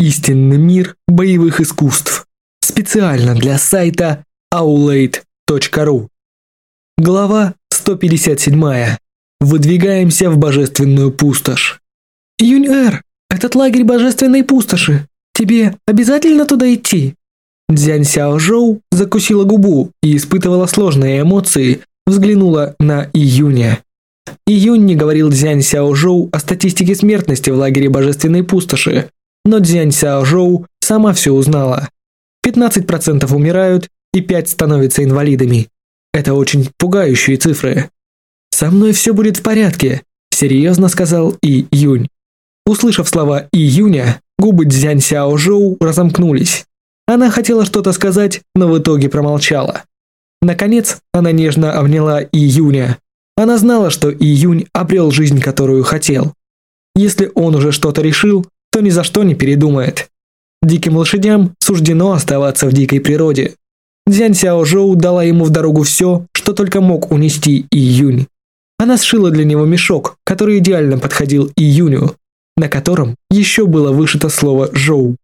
«Истинный мир боевых искусств» специально для сайта aulade.ru. Глава 157. Выдвигаемся в божественную пустошь. Юнь-Эр, этот лагерь божественной пустоши. Тебе обязательно туда идти? Дзянь Сяо Жоу закусила губу и испытывала сложные эмоции, взглянула на Июня. Июнь не говорил Дзянь Сяо Жоу о статистике смертности в лагере божественной пустоши, но Дзянь Сяожоу сама все узнала. 15% умирают и 5 становятся инвалидами. Это очень пугающие цифры. «Со мной все будет в порядке», – серьезно сказал И Юнь. Услышав слова И Юня, губы Дзянь Сяожоу разомкнулись. Она хотела что-то сказать, но в итоге промолчала. Наконец, она нежно обняла И Юня. Она знала, что И Юнь обрел жизнь, которую хотел. Если он уже что-то решил, то ни за что не передумает. Диким лошадям суждено оставаться в дикой природе. Дзянь Сяожоу дала ему в дорогу все, что только мог унести Июнь. Она сшила для него мешок, который идеально подходил Июню, на котором еще было вышито слово «жоу».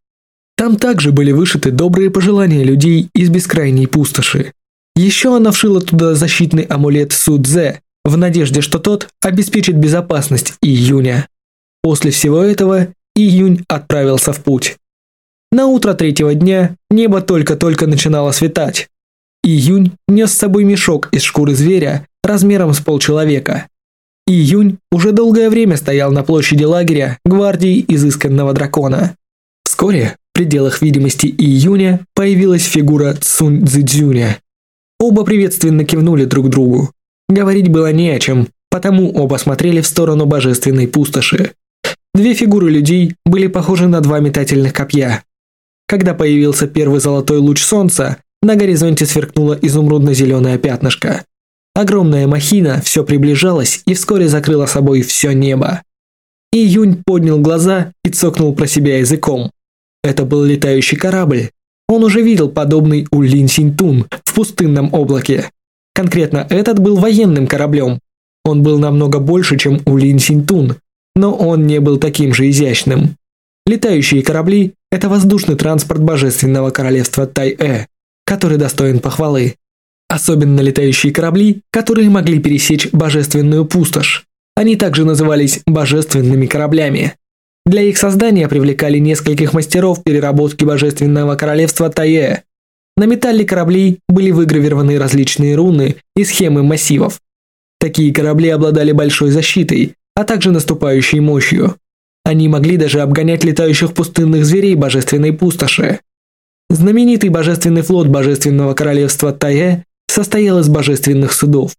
Там также были вышиты добрые пожелания людей из бескрайней пустоши. Еще она вшила туда защитный амулет Судзе, в надежде, что тот обеспечит безопасность Июня. После всего этого Июнь отправился в путь. На утро третьего дня небо только-только начинало светать. Июнь нес с собой мешок из шкуры зверя размером с полчеловека. Июнь уже долгое время стоял на площади лагеря гвардии изысканного дракона. Вскоре в пределах видимости Июня появилась фигура Цунь Цзюня. Оба приветственно кивнули друг другу. Говорить было не о чем, потому оба смотрели в сторону божественной пустоши. Две фигуры людей были похожи на два метательных копья. Когда появился первый золотой луч солнца, на горизонте сверкнуло изумрудно-зеленое пятнышко. Огромная махина все приближалась и вскоре закрыла собой все небо. И Юнь поднял глаза и цокнул про себя языком. Это был летающий корабль. Он уже видел подобный у Лин Синтун в пустынном облаке. Конкретно этот был военным кораблем. Он был намного больше, чем у Лин Синтун, но он не был таким же изящным. Летающие корабли – это воздушный транспорт божественного королевства Тай-Э, который достоин похвалы. Особенно летающие корабли, которые могли пересечь божественную пустошь. Они также назывались божественными кораблями. Для их создания привлекали нескольких мастеров переработки божественного королевства Тае. На металле кораблей были выгравированы различные руны и схемы массивов. Такие корабли обладали большой защитой, а также наступающей мощью. Они могли даже обгонять летающих пустынных зверей божественной пустоши. Знаменитый божественный флот божественного королевства Тае состоял из божественных судов.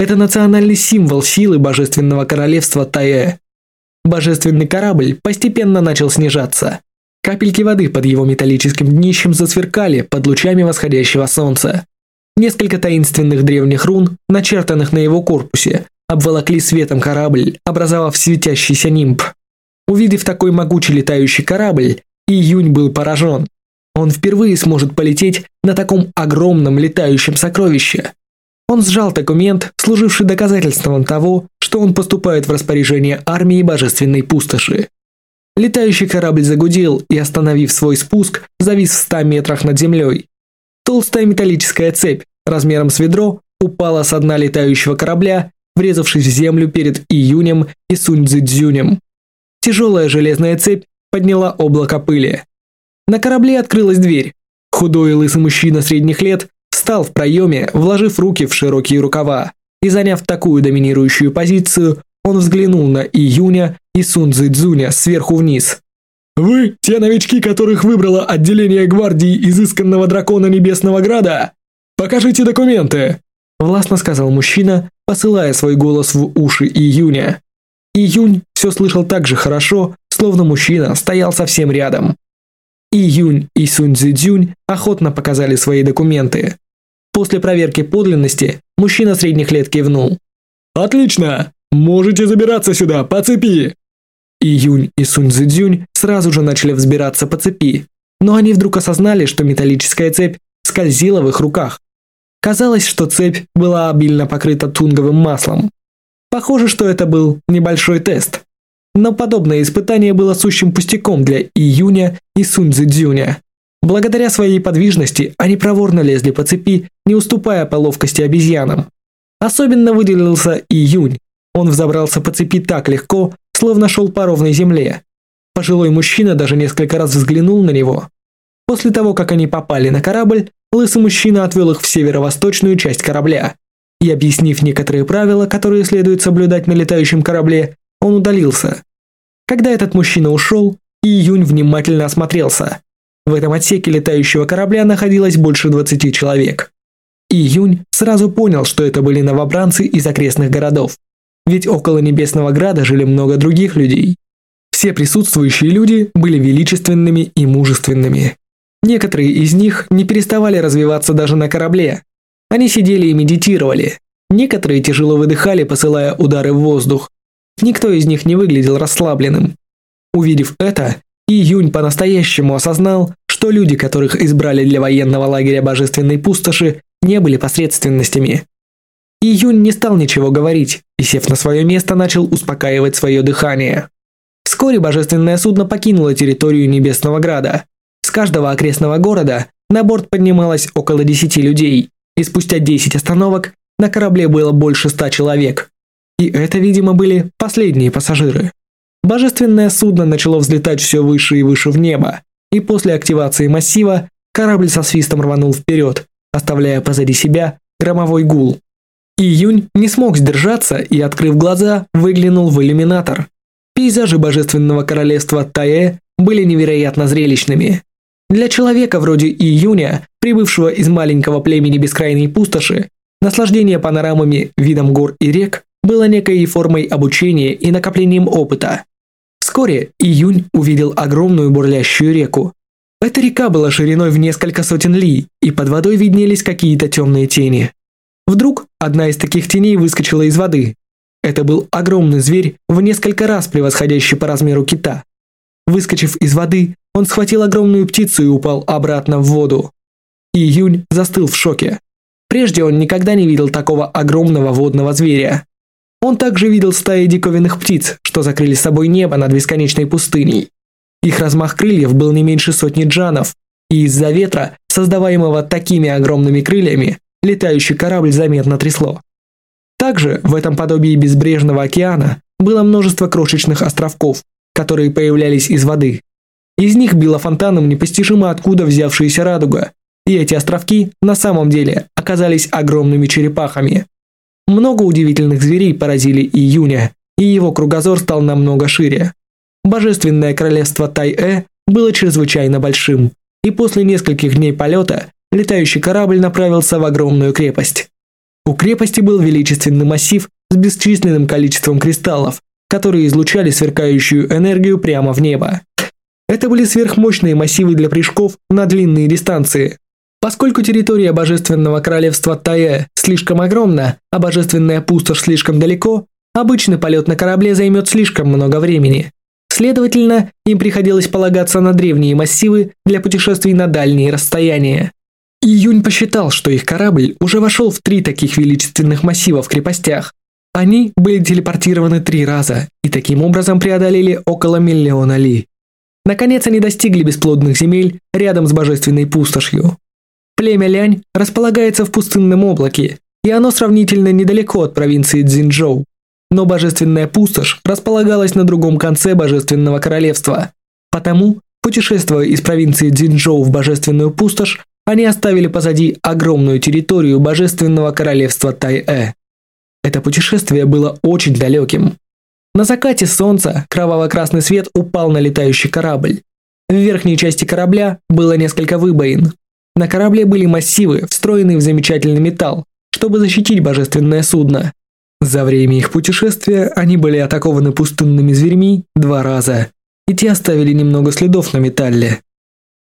Это национальный символ силы божественного королевства Тае. Божественный корабль постепенно начал снижаться. Капельки воды под его металлическим днищем засверкали под лучами восходящего солнца. Несколько таинственных древних рун, начертанных на его корпусе, обволокли светом корабль, образовав светящийся нимб. Увидев такой могучий летающий корабль, Июнь был поражен. Он впервые сможет полететь на таком огромном летающем сокровище. Он сжал документ, служивший доказательством того, что он поступает в распоряжение армии Божественной Пустоши. Летающий корабль загудел и, остановив свой спуск, завис в 100 метрах над землей. Толстая металлическая цепь размером с ведро упала с дна летающего корабля врезавшись в землю перед Июнем и Сунь-Дзюдзюнем. Тяжелая железная цепь подняла облако пыли. На корабле открылась дверь. Худой и лысый мужчина средних лет встал в проеме, вложив руки в широкие рукава, и заняв такую доминирующую позицию, он взглянул на Июня и Сунзы-Дзюня сверху вниз. «Вы – те новички, которых выбрало отделение гвардии изысканного дракона Небесного Града? Покажите документы!» Властно сказал мужчина, посылая свой голос в уши Июня. Июнь все слышал так же хорошо, словно мужчина стоял совсем рядом. Июнь и Сунь Цзюнь охотно показали свои документы. После проверки подлинности мужчина средних лет кивнул. «Отлично! Можете забираться сюда по цепи!» Июнь и Сунь Цзюнь сразу же начали взбираться по цепи, но они вдруг осознали, что металлическая цепь скользила в их руках. Казалось, что цепь была обильно покрыта тунговым маслом. Похоже, что это был небольшой тест. Но подобное испытание было сущим пустяком для Июня и Суньцзы Дзюня. Благодаря своей подвижности они проворно лезли по цепи, не уступая по ловкости обезьянам. Особенно выделился Июнь. Он взобрался по цепи так легко, словно шел по ровной земле. Пожилой мужчина даже несколько раз взглянул на него. После того, как они попали на корабль, лысый мужчина отвел их в северо-восточную часть корабля. И объяснив некоторые правила, которые следует соблюдать на летающем корабле, он удалился. Когда этот мужчина ушел, Июнь внимательно осмотрелся. В этом отсеке летающего корабля находилось больше 20 человек. Июнь сразу понял, что это были новобранцы из окрестных городов. Ведь около Небесного Града жили много других людей. Все присутствующие люди были величественными и мужественными. Некоторые из них не переставали развиваться даже на корабле. Они сидели и медитировали. Некоторые тяжело выдыхали, посылая удары в воздух. Никто из них не выглядел расслабленным. Увидев это, Июнь по-настоящему осознал, что люди, которых избрали для военного лагеря Божественной Пустоши, не были посредственностями. Июнь не стал ничего говорить и, сев на свое место, начал успокаивать свое дыхание. Вскоре божественное судно покинуло территорию Небесного Града каждого окрестного города на борт поднималось около 10 людей, и спустя 10 остановок на корабле было больше 100 человек. И это, видимо, были последние пассажиры. Божественное судно начало взлетать все выше и выше в небо, и после активации массива корабль со свистом рванул вперед, оставляя позади себя громовой гул. Июнь не смог сдержаться и, открыв глаза, выглянул в иллюминатор. Пейзажи божественного королевства Таэ были невероятно зрелищными. Для человека вроде Июня, прибывшего из маленького племени бескрайней пустоши, наслаждение панорамами, видом гор и рек было некой формой обучения и накоплением опыта. Вскоре Июнь увидел огромную бурлящую реку. Эта река была шириной в несколько сотен ли, и под водой виднелись какие-то темные тени. Вдруг одна из таких теней выскочила из воды. Это был огромный зверь, в несколько раз превосходящий по размеру кита. Выскочив из воды, он схватил огромную птицу и упал обратно в воду. И Юнь застыл в шоке. Прежде он никогда не видел такого огромного водного зверя. Он также видел стаи диковинных птиц, что закрыли собой небо над бесконечной пустыней. Их размах крыльев был не меньше сотни джанов, и из-за ветра, создаваемого такими огромными крыльями, летающий корабль заметно трясло. Также в этом подобии безбрежного океана было множество крошечных островков, которые появлялись из воды. Из них била фонтаном непостижимо откуда взявшаяся радуга. И эти островки на самом деле оказались огромными черепахами. Много удивительных зверей поразили июня, и его кругозор стал намного шире. Божественное королевство Тай-Э было чрезвычайно большим, и после нескольких дней полета летающий корабль направился в огромную крепость. У крепости был величественный массив с бесчисленным количеством кристаллов, которые излучали сверкающую энергию прямо в небо. Это были сверхмощные массивы для прыжков на длинные дистанции. Поскольку территория Божественного Королевства Тая слишком огромна, а Божественная Пустошь слишком далеко, обычный полет на корабле займет слишком много времени. Следовательно, им приходилось полагаться на древние массивы для путешествий на дальние расстояния. Июнь посчитал, что их корабль уже вошел в три таких величественных массива в крепостях. Они были телепортированы три раза и таким образом преодолели около миллиона ли. Наконец они достигли бесплодных земель рядом с божественной пустошью. Племя Лянь располагается в пустынном облаке, и оно сравнительно недалеко от провинции Цзинчжоу. Но божественная пустошь располагалась на другом конце божественного королевства. Потому, путешествуя из провинции Цзинчжоу в божественную пустошь, они оставили позади огромную территорию божественного королевства Тайэ. Это путешествие было очень далеким. На закате солнца кроваво-красный свет упал на летающий корабль. В верхней части корабля было несколько выбоин. На корабле были массивы, встроенные в замечательный металл, чтобы защитить божественное судно. За время их путешествия они были атакованы пустынными зверьми два раза, и те оставили немного следов на металле.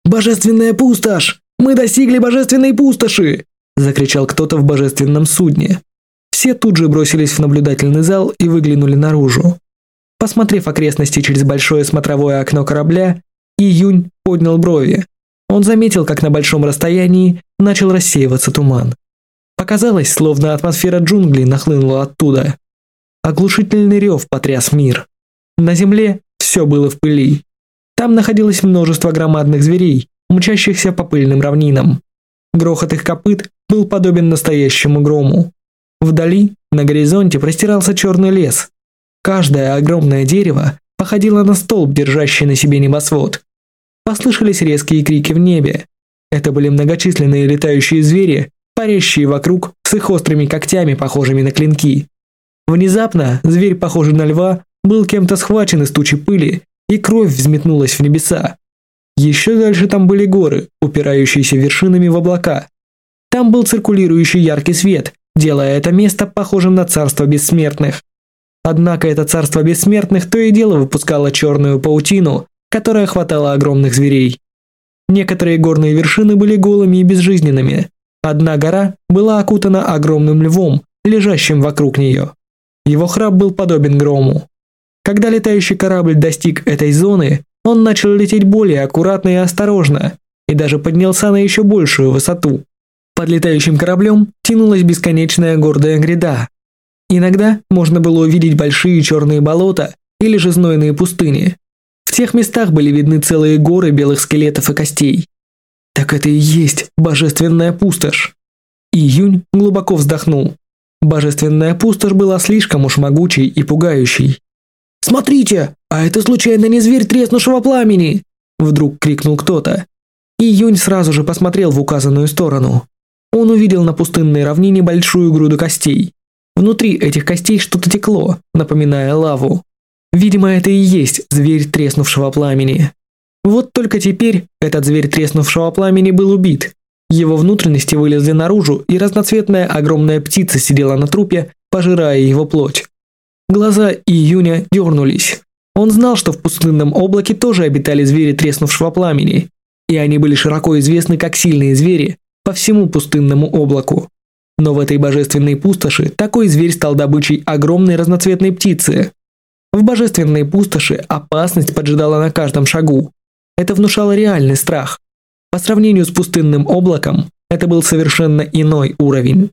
«Божественная пустошь! Мы достигли божественной пустоши!» – закричал кто-то в божественном судне. Все тут же бросились в наблюдательный зал и выглянули наружу. Посмотрев окрестности через большое смотровое окно корабля, Июнь поднял брови. Он заметил, как на большом расстоянии начал рассеиваться туман. Показалось, словно атмосфера джунглей нахлынула оттуда. Оглушительный рев потряс мир. На земле все было в пыли. Там находилось множество громадных зверей, мчащихся по пыльным равнинам. Грохот их копыт был подобен настоящему грому. Вдали, на горизонте, простирался черный лес, Каждое огромное дерево походило на столб, держащий на себе небосвод. Послышались резкие крики в небе. Это были многочисленные летающие звери, парящие вокруг с их острыми когтями, похожими на клинки. Внезапно зверь, похожий на льва, был кем-то схвачен из тучи пыли, и кровь взметнулась в небеса. Еще дальше там были горы, упирающиеся вершинами в облака. Там был циркулирующий яркий свет, делая это место похожим на царство бессмертных. Однако это царство бессмертных то и дело выпускало черную паутину, которая хватала огромных зверей. Некоторые горные вершины были голыми и безжизненными. Одна гора была окутана огромным львом, лежащим вокруг нее. Его храп был подобен грому. Когда летающий корабль достиг этой зоны, он начал лететь более аккуратно и осторожно, и даже поднялся на еще большую высоту. Под летающим кораблем тянулась бесконечная гордая гряда, Иногда можно было увидеть большие черные болота или же знойные пустыни. В тех местах были видны целые горы белых скелетов и костей. Так это и есть божественная пустошь. Июнь глубоко вздохнул. Божественная пустошь была слишком уж могучей и пугающей. «Смотрите, а это случайно не зверь треснувшего пламени!» Вдруг крикнул кто-то. Июнь сразу же посмотрел в указанную сторону. Он увидел на пустынной равнине большую груду костей. Внутри этих костей что-то текло, напоминая лаву. Видимо, это и есть зверь треснувшего пламени. Вот только теперь этот зверь треснувшего пламени был убит. Его внутренности вылезли наружу, и разноцветная огромная птица сидела на трупе, пожирая его плоть. Глаза Июня дернулись. Он знал, что в пустынном облаке тоже обитали звери треснувшего пламени, и они были широко известны как сильные звери по всему пустынному облаку. Но в этой божественной пустоши такой зверь стал добычей огромной разноцветной птицы. В божественной пустоши опасность поджидала на каждом шагу. Это внушало реальный страх. По сравнению с пустынным облаком, это был совершенно иной уровень.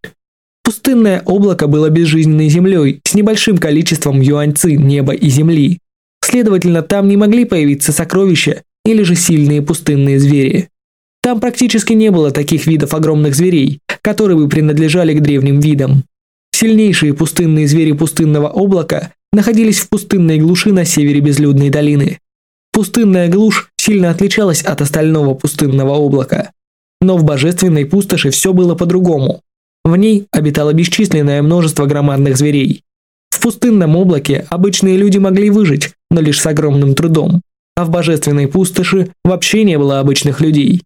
Пустынное облако было безжизненной землей с небольшим количеством юаньцы неба и земли. Следовательно, там не могли появиться сокровища или же сильные пустынные звери. Там практически не было таких видов огромных зверей, которые бы принадлежали к древним видам. Сильнейшие пустынные звери пустынного облака находились в пустынной глуши на севере безлюдной долины. Пустынная глушь сильно отличалась от остального пустынного облака. Но в божественной пустоши все было по-другому. В ней обитало бесчисленное множество громадных зверей. В пустынном облаке обычные люди могли выжить, но лишь с огромным трудом. А в божественной пустоши вообще не было обычных людей.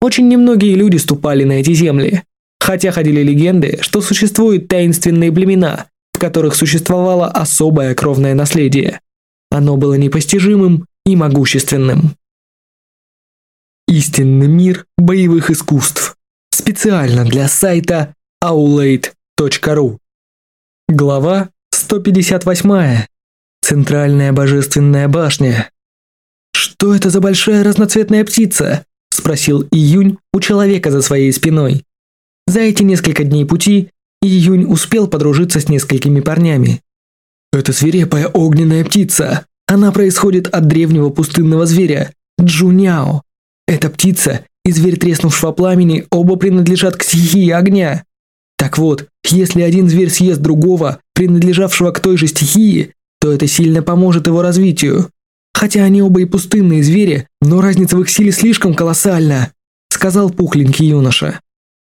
Очень немногие люди ступали на эти земли, хотя ходили легенды, что существуют таинственные племена, в которых существовало особое кровное наследие. Оно было непостижимым и могущественным. Истинный мир боевых искусств. Специально для сайта aulade.ru Глава 158. Центральная божественная башня. Что это за большая разноцветная птица? спросил Июнь у человека за своей спиной. За эти несколько дней пути Июнь успел подружиться с несколькими парнями. «Это свирепая огненная птица. Она происходит от древнего пустынного зверя – Джуняо. Эта птица и зверь, треснувшего пламени, оба принадлежат к стихии огня. Так вот, если один зверь съест другого, принадлежавшего к той же стихии, то это сильно поможет его развитию. Хотя они оба и пустынные звери, но разница в их силе слишком колоссальна, сказал пухленький юноша.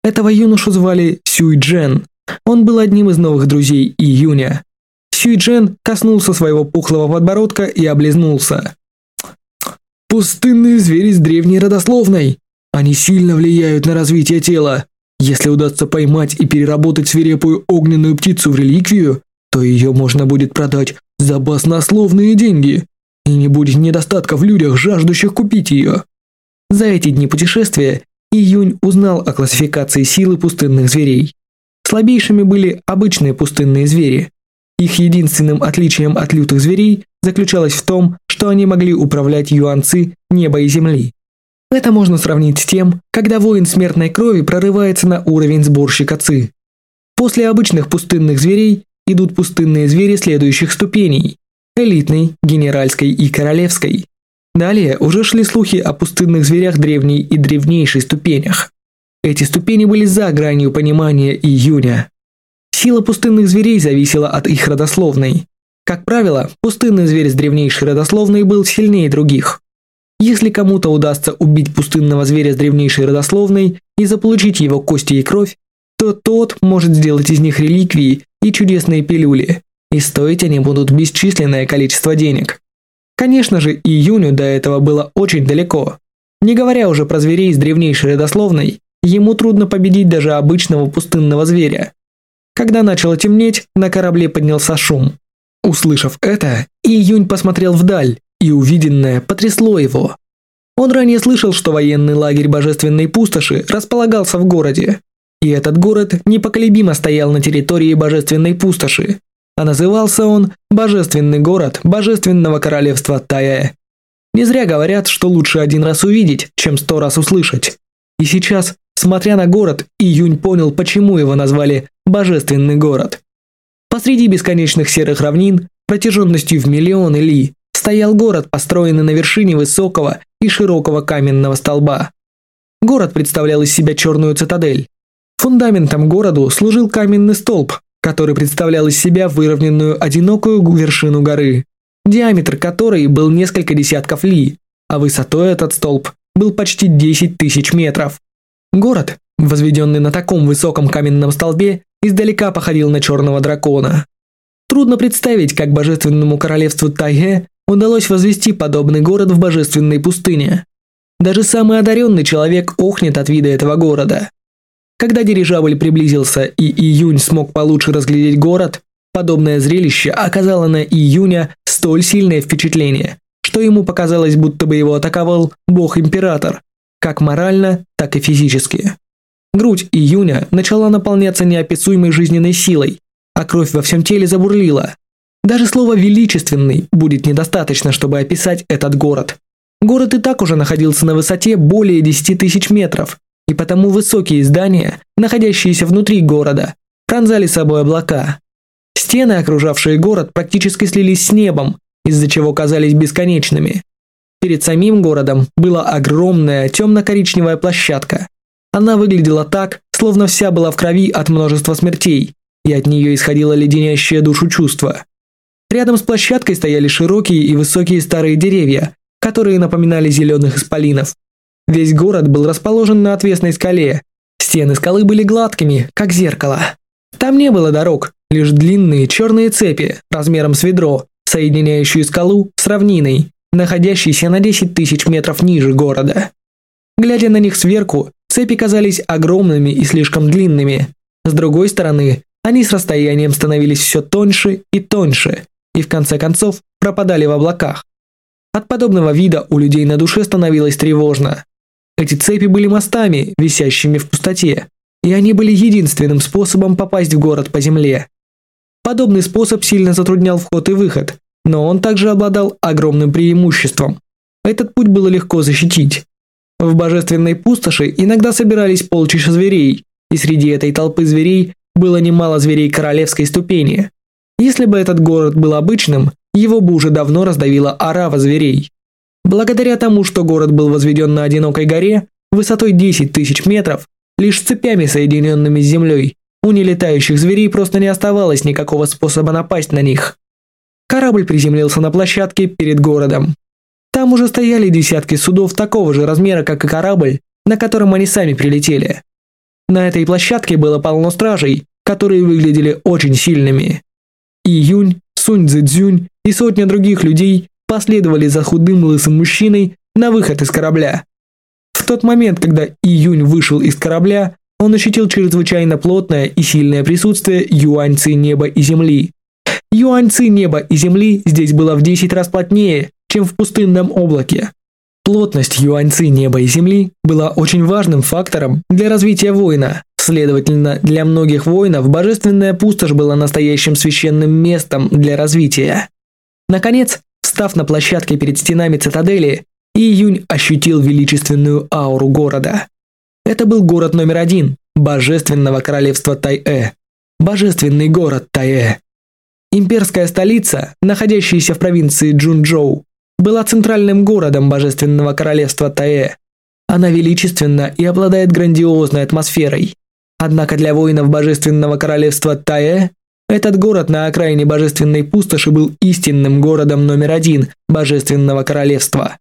Этого юношу звали Сюй Джен. Он был одним из новых друзей Июня. Сюй Джен коснулся своего пухлого подбородка и облизнулся. Пустынные звери с древней родословной. Они сильно влияют на развитие тела. Если удастся поймать и переработать свирепую огненную птицу в реликвию, то ее можно будет продать за баснословные деньги и не будет недостатка в людях, жаждущих купить ее. За эти дни путешествия Июнь узнал о классификации силы пустынных зверей. Слабейшими были обычные пустынные звери. Их единственным отличием от лютых зверей заключалось в том, что они могли управлять юанцы неба и земли. Это можно сравнить с тем, когда воин смертной крови прорывается на уровень сборщика ци. После обычных пустынных зверей идут пустынные звери следующих ступеней, элитной, генеральской и королевской. Далее уже шли слухи о пустынных зверях древней и древнейшей ступенях. Эти ступени были за гранью понимания июня. Сила пустынных зверей зависела от их родословной. Как правило, пустынный зверь с древнейшей родословной был сильнее других. Если кому-то удастся убить пустынного зверя с древнейшей родословной и заполучить его кости и кровь, то тот может сделать из них реликвии и чудесные пилюли, и стоить они будут бесчисленное количество денег. Конечно же, июню до этого было очень далеко. Не говоря уже про зверей из древнейшей родословной, ему трудно победить даже обычного пустынного зверя. Когда начало темнеть, на корабле поднялся шум. Услышав это, Июнь посмотрел вдаль, и увиденное потрясло его. Он ранее слышал, что военный лагерь Божественной Пустоши располагался в городе, и этот город непоколебимо стоял на территории Божественной Пустоши, а назывался он «Божественный город Божественного королевства Тая». Не зря говорят, что лучше один раз увидеть, чем сто раз услышать. И сейчас, смотря на город, Июнь понял, почему его назвали «божественный город». Посреди бесконечных серых равнин, протяженностью в миллионы ли, стоял город, построенный на вершине высокого и широкого каменного столба. Город представлял из себя черную цитадель. Фундаментом городу служил каменный столб, который представлял из себя выровненную одинокую вершину горы, диаметр которой был несколько десятков ли, а высотой этот столб был почти 10 тысяч метров. Город, возведенный на таком высоком каменном столбе, издалека походил на черного дракона. Трудно представить, как божественному королевству Тайге удалось возвести подобный город в божественной пустыне. Даже самый одаренный человек охнет от вида этого города. Когда дирижабль приблизился и Июнь смог получше разглядеть город, подобное зрелище оказало на Июня столь сильное впечатление, что ему показалось, будто бы его атаковал бог-император, как морально, так и физически. Грудь Июня начала наполняться неописуемой жизненной силой, а кровь во всем теле забурлила. Даже слово «величественный» будет недостаточно, чтобы описать этот город. Город и так уже находился на высоте более 10 тысяч метров, и потому высокие здания, находящиеся внутри города, пронзали собой облака. Стены, окружавшие город, практически слились с небом, из-за чего казались бесконечными. Перед самим городом была огромная темно-коричневая площадка. Она выглядела так, словно вся была в крови от множества смертей, и от нее исходило леденящее душу чувство. Рядом с площадкой стояли широкие и высокие старые деревья, которые напоминали зеленых исполинов, Весь город был расположен на отвесной скале. Стены скалы были гладкими, как зеркало. Там не было дорог, лишь длинные черные цепи размером с ведро, соединяющие скалу с равниной, находящейся на 10 тысяч метров ниже города. Глядя на них сверху, цепи казались огромными и слишком длинными. С другой стороны, они с расстоянием становились все тоньше и тоньше, и в конце концов пропадали в облаках. От подобного вида у людей на душе становилось тревожно. Эти цепи были мостами, висящими в пустоте, и они были единственным способом попасть в город по земле. Подобный способ сильно затруднял вход и выход, но он также обладал огромным преимуществом. Этот путь было легко защитить. В божественной пустоши иногда собирались полчища зверей, и среди этой толпы зверей было немало зверей королевской ступени. Если бы этот город был обычным, его бы уже давно раздавила орава зверей. Благодаря тому, что город был возведен на одинокой горе, высотой 10 тысяч метров, лишь цепями, соединенными с землей, у нелетающих зверей просто не оставалось никакого способа напасть на них. Корабль приземлился на площадке перед городом. Там уже стояли десятки судов такого же размера, как и корабль, на котором они сами прилетели. На этой площадке было полно стражей, которые выглядели очень сильными. И Юнь, Сунь Цзэцзюнь и сотня других людей последовали за худым лысым мужчиной на выход из корабля. В тот момент, когда Июнь вышел из корабля, он ощутил чрезвычайно плотное и сильное присутствие юаньцы неба и земли. Юаньцы неба и земли здесь было в 10 раз плотнее, чем в пустынном облаке. Плотность юаньцы неба и земли была очень важным фактором для развития воина. Следовательно, для многих воинов божественная пустошь была настоящим священным местом для развития. Наконец, Став на площадке перед стенами цитадели, Июнь ощутил величественную ауру города. Это был город номер один Божественного Королевства Тайэ. Божественный город Тайэ. Имперская столица, находящаяся в провинции Джунчжоу, была центральным городом Божественного Королевства Таэ. Она величественна и обладает грандиозной атмосферой. Однако для воинов Божественного Королевства Таэ этот город на окраине Божественной Пустоши был истинным городом номер один Божественного Королевства.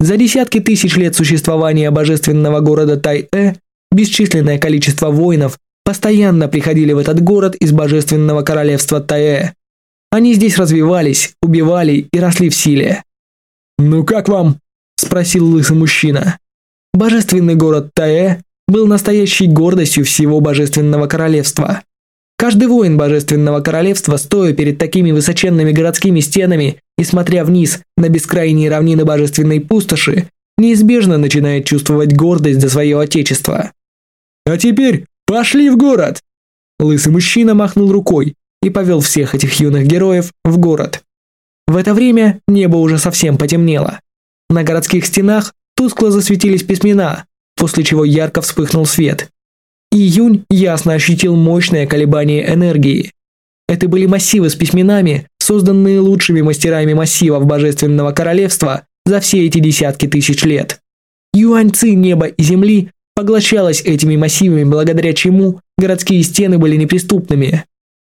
За десятки тысяч лет существования Божественного города Тай-Э бесчисленное количество воинов постоянно приходили в этот город из Божественного Королевства Тай-Э. Они здесь развивались, убивали и росли в силе. «Ну как вам?» – спросил лысый мужчина. Божественный город Таэ был настоящей гордостью всего Божественного Королевства. Каждый воин Божественного Королевства, стоя перед такими высоченными городскими стенами и смотря вниз на бескрайние равнины Божественной Пустоши, неизбежно начинает чувствовать гордость за свое отечество. «А теперь пошли в город!» Лысый мужчина махнул рукой и повел всех этих юных героев в город. В это время небо уже совсем потемнело. На городских стенах тускло засветились письмена, после чего ярко вспыхнул свет, и Юнь ясно ощутил мощное колебание энергии. Это были массивы с письменами, созданные лучшими мастерами массивов Божественного Королевства за все эти десятки тысяч лет. Юаньцы неба и земли поглощалась этими массивами, благодаря чему городские стены были неприступными.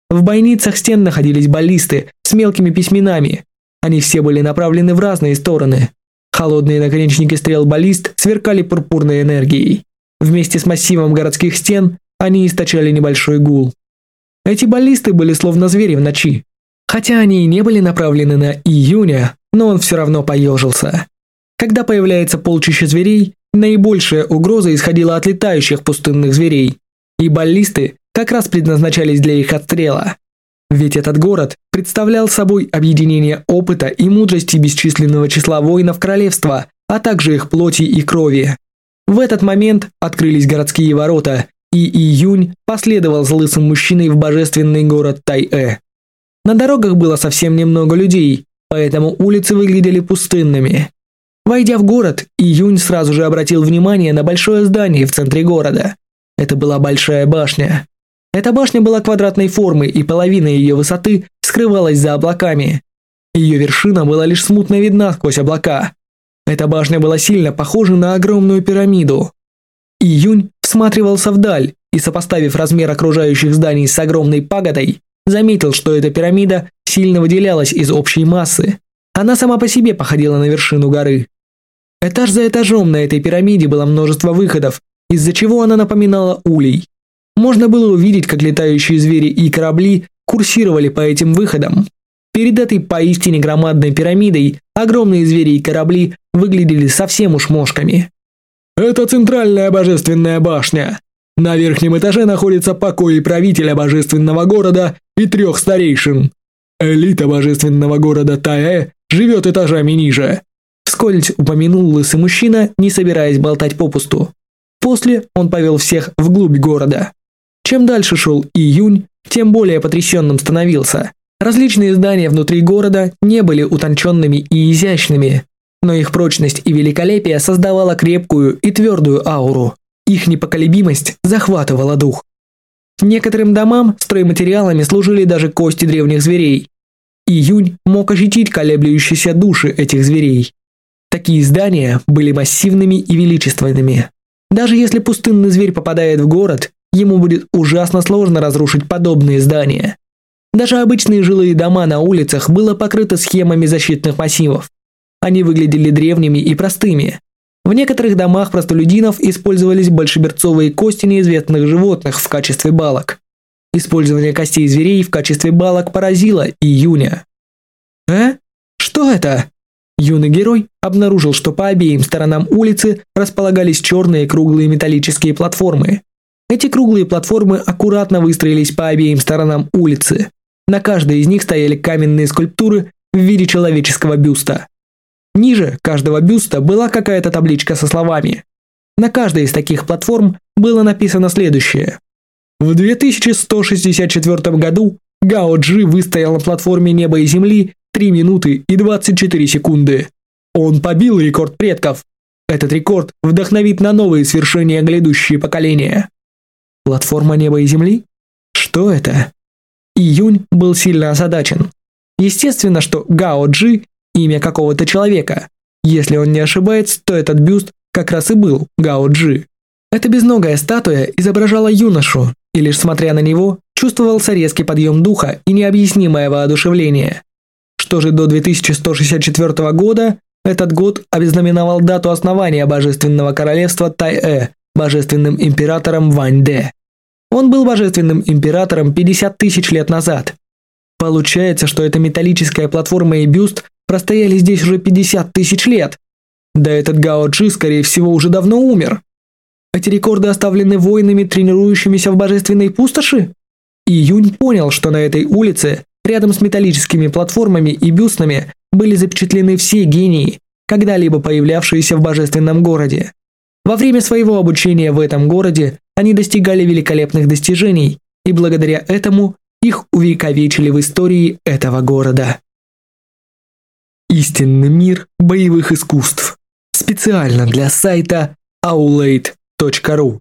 В бойницах стен находились баллисты с мелкими письменами. Они все были направлены в разные стороны. Холодные наконечники стрел баллист сверкали пурпурной энергией. Вместе с массивом городских стен они источали небольшой гул. Эти баллисты были словно звери в ночи. Хотя они и не были направлены на июня, но он все равно поежился. Когда появляется полчища зверей, наибольшая угроза исходила от летающих пустынных зверей, и баллисты как раз предназначались для их отстрела. Ведь этот город представлял собой объединение опыта и мудрости бесчисленного числа воинов королевства, а также их плоти и крови. В этот момент открылись городские ворота, и Июнь последовал за лысым мужчиной в божественный город Тайэ. На дорогах было совсем немного людей, поэтому улицы выглядели пустынными. Войдя в город, Июнь сразу же обратил внимание на большое здание в центре города. Это была большая башня. Эта башня была квадратной формы, и половина ее высоты скрывалась за облаками. Ее вершина была лишь смутно видна сквозь облака. Эта башня была сильно похожа на огромную пирамиду. Июнь всматривался вдаль и, сопоставив размер окружающих зданий с огромной пагодой, заметил, что эта пирамида сильно выделялась из общей массы. Она сама по себе походила на вершину горы. Этаж за этажом на этой пирамиде было множество выходов, из-за чего она напоминала улей. Можно было увидеть, как летающие звери и корабли курсировали по этим выходам. Перед этой поистине громадной пирамидой огромные звери и корабли выглядели совсем уж мошками. «Это центральная божественная башня. На верхнем этаже находится покои правителя божественного города и трех старейшин. Элита божественного города Таэ живет этажами ниже», вскользь упомянул лысый мужчина, не собираясь болтать попусту. После он повел всех вглубь города. Чем дальше шел июнь, тем более потрясенным становился. Различные здания внутри города не были утонченными и изящными, но их прочность и великолепие создавала крепкую и твердую ауру. Их непоколебимость захватывала дух. Некоторым домам стройматериалами служили даже кости древних зверей. Июнь мог ощутить колеблющиеся души этих зверей. Такие здания были массивными и величественными. Даже если пустынный зверь попадает в город, ему будет ужасно сложно разрушить подобные здания. Даже обычные жилые дома на улицах было покрыто схемами защитных массивов. Они выглядели древними и простыми. В некоторых домах простолюдинов использовались большеберцовые кости неизвестных животных в качестве балок. Использование костей зверей в качестве балок поразило и Юня. «Э? Что это?» Юный герой обнаружил, что по обеим сторонам улицы располагались черные круглые металлические платформы. Эти круглые платформы аккуратно выстроились по обеим сторонам улицы. На каждой из них стояли каменные скульптуры в виде человеческого бюста. Ниже каждого бюста была какая-то табличка со словами. На каждой из таких платформ было написано следующее. В 2164 году Гао Джи выстоял на платформе неба и земли 3 минуты и 24 секунды. Он побил рекорд предков. Этот рекорд вдохновит на новые свершения глядущие поколения. Платформа неба и земли? Что это? Июнь был сильно озадачен. Естественно, что Гао Джи – имя какого-то человека. Если он не ошибается, то этот бюст как раз и был Гао Джи. Эта безногая статуя изображала юношу, и лишь смотря на него, чувствовался резкий подъем духа и необъяснимое воодушевление. Что же до 2164 года, этот год обезнаменовал дату основания Божественного Королевства Тай Э, Божественным Императором Вань Де. Он был божественным императором 50 тысяч лет назад. Получается, что эта металлическая платформа и бюст простояли здесь уже 50 тысяч лет. Да этот Гао Чжи, скорее всего, уже давно умер. Эти рекорды оставлены воинами, тренирующимися в божественной пустоши? И Юнь понял, что на этой улице, рядом с металлическими платформами и бюстами, были запечатлены все гении, когда-либо появлявшиеся в божественном городе. Во время своего обучения в этом городе они достигали великолепных достижений, и благодаря этому их увековечили в истории этого города. Истинный мир боевых искусств. Специально для сайта aulade.ru.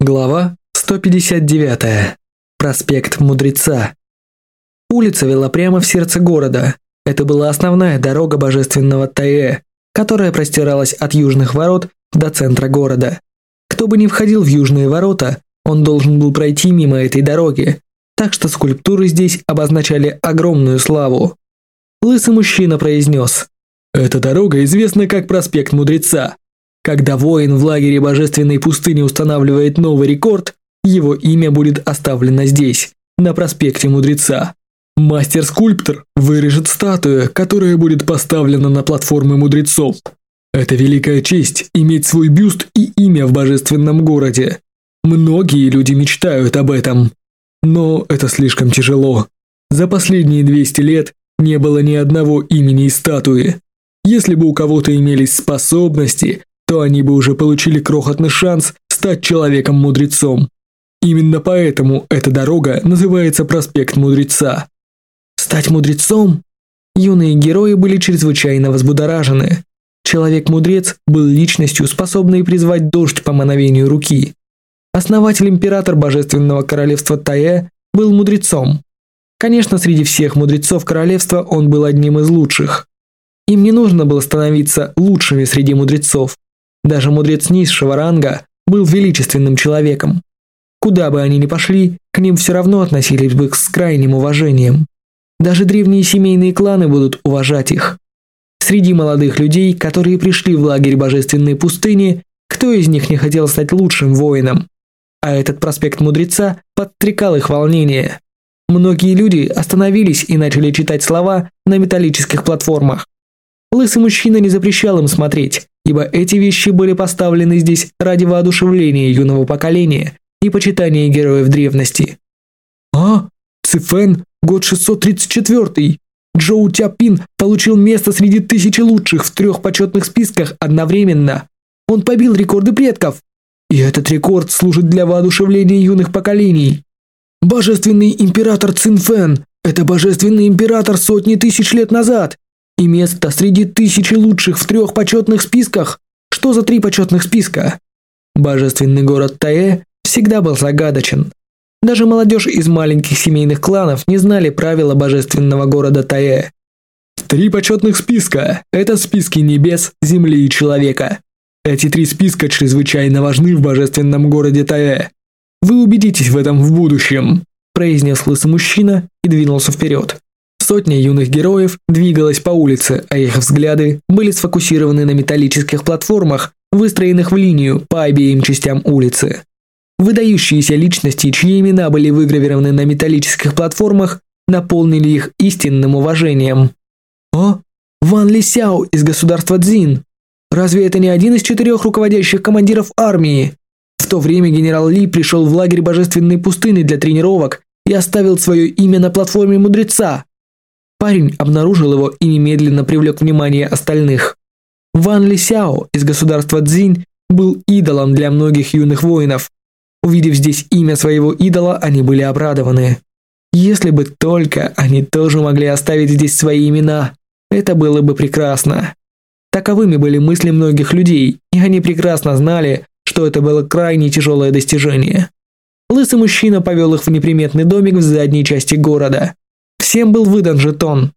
Глава 159. Проспект Мудреца. Улица вела прямо в сердце города. Это была основная дорога божественного Таэ, которая простиралась от южных ворот до центра города. Кто бы ни входил в южные ворота, он должен был пройти мимо этой дороги, так что скульптуры здесь обозначали огромную славу. Лысый мужчина произнес «Эта дорога известна как проспект Мудреца. Когда воин в лагере Божественной пустыни устанавливает новый рекорд, его имя будет оставлено здесь, на проспекте Мудреца. Мастер-скульптор вырежет статую, которая будет поставлена на платформы мудрецов, это великая честь – иметь свой бюст и имя в божественном городе. Многие люди мечтают об этом. Но это слишком тяжело. За последние 200 лет не было ни одного имени и статуи. Если бы у кого-то имелись способности, то они бы уже получили крохотный шанс стать человеком-мудрецом. Именно поэтому эта дорога называется проспект Мудреца. Стать мудрецом? Юные герои были чрезвычайно возбудоражены. Человек-мудрец был личностью, способной призвать дождь по мановению руки. Основатель-император божественного королевства Тае был мудрецом. Конечно, среди всех мудрецов королевства он был одним из лучших. Им не нужно было становиться лучшими среди мудрецов. Даже мудрец низшего ранга был величественным человеком. Куда бы они ни пошли, к ним все равно относились бы с крайним уважением. Даже древние семейные кланы будут уважать их. Среди молодых людей, которые пришли в лагерь Божественной пустыни, кто из них не хотел стать лучшим воином? А этот проспект мудреца подстрекал их волнение. Многие люди остановились и начали читать слова на металлических платформах. Лысый мужчина не запрещал им смотреть, ибо эти вещи были поставлены здесь ради воодушевления юного поколения и почитания героев древности. «А, Цифен, год 634 Джоу Тяпин получил место среди тысячи лучших в трех почетных списках одновременно. Он побил рекорды предков. И этот рекорд служит для воодушевления юных поколений. Божественный император Цинфэн – это божественный император сотни тысяч лет назад. И место среди тысячи лучших в трех почетных списках. Что за три почетных списка? Божественный город Таэ всегда был загадочен. Даже молодежь из маленьких семейных кланов не знали правила божественного города Таэ. Три почетных списка – это списки небес, земли и человека. Эти три списка чрезвычайно важны в божественном городе Таэ. Вы убедитесь в этом в будущем, произнес лысый мужчина и двинулся вперед. Сотня юных героев двигалась по улице, а их взгляды были сфокусированы на металлических платформах, выстроенных в линию по обеим частям улицы. Выдающиеся личности, чьи имена были выгравированы на металлических платформах, наполнили их истинным уважением. О, Ван Лисяо из государства Цзин! Разве это не один из четырех руководящих командиров армии? В то время генерал Ли пришел в лагерь Божественной пустыни для тренировок и оставил свое имя на платформе мудреца. Парень обнаружил его и немедленно привлек внимание остальных. Ван Лисяо из государства Дзинь был идолом для многих юных воинов, Увидев здесь имя своего идола, они были обрадованы. Если бы только они тоже могли оставить здесь свои имена, это было бы прекрасно. Таковыми были мысли многих людей, и они прекрасно знали, что это было крайне тяжелое достижение. Лысый мужчина повел их в неприметный домик в задней части города. Всем был выдан жетон.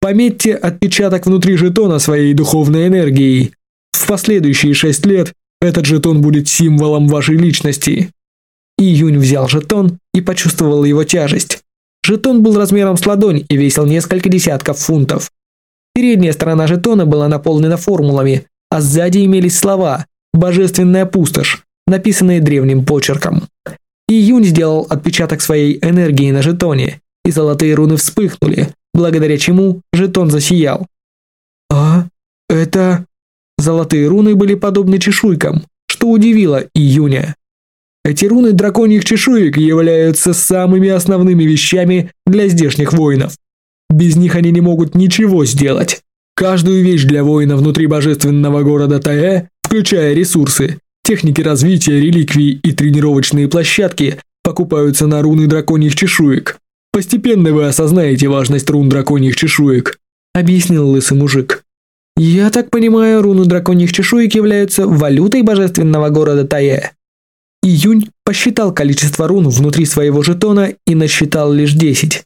Пометьте отпечаток внутри жетона своей духовной энергией. В последующие шесть лет этот жетон будет символом вашей личности. Июнь взял жетон и почувствовал его тяжесть. Жетон был размером с ладонь и весил несколько десятков фунтов. Передняя сторона жетона была наполнена формулами, а сзади имелись слова «Божественная пустошь», написанные древним почерком. Июнь сделал отпечаток своей энергии на жетоне, и золотые руны вспыхнули, благодаря чему жетон засиял. «А? Это...» Золотые руны были подобны чешуйкам, что удивило июня. Эти руны драконьих чешуек являются самыми основными вещами для здешних воинов. Без них они не могут ничего сделать. Каждую вещь для воина внутри божественного города Таэ, включая ресурсы, техники развития, реликвии и тренировочные площадки, покупаются на руны драконьих чешуек. Постепенно вы осознаете важность рун драконьих чешуек, объяснил лысый мужик. Я так понимаю, руны драконьих чешуек являются валютой божественного города Тае. Июнь посчитал количество рун внутри своего жетона и насчитал лишь 10.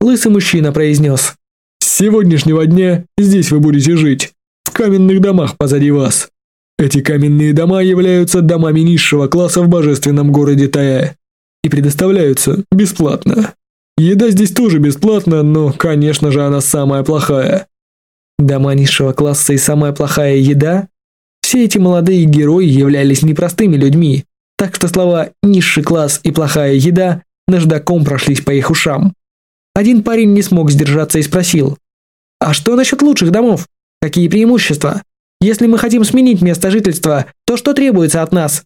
Лысый мужчина произнес. «С сегодняшнего дня здесь вы будете жить, в каменных домах позади вас. Эти каменные дома являются домами низшего класса в божественном городе Тае и предоставляются бесплатно. Еда здесь тоже бесплатна, но, конечно же, она самая плохая. Дома низшего класса и самая плохая еда – все эти молодые герои являлись непростыми людьми, так что слова «низший класс» и «плохая еда» наждаком прошлись по их ушам. Один парень не смог сдержаться и спросил, «А что насчет лучших домов? Какие преимущества? Если мы хотим сменить место жительства, то что требуется от нас?»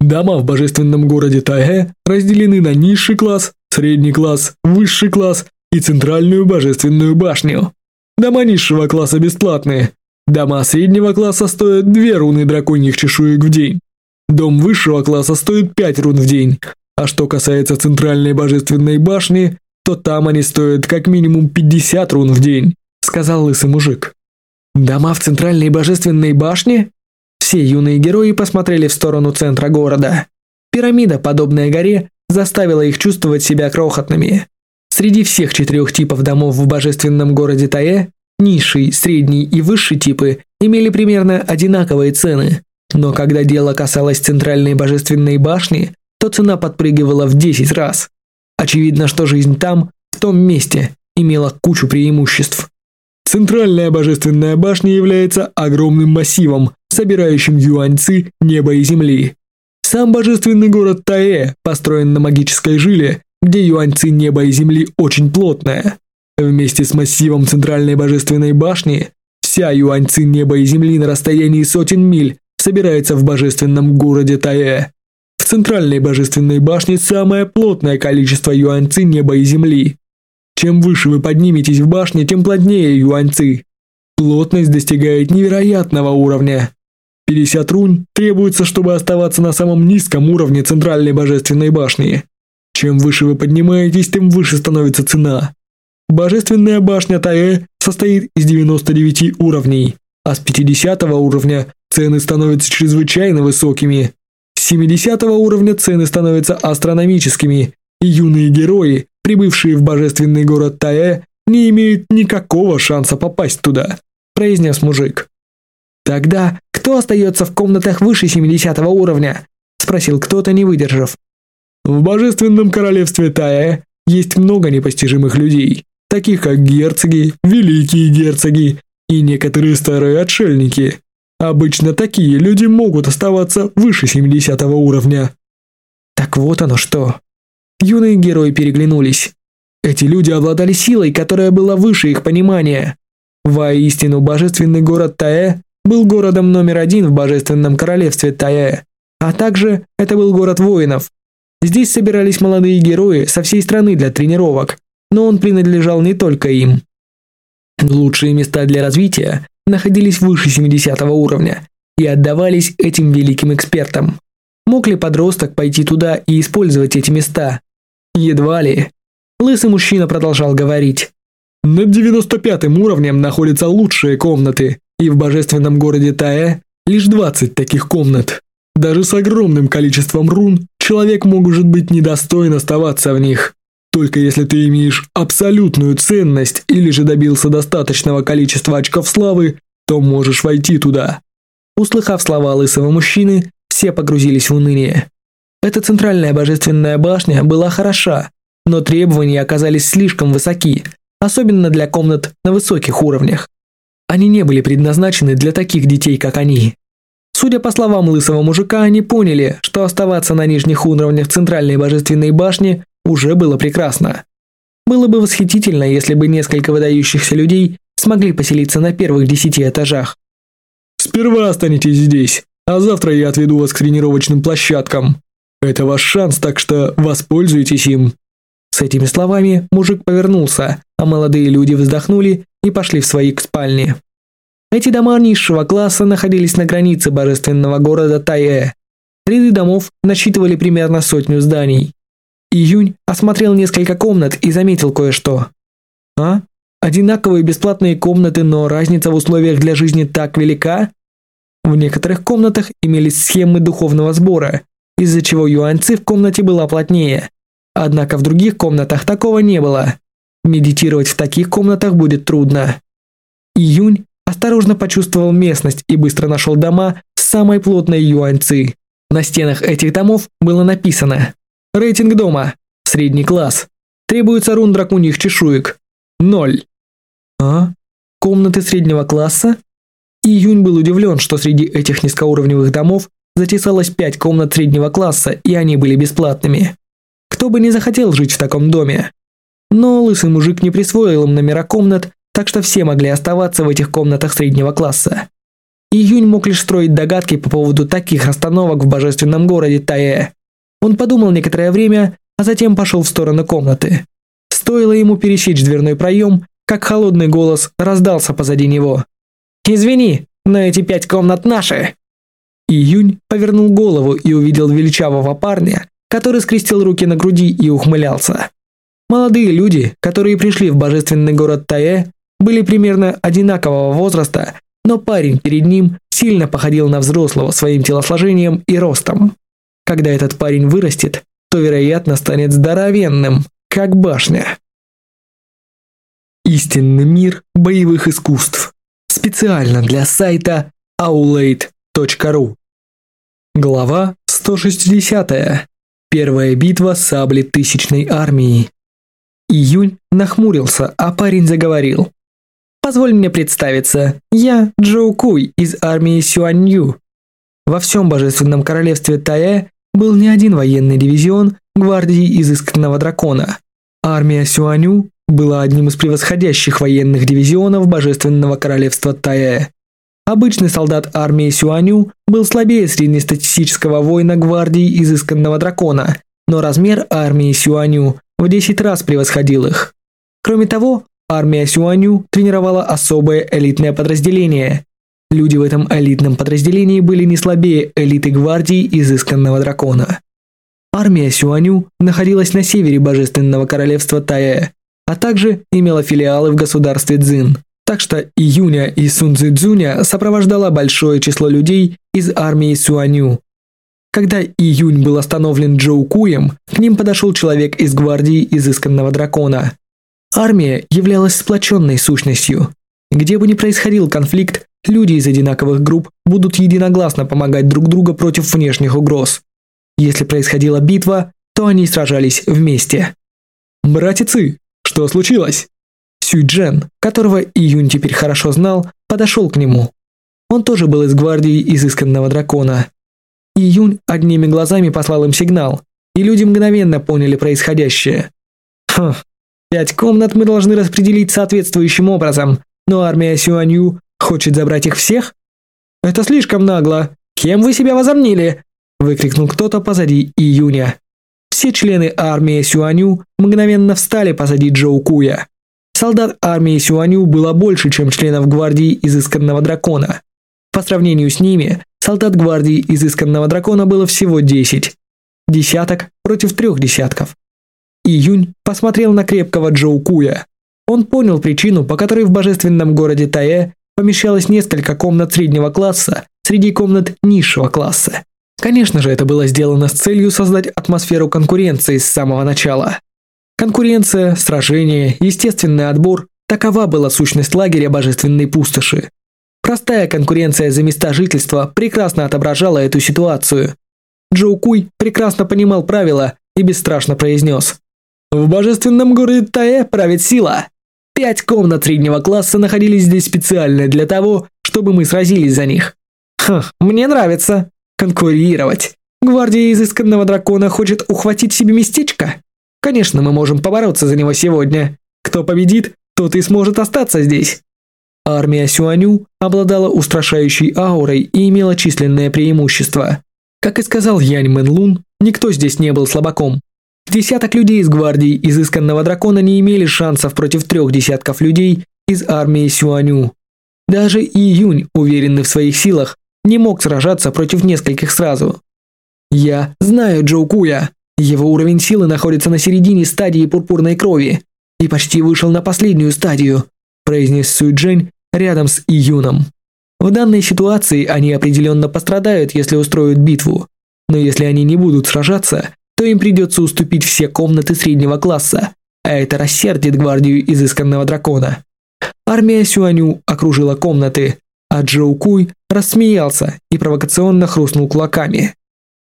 Дома в божественном городе Тайхе разделены на низший класс, средний класс, высший класс и центральную божественную башню. Дома низшего класса бесплатные. Дома среднего класса стоят 2 руны драконьих чешуек в день. Дом высшего класса стоит 5 рун в день. А что касается центральной божественной башни, то там они стоят как минимум 50 рун в день», — сказал лысый мужик. «Дома в центральной божественной башне?» Все юные герои посмотрели в сторону центра города. Пирамида, подобная горе, заставила их чувствовать себя крохотными. Среди всех четырех типов домов в божественном городе Тае низший, средний и высший типы имели примерно одинаковые цены. Но когда дело касалось центральной божественной башни, то цена подпрыгивала в 10 раз. Очевидно, что жизнь там, в том месте, имела кучу преимуществ. Центральная божественная башня является огромным массивом, собирающим юаньцы неба и земли. Сам божественный город Таэ построен на магической жиле, где юаньцы неба и земли очень плотная. Вместе с массивом центральной божественной башни вся юаньцы неба и земли на расстоянии сотен миль собирается в божественном городе Тае. В центральной божественной башне самое плотное количество юаньцы неба и земли. Чем выше вы подниметесь в башне, тем плотнее юаньцы. Плотность достигает невероятного уровня. 50 рун требуется, чтобы оставаться на самом низком уровне центральной божественной башни. Чем выше вы поднимаетесь, тем выше становится цена. Божественная башня Таэ состоит из 99 уровней, а с 50 уровня цены становятся чрезвычайно высокими. С 70 уровня цены становятся астрономическими, и юные герои, прибывшие в божественный город Таэ, не имеют никакого шанса попасть туда», – произнес мужик. «Тогда кто остается в комнатах выше 70 уровня?» – спросил кто-то, не выдержав. В божественном королевстве Тая есть много непостижимых людей, таких как герцоги, великие герцоги и некоторые старые отшельники. Обычно такие люди могут оставаться выше 70 уровня. Так вот оно что. Юные герои переглянулись. Эти люди обладали силой, которая была выше их понимания. Воистину, божественный город Таэ был городом номер один в божественном королевстве Таэ, а также это был город воинов, Здесь собирались молодые герои со всей страны для тренировок, но он принадлежал не только им. Лучшие места для развития находились выше 70 уровня и отдавались этим великим экспертам. Мог ли подросток пойти туда и использовать эти места? Едва ли. Лысый мужчина продолжал говорить. Над 95 уровнем находятся лучшие комнаты, и в божественном городе Тае лишь 20 таких комнат. Даже с огромным количеством рун человек может быть недостоин оставаться в них. Только если ты имеешь абсолютную ценность или же добился достаточного количества очков славы, то можешь войти туда. Услыхав слова лысого мужчины, все погрузились в уныние. Эта центральная божественная башня была хороша, но требования оказались слишком высоки, особенно для комнат на высоких уровнях. Они не были предназначены для таких детей, как они. Судя по словам лысого мужика, они поняли, что оставаться на нижних уровнях центральной божественной башни уже было прекрасно. Было бы восхитительно, если бы несколько выдающихся людей смогли поселиться на первых десяти этажах. «Сперва останетесь здесь, а завтра я отведу вас к тренировочным площадкам. Это ваш шанс, так что воспользуйтесь им». С этими словами мужик повернулся, а молодые люди вздохнули и пошли в свои спальни. Эти дома низшего класса находились на границе божественного города Тайэ. Ряды домов насчитывали примерно сотню зданий. Июнь осмотрел несколько комнат и заметил кое-что. А? Одинаковые бесплатные комнаты, но разница в условиях для жизни так велика? В некоторых комнатах имелись схемы духовного сбора, из-за чего юаньцы в комнате было плотнее. Однако в других комнатах такого не было. Медитировать в таких комнатах будет трудно. Июнь осторожно почувствовал местность и быстро нашел дома с самой плотной юаньцы. На стенах этих домов было написано «Рейтинг дома. Средний класс. Требуется рун драконьих чешуек. Ноль». «А? Комнаты среднего класса?» Июнь был удивлен, что среди этих низкоуровневых домов затесалось пять комнат среднего класса, и они были бесплатными. Кто бы не захотел жить в таком доме. Но лысый мужик не присвоил им номера комнат так что все могли оставаться в этих комнатах среднего класса. Июнь мог лишь строить догадки по поводу таких остановок в божественном городе Таэ. Он подумал некоторое время, а затем пошел в сторону комнаты. Стоило ему пересечь дверной проем, как холодный голос раздался позади него. «Извини, но эти пять комнат наши!» Июнь повернул голову и увидел величавого парня, который скрестил руки на груди и ухмылялся. Молодые люди, которые пришли в божественный город Таэ, были примерно одинакового возраста, но парень перед ним сильно походил на взрослого своим телосложением и ростом. Когда этот парень вырастет, то, вероятно, станет здоровенным, как башня. Истинный мир боевых искусств. Специально для сайта aulade.ru Глава 160. Первая битва сабли тысячной армии. Июнь нахмурился, а парень заговорил. Позволь мне представиться. Я Джоу Куй из армии Сюанью. Во всем божественном королевстве Тае был не один военный дивизион гвардии изысканного дракона. Армия Сюаню была одним из превосходящих военных дивизионов божественного королевства Тае. Обычный солдат армии Сюаню был слабее среднестатистического воина гвардии изысканного дракона, но размер армии Сюаню в 10 раз превосходил их. Кроме того, Армия Сюаню тренировала особое элитное подразделение. Люди в этом элитном подразделении были не слабее элиты гвардии изысканного дракона. Армия Сюаню находилась на севере Божественного Королевства Тае, а также имела филиалы в государстве Цзин. Так что Июня и Сунцзы Цзюня сопровождала большое число людей из армии Сюаню. Когда Июнь был остановлен Джоу Куем, к ним подошел человек из гвардии Изысканного Дракона. Армия являлась сплоченной сущностью. Где бы ни происходил конфликт, люди из одинаковых групп будут единогласно помогать друг другу против внешних угроз. Если происходила битва, то они сражались вместе. «Братицы, что случилось?» Сюйджен, которого Июнь теперь хорошо знал, подошел к нему. Он тоже был из гвардии изысканного дракона. Июнь одними глазами послал им сигнал, и люди мгновенно поняли происходящее. Хм, Пять комнат мы должны распределить соответствующим образом, но армия Сюанью хочет забрать их всех? Это слишком нагло. Кем вы себя возомнили? Выкрикнул кто-то позади Июня. Все члены армии Сюаню мгновенно встали позади Джоу Куя. Солдат армии Сюаню было больше, чем членов гвардии Изысканного Дракона. По сравнению с ними, солдат гвардии Изысканного Дракона было всего 10. Десяток против трех десятков. Июнь посмотрел на крепкого Джоу Куя. Он понял причину, по которой в божественном городе Тае помещалось несколько комнат среднего класса среди комнат низшего класса. Конечно же, это было сделано с целью создать атмосферу конкуренции с самого начала. Конкуренция, сражение, естественный отбор – такова была сущность лагеря божественной пустоши. Простая конкуренция за места жительства прекрасно отображала эту ситуацию. Джоу Куй прекрасно понимал правила и бесстрашно произнес в божественном городе Тае правит сила. Пять комнат среднего класса находились здесь специально для того, чтобы мы сразились за них. Хм, мне нравится. Конкурировать. Гвардия изысканного дракона хочет ухватить себе местечко. Конечно, мы можем побороться за него сегодня. Кто победит, тот и сможет остаться здесь. Армия Сюаню обладала устрашающей аурой и имела численное преимущество. Как и сказал Янь Мэн Лун, никто здесь не был слабаком. Десяток людей из гвардии изысканного дракона не имели шансов против трех десятков людей из армии Сюаню. Даже Июнь, уверенный в своих силах, не мог сражаться против нескольких сразу. Я знаю Джоу Куя. Его уровень силы находится на середине стадии пурпурной крови и почти вышел на последнюю стадию, произнес Сюй Джень рядом с Июном. В данной ситуации они определенно пострадают, если устроят битву. Но если они не будут сражаться, то им придется уступить все комнаты среднего класса, а это рассердит гвардию изысканного дракона. Армия Сюаню окружила комнаты, а Джоу Куй рассмеялся и провокационно хрустнул кулаками.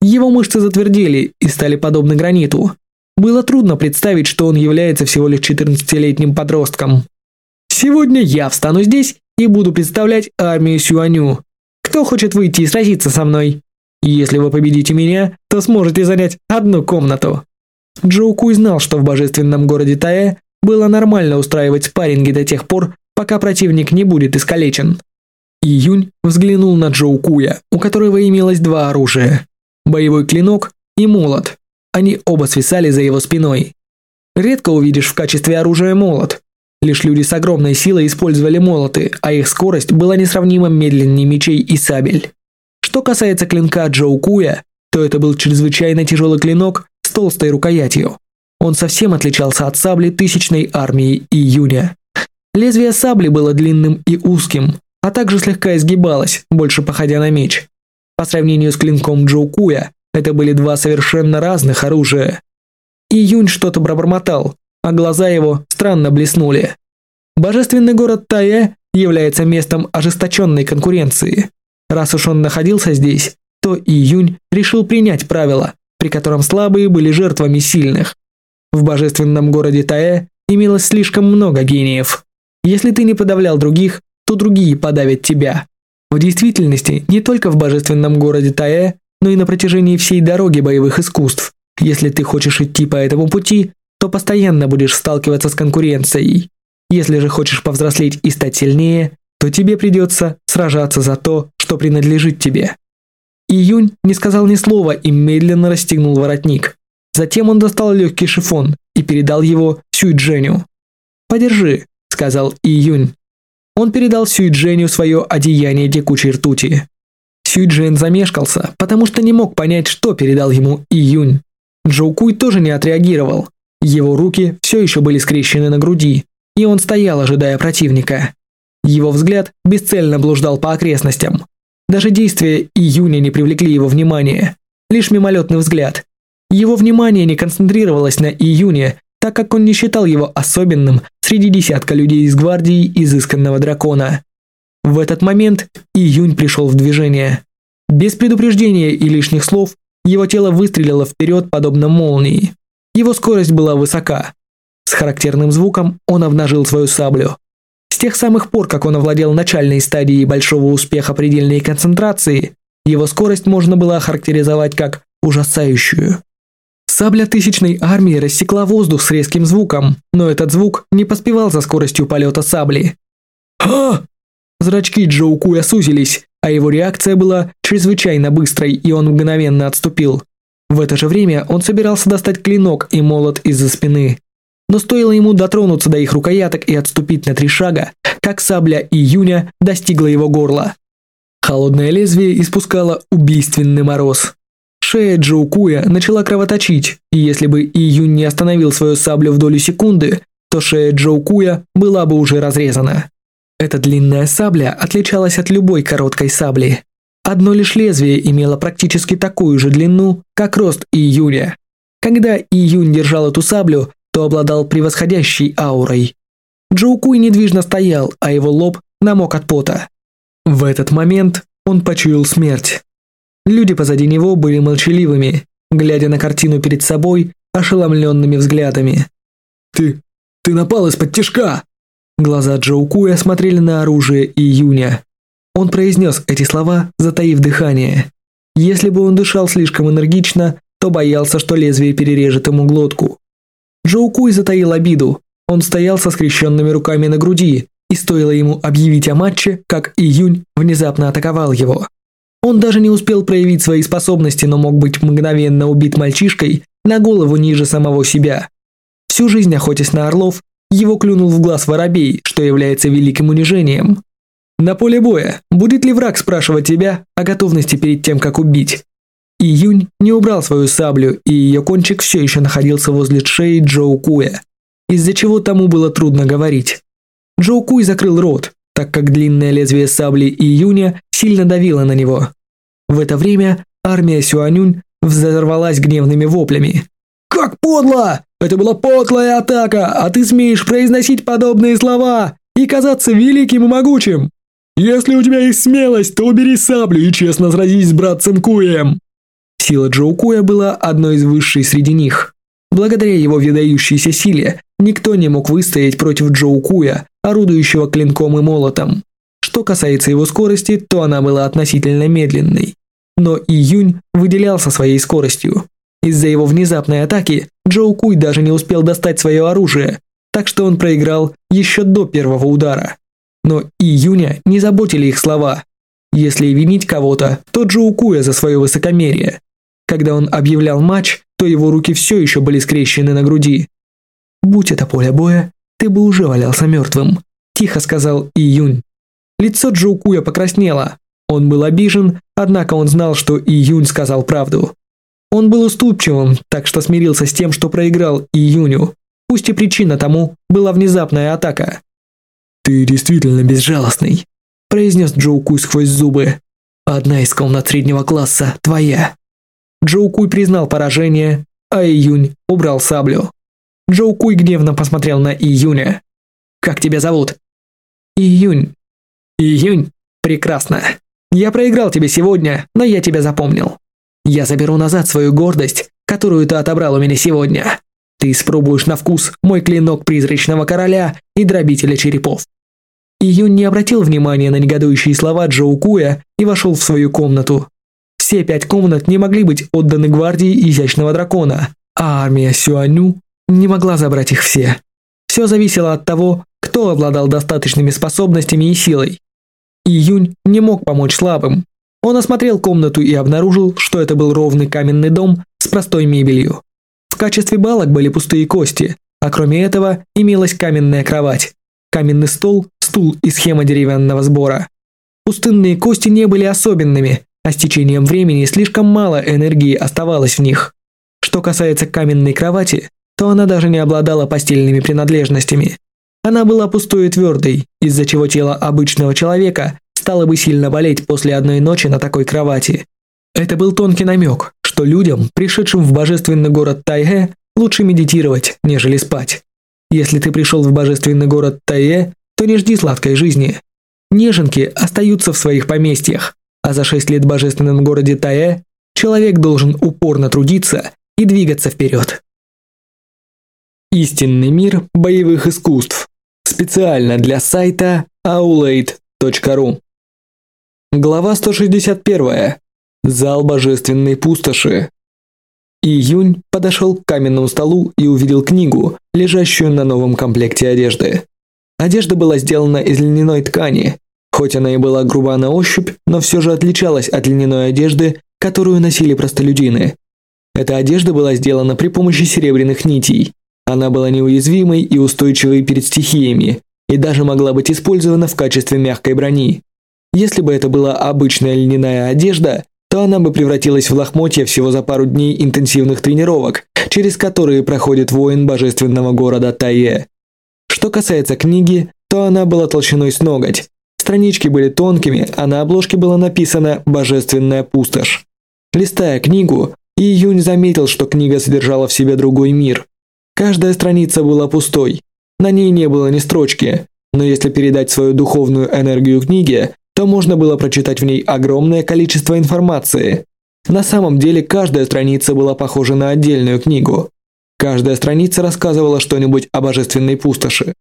Его мышцы затвердели и стали подобны граниту. Было трудно представить, что он является всего лишь 14-летним подростком. «Сегодня я встану здесь и буду представлять армию Сюаню. Кто хочет выйти и сразиться со мной?» Если вы победите меня, то сможете занять одну комнату. Джоу Куй знал, что в божественном городе Тае было нормально устраивать спарринги до тех пор, пока противник не будет искалечен. Июнь взглянул на Джоу Куя, у которого имелось два оружия – боевой клинок и молот. Они оба свисали за его спиной. Редко увидишь в качестве оружия молот. Лишь люди с огромной силой использовали молоты, а их скорость была несравнима медленнее мечей и сабель. Что касается клинка Джоукуя, то это был чрезвычайно тяжелый клинок с толстой рукоятью. Он совсем отличался от сабли тысячной армии июня. Лезвие сабли было длинным и узким, а также слегка изгибалось, больше походя на меч. По сравнению с клинком Джоукуя, это были два совершенно разных оружия. Июнь что-то пробормотал, а глаза его странно блеснули. Божественный город Тае является местом ожесточенной конкуренции. Раз уж он находился здесь, то Июнь решил принять правило, при котором слабые были жертвами сильных. В божественном городе Таэ имелось слишком много гениев. Если ты не подавлял других, то другие подавят тебя. В действительности, не только в божественном городе Таэ, но и на протяжении всей дороги боевых искусств. Если ты хочешь идти по этому пути, то постоянно будешь сталкиваться с конкуренцией. Если же хочешь повзрослеть и стать сильнее, то тебе придется сражаться за то, что принадлежит тебе. Июнь не сказал ни слова и медленно расстегнул воротник. Затем он достал легкий шифон и передал его Сюй Дженю. «Подержи», — сказал Июнь. Он передал Сюй Дженю свое одеяние текучей ртути. Сюй Джен замешкался, потому что не мог понять, что передал ему Июнь. Джоу Куй тоже не отреагировал. Его руки все еще были скрещены на груди, и он стоял, ожидая противника. Его взгляд бесцельно блуждал по окрестностям. Даже действия июня не привлекли его внимания. Лишь мимолетный взгляд. Его внимание не концентрировалось на июне, так как он не считал его особенным среди десятка людей из гвардии изысканного дракона. В этот момент июнь пришел в движение. Без предупреждения и лишних слов его тело выстрелило вперед подобно молнии. Его скорость была высока. С характерным звуком он обнажил свою саблю – тех самых пор, как он овладел начальной стадией большого успеха предельной концентрации, его скорость можно было охарактеризовать как ужасающую. Сабля тысячной армии рассекла воздух с резким звуком, но этот звук не поспевал за скоростью полета сабли. «Ха!» Зрачки Джоу Куя сузились, а его реакция была чрезвычайно быстрой, и он мгновенно отступил. В это же время он собирался достать клинок и молот из-за спины но стоило ему дотронуться до их рукояток и отступить на три шага, как сабля июня достигла его горла. Холодное лезвие испускало убийственный мороз. Шея Джоукуя начала кровоточить, и если бы Июнь не остановил свою саблю в долю секунды, то шея Джоукуя была бы уже разрезана. Эта длинная сабля отличалась от любой короткой сабли. Одно лишь лезвие имело практически такую же длину, как рост Июня. Когда Июнь держал эту саблю, кто обладал превосходящей аурой. Джоукуй недвижно стоял, а его лоб намок от пота. В этот момент он почуял смерть. Люди позади него были молчаливыми, глядя на картину перед собой ошеломленными взглядами. «Ты... ты напал из-под тишка!» Глаза Джоукуя смотрели на оружие июня. Он произнес эти слова, затаив дыхание. Если бы он дышал слишком энергично, то боялся, что лезвие перережет ему глотку. Джоукуй затаил обиду. Он стоял со скрещенными руками на груди, и стоило ему объявить о матче, как Июнь внезапно атаковал его. Он даже не успел проявить свои способности, но мог быть мгновенно убит мальчишкой на голову ниже самого себя. Всю жизнь охотясь на орлов, его клюнул в глаз воробей, что является великим унижением. На поле боя будет ли враг спрашивать тебя о готовности перед тем, как убить? Июнь не убрал свою саблю, и ее кончик все еще находился возле шеи Джоу Куя, из-за чего тому было трудно говорить. Джоу Куй закрыл рот, так как длинное лезвие сабли Июня сильно давило на него. В это время армия Сюанюнь взорвалась гневными воплями. «Как подло! Это была подлая атака, а ты смеешь произносить подобные слова и казаться великим и могучим! Если у тебя есть смелость, то убери саблю и честно сразись с братцем Куем!» Сила Джоукуя была одной из высшей среди них. Благодаря его выдающейся силе, никто не мог выстоять против Джоукуя, орудующего клинком и молотом. Что касается его скорости, то она была относительно медленной. Но Июнь выделялся своей скоростью. Из-за его внезапной атаки Джоу Куй даже не успел достать свое оружие, так что он проиграл еще до первого удара. Но Июня не заботили их слова. Если винить кого-то, то Джоу Куя за свое высокомерие. Когда он объявлял матч, то его руки все еще были скрещены на груди. «Будь это поле боя, ты бы уже валялся мертвым», – тихо сказал Июнь. Лицо Джоукуя покраснело. Он был обижен, однако он знал, что Июнь сказал правду. Он был уступчивым, так что смирился с тем, что проиграл Июню. Пусть и причина тому была внезапная атака. «Ты действительно безжалостный», – произнес Джоукуй сквозь зубы. «Одна из комнат среднего класса твоя». Джоу Куй признал поражение, а Июнь убрал саблю. Джоу Куй гневно посмотрел на Июня. «Как тебя зовут?» «Июнь». «Июнь? Прекрасно. Я проиграл тебе сегодня, но я тебя запомнил. Я заберу назад свою гордость, которую ты отобрал у меня сегодня. Ты испробуешь на вкус мой клинок призрачного короля и дробителя черепов». Июнь не обратил внимания на негодующие слова Джоу Куя и вошел в свою комнату, все пять комнат не могли быть отданы гвардии изящного дракона, а армия Сюаню не могла забрать их все. Все зависело от того, кто обладал достаточными способностями и силой. Июнь не мог помочь слабым. Он осмотрел комнату и обнаружил, что это был ровный каменный дом с простой мебелью. В качестве балок были пустые кости, а кроме этого имелась каменная кровать, каменный стол, стул и схема деревянного сбора. Пустынные кости не были особенными, а с течением времени слишком мало энергии оставалось в них. Что касается каменной кровати, то она даже не обладала постельными принадлежностями. Она была пустой и твердой, из-за чего тело обычного человека стало бы сильно болеть после одной ночи на такой кровати. Это был тонкий намек, что людям, пришедшим в божественный город Тайге, лучше медитировать, нежели спать. Если ты пришел в божественный город Тайе, то не жди сладкой жизни. Неженки остаются в своих поместьях, а за 6 лет в божественном городе Тае человек должен упорно трудиться и двигаться вперед. Истинный мир боевых искусств. Специально для сайта aulade.ru Глава 161. Зал божественной пустоши. Июнь подошел к каменному столу и увидел книгу, лежащую на новом комплекте одежды. Одежда была сделана из льняной ткани, Хоть она и была груба на ощупь, но все же отличалась от льняной одежды, которую носили простолюдины. Эта одежда была сделана при помощи серебряных нитей. Она была неуязвимой и устойчивой перед стихиями, и даже могла быть использована в качестве мягкой брони. Если бы это была обычная льняная одежда, то она бы превратилась в лохмотья всего за пару дней интенсивных тренировок, через которые проходит воин божественного города Тае. Что касается книги, то она была толщиной с ноготь, Странички были тонкими, а на обложке было написано «Божественная пустошь». Листая книгу, Июнь заметил, что книга содержала в себе другой мир. Каждая страница была пустой, на ней не было ни строчки, но если передать свою духовную энергию книге, то можно было прочитать в ней огромное количество информации. На самом деле каждая страница была похожа на отдельную книгу. Каждая страница рассказывала что-нибудь о божественной пустоши.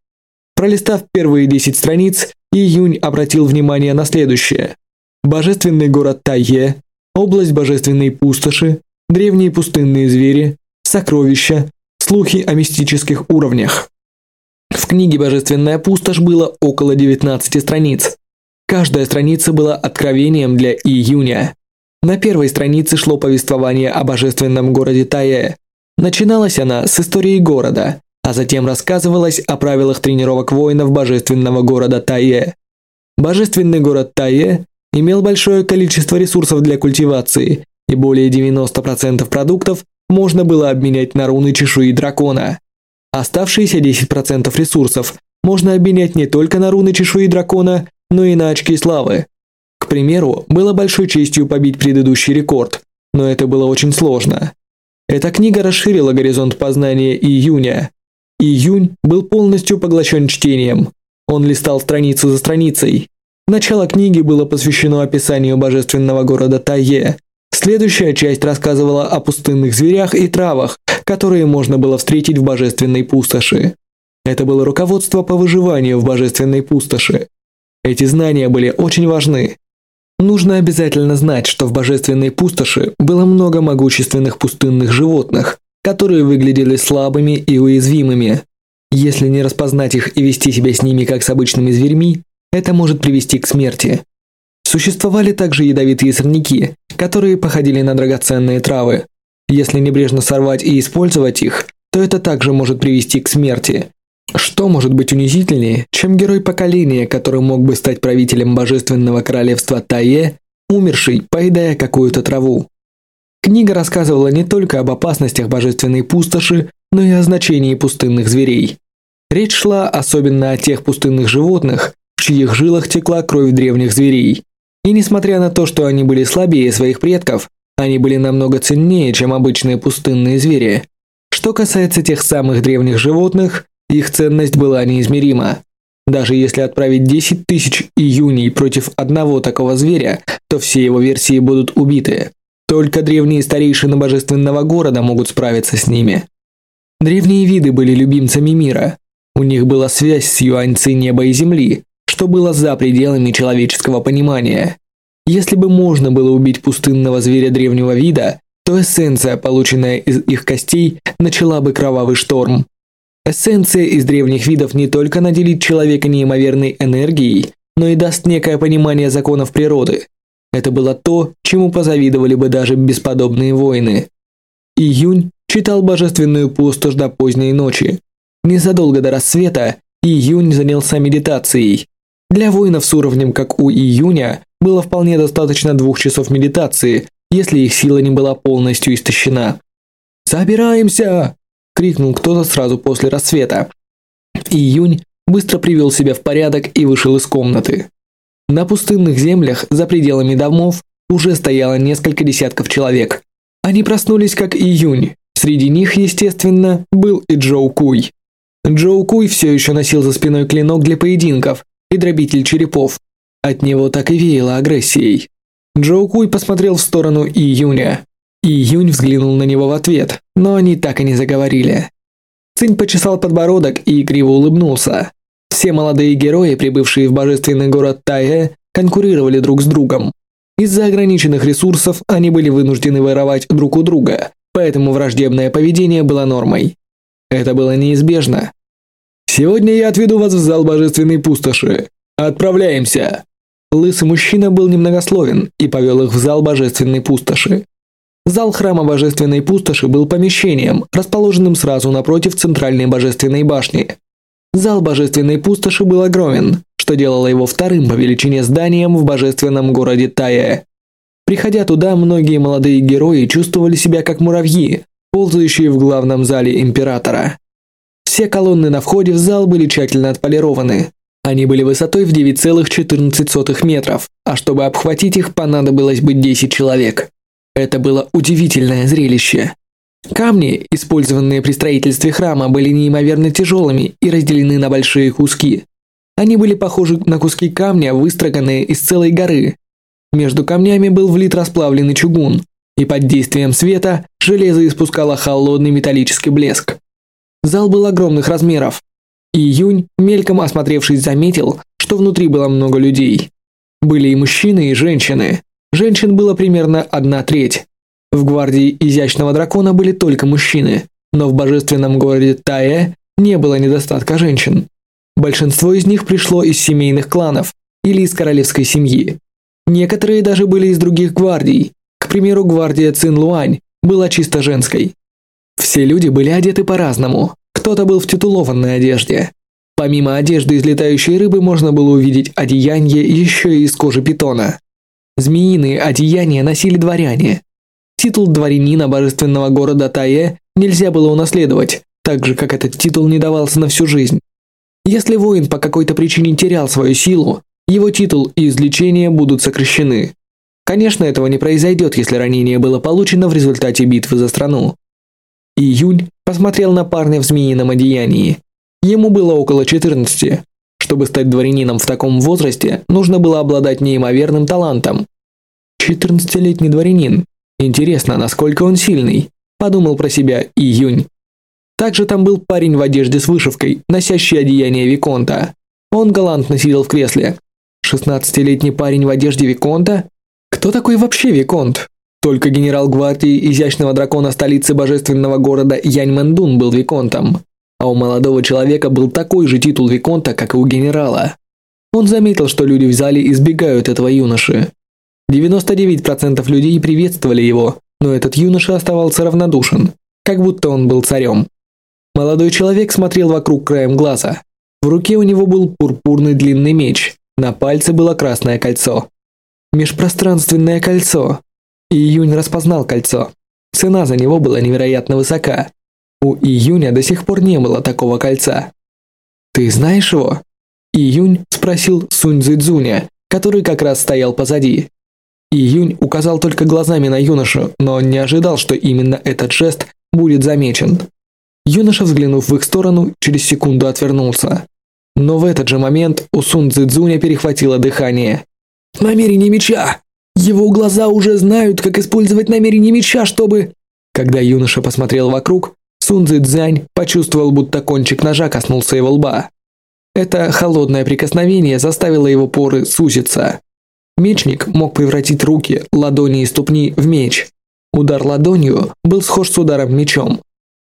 Пролистав первые 10 страниц, Июнь обратил внимание на следующее. Божественный город Тайе, область божественной пустоши, древние пустынные звери, сокровища, слухи о мистических уровнях. В книге «Божественная пустошь» было около 19 страниц. Каждая страница была откровением для июня. На первой странице шло повествование о божественном городе Тае. Начиналась она с истории города, а затем рассказывалось о правилах тренировок воинов божественного города Тае. Божественный город Тае имел большое количество ресурсов для культивации, и более 90% продуктов можно было обменять на руны чешуи дракона. Оставшиеся 10% ресурсов можно обменять не только на руны чешуи дракона, но и на очки славы. К примеру, было большой честью побить предыдущий рекорд, но это было очень сложно. Эта книга расширила горизонт познания июня, и юнь был полностью поглощен чтением. Он листал страницу за страницей. Начало книги было посвящено описанию божественного города Тае. Следующая часть рассказывала о пустынных зверях и травах, которые можно было встретить в божественной пустоши. Это было руководство по выживанию в божественной пустоши. Эти знания были очень важны. Нужно обязательно знать, что в божественной пустоши было много могущественных пустынных животных, которые выглядели слабыми и уязвимыми. Если не распознать их и вести себя с ними как с обычными зверьми, это может привести к смерти. Существовали также ядовитые сорняки, которые походили на драгоценные травы. Если небрежно сорвать и использовать их, то это также может привести к смерти. Что может быть унизительнее, чем герой поколения, который мог бы стать правителем божественного королевства Тае, умерший, поедая какую-то траву? Книга рассказывала не только об опасностях божественной пустоши, но и о значении пустынных зверей. Речь шла особенно о тех пустынных животных, в чьих жилах текла кровь древних зверей. И несмотря на то, что они были слабее своих предков, они были намного ценнее, чем обычные пустынные звери. Что касается тех самых древних животных, их ценность была неизмерима. Даже если отправить 10 тысяч июней против одного такого зверя, то все его версии будут убиты. Только древние старейшины божественного города могут справиться с ними. Древние виды были любимцами мира. У них была связь с юаньцы неба и земли, что было за пределами человеческого понимания. Если бы можно было убить пустынного зверя древнего вида, то эссенция, полученная из их костей, начала бы кровавый шторм. Эссенция из древних видов не только наделит человека неимоверной энергией, но и даст некое понимание законов природы, это было то, чему позавидовали бы даже бесподобные воины. Июнь читал божественную пустошь до поздней ночи. Незадолго до рассвета Июнь занялся медитацией. Для воинов с уровнем, как у Июня, было вполне достаточно двух часов медитации, если их сила не была полностью истощена. «Собираемся!» – крикнул кто-то сразу после рассвета. Июнь быстро привел себя в порядок и вышел из комнаты. На пустынных землях за пределами домов уже стояло несколько десятков человек. Они проснулись как июнь. Среди них, естественно, был и Джоу Куй. Джоу Куй все еще носил за спиной клинок для поединков и дробитель черепов. От него так и веяло агрессией. Джоу Куй посмотрел в сторону Июня. Июнь взглянул на него в ответ, но они так и не заговорили. Цинь почесал подбородок и игриво улыбнулся. Все молодые герои, прибывшие в божественный город Тайэ, конкурировали друг с другом. Из-за ограниченных ресурсов они были вынуждены воровать друг у друга, поэтому враждебное поведение было нормой. Это было неизбежно. «Сегодня я отведу вас в зал божественной пустоши. Отправляемся!» Лысый мужчина был немногословен и повел их в зал божественной пустоши. Зал храма божественной пустоши был помещением, расположенным сразу напротив центральной божественной башни. Зал Божественной Пустоши был огромен, что делало его вторым по величине зданием в божественном городе Тая. Приходя туда, многие молодые герои чувствовали себя как муравьи, ползающие в главном зале Императора. Все колонны на входе в зал были тщательно отполированы. Они были высотой в 9,14 метров, а чтобы обхватить их, понадобилось бы 10 человек. Это было удивительное зрелище. Камни, использованные при строительстве храма, были неимоверно тяжелыми и разделены на большие куски. Они были похожи на куски камня, выстроганные из целой горы. Между камнями был влит расплавленный чугун, и под действием света железо испускало холодный металлический блеск. Зал был огромных размеров. И Юнь, мельком осмотревшись, заметил, что внутри было много людей. Были и мужчины, и женщины. Женщин было примерно одна треть. В гвардии изящного дракона были только мужчины, но в божественном городе Тае не было недостатка женщин. Большинство из них пришло из семейных кланов или из королевской семьи. Некоторые даже были из других гвардий. К примеру, гвардия Цин Луань была чисто женской. Все люди были одеты по-разному. Кто-то был в титулованной одежде. Помимо одежды из летающей рыбы можно было увидеть одеяние еще и из кожи питона. Змеиные одеяния носили дворяне, Титул дворянина божественного города Тае нельзя было унаследовать, так же, как этот титул не давался на всю жизнь. Если воин по какой-то причине терял свою силу, его титул и излечение будут сокращены. Конечно, этого не произойдет, если ранение было получено в результате битвы за страну. Июнь посмотрел на парня в змеином одеянии. Ему было около 14. Чтобы стать дворянином в таком возрасте, нужно было обладать неимоверным талантом. 14-летний дворянин. Интересно, насколько он сильный, подумал про себя Июнь. Также там был парень в одежде с вышивкой, носящий одеяние Виконта. Он галантно сидел в кресле. Шестнадцатилетний парень в одежде Виконта? Кто такой вообще Виконт? Только генерал гвардии изящного дракона столицы божественного города Яньмэндун был Виконтом, а у молодого человека был такой же титул Виконта, как и у генерала. Он заметил, что люди в зале избегают этого юноши. 99% людей приветствовали его, но этот юноша оставался равнодушен, как будто он был царем. Молодой человек смотрел вокруг краем глаза. В руке у него был пурпурный длинный меч, на пальце было красное кольцо. Межпространственное кольцо. Июнь распознал кольцо. Цена за него была невероятно высока. У Июня до сих пор не было такого кольца. «Ты знаешь его?» Июнь спросил Сунь Цзэцзуня, который как раз стоял позади. Июнь указал только глазами на юношу, но не ожидал, что именно этот жест будет замечен. Юноша, взглянув в их сторону, через секунду отвернулся. Но в этот же момент у Сун Цзюня перехватило дыхание. «Намерение меча! Его глаза уже знают, как использовать намерение меча, чтобы...» Когда юноша посмотрел вокруг, Сун Цзянь почувствовал, будто кончик ножа коснулся его лба. Это холодное прикосновение заставило его поры сузиться. Мечник мог превратить руки, ладони и ступни в меч. Удар ладонью был схож с ударом мечом.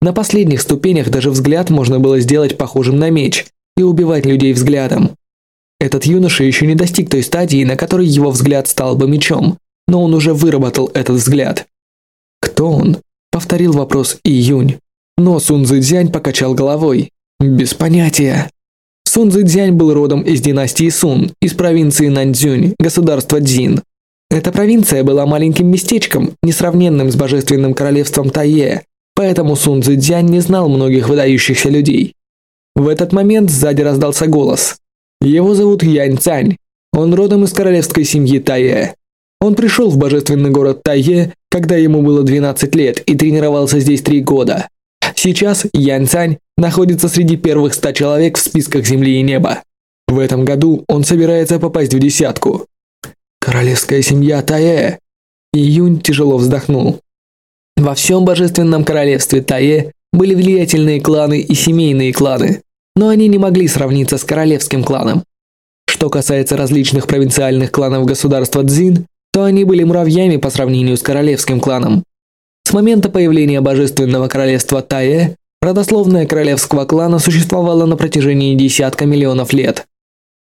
На последних ступенях даже взгляд можно было сделать похожим на меч и убивать людей взглядом. Этот юноша еще не достиг той стадии, на которой его взгляд стал бы мечом, но он уже выработал этот взгляд. «Кто он?» – повторил вопрос Июнь. Но Сун Цзянь покачал головой. «Без понятия». Сун Цзэцзянь был родом из династии Сун, из провинции Наньцзюнь, государства Дзин. Эта провинция была маленьким местечком, несравненным с божественным королевством Тае, поэтому Сун Цзэцзянь не знал многих выдающихся людей. В этот момент сзади раздался голос. Его зовут Янь Цань. Он родом из королевской семьи Тае. Он пришел в божественный город Тае, когда ему было 12 лет и тренировался здесь 3 года. Сейчас Ян Янцзянь находится среди первых 100 человек в списках Земли и Неба. В этом году он собирается попасть в десятку. Королевская семья Тае. Июнь тяжело вздохнул. Во всем божественном королевстве Тае были влиятельные кланы и семейные кланы, но они не могли сравниться с королевским кланом. Что касается различных провинциальных кланов государства Дзин, то они были муравьями по сравнению с королевским кланом. С момента появления божественного королевства Тае, родословная королевского клана существовала на протяжении десятка миллионов лет.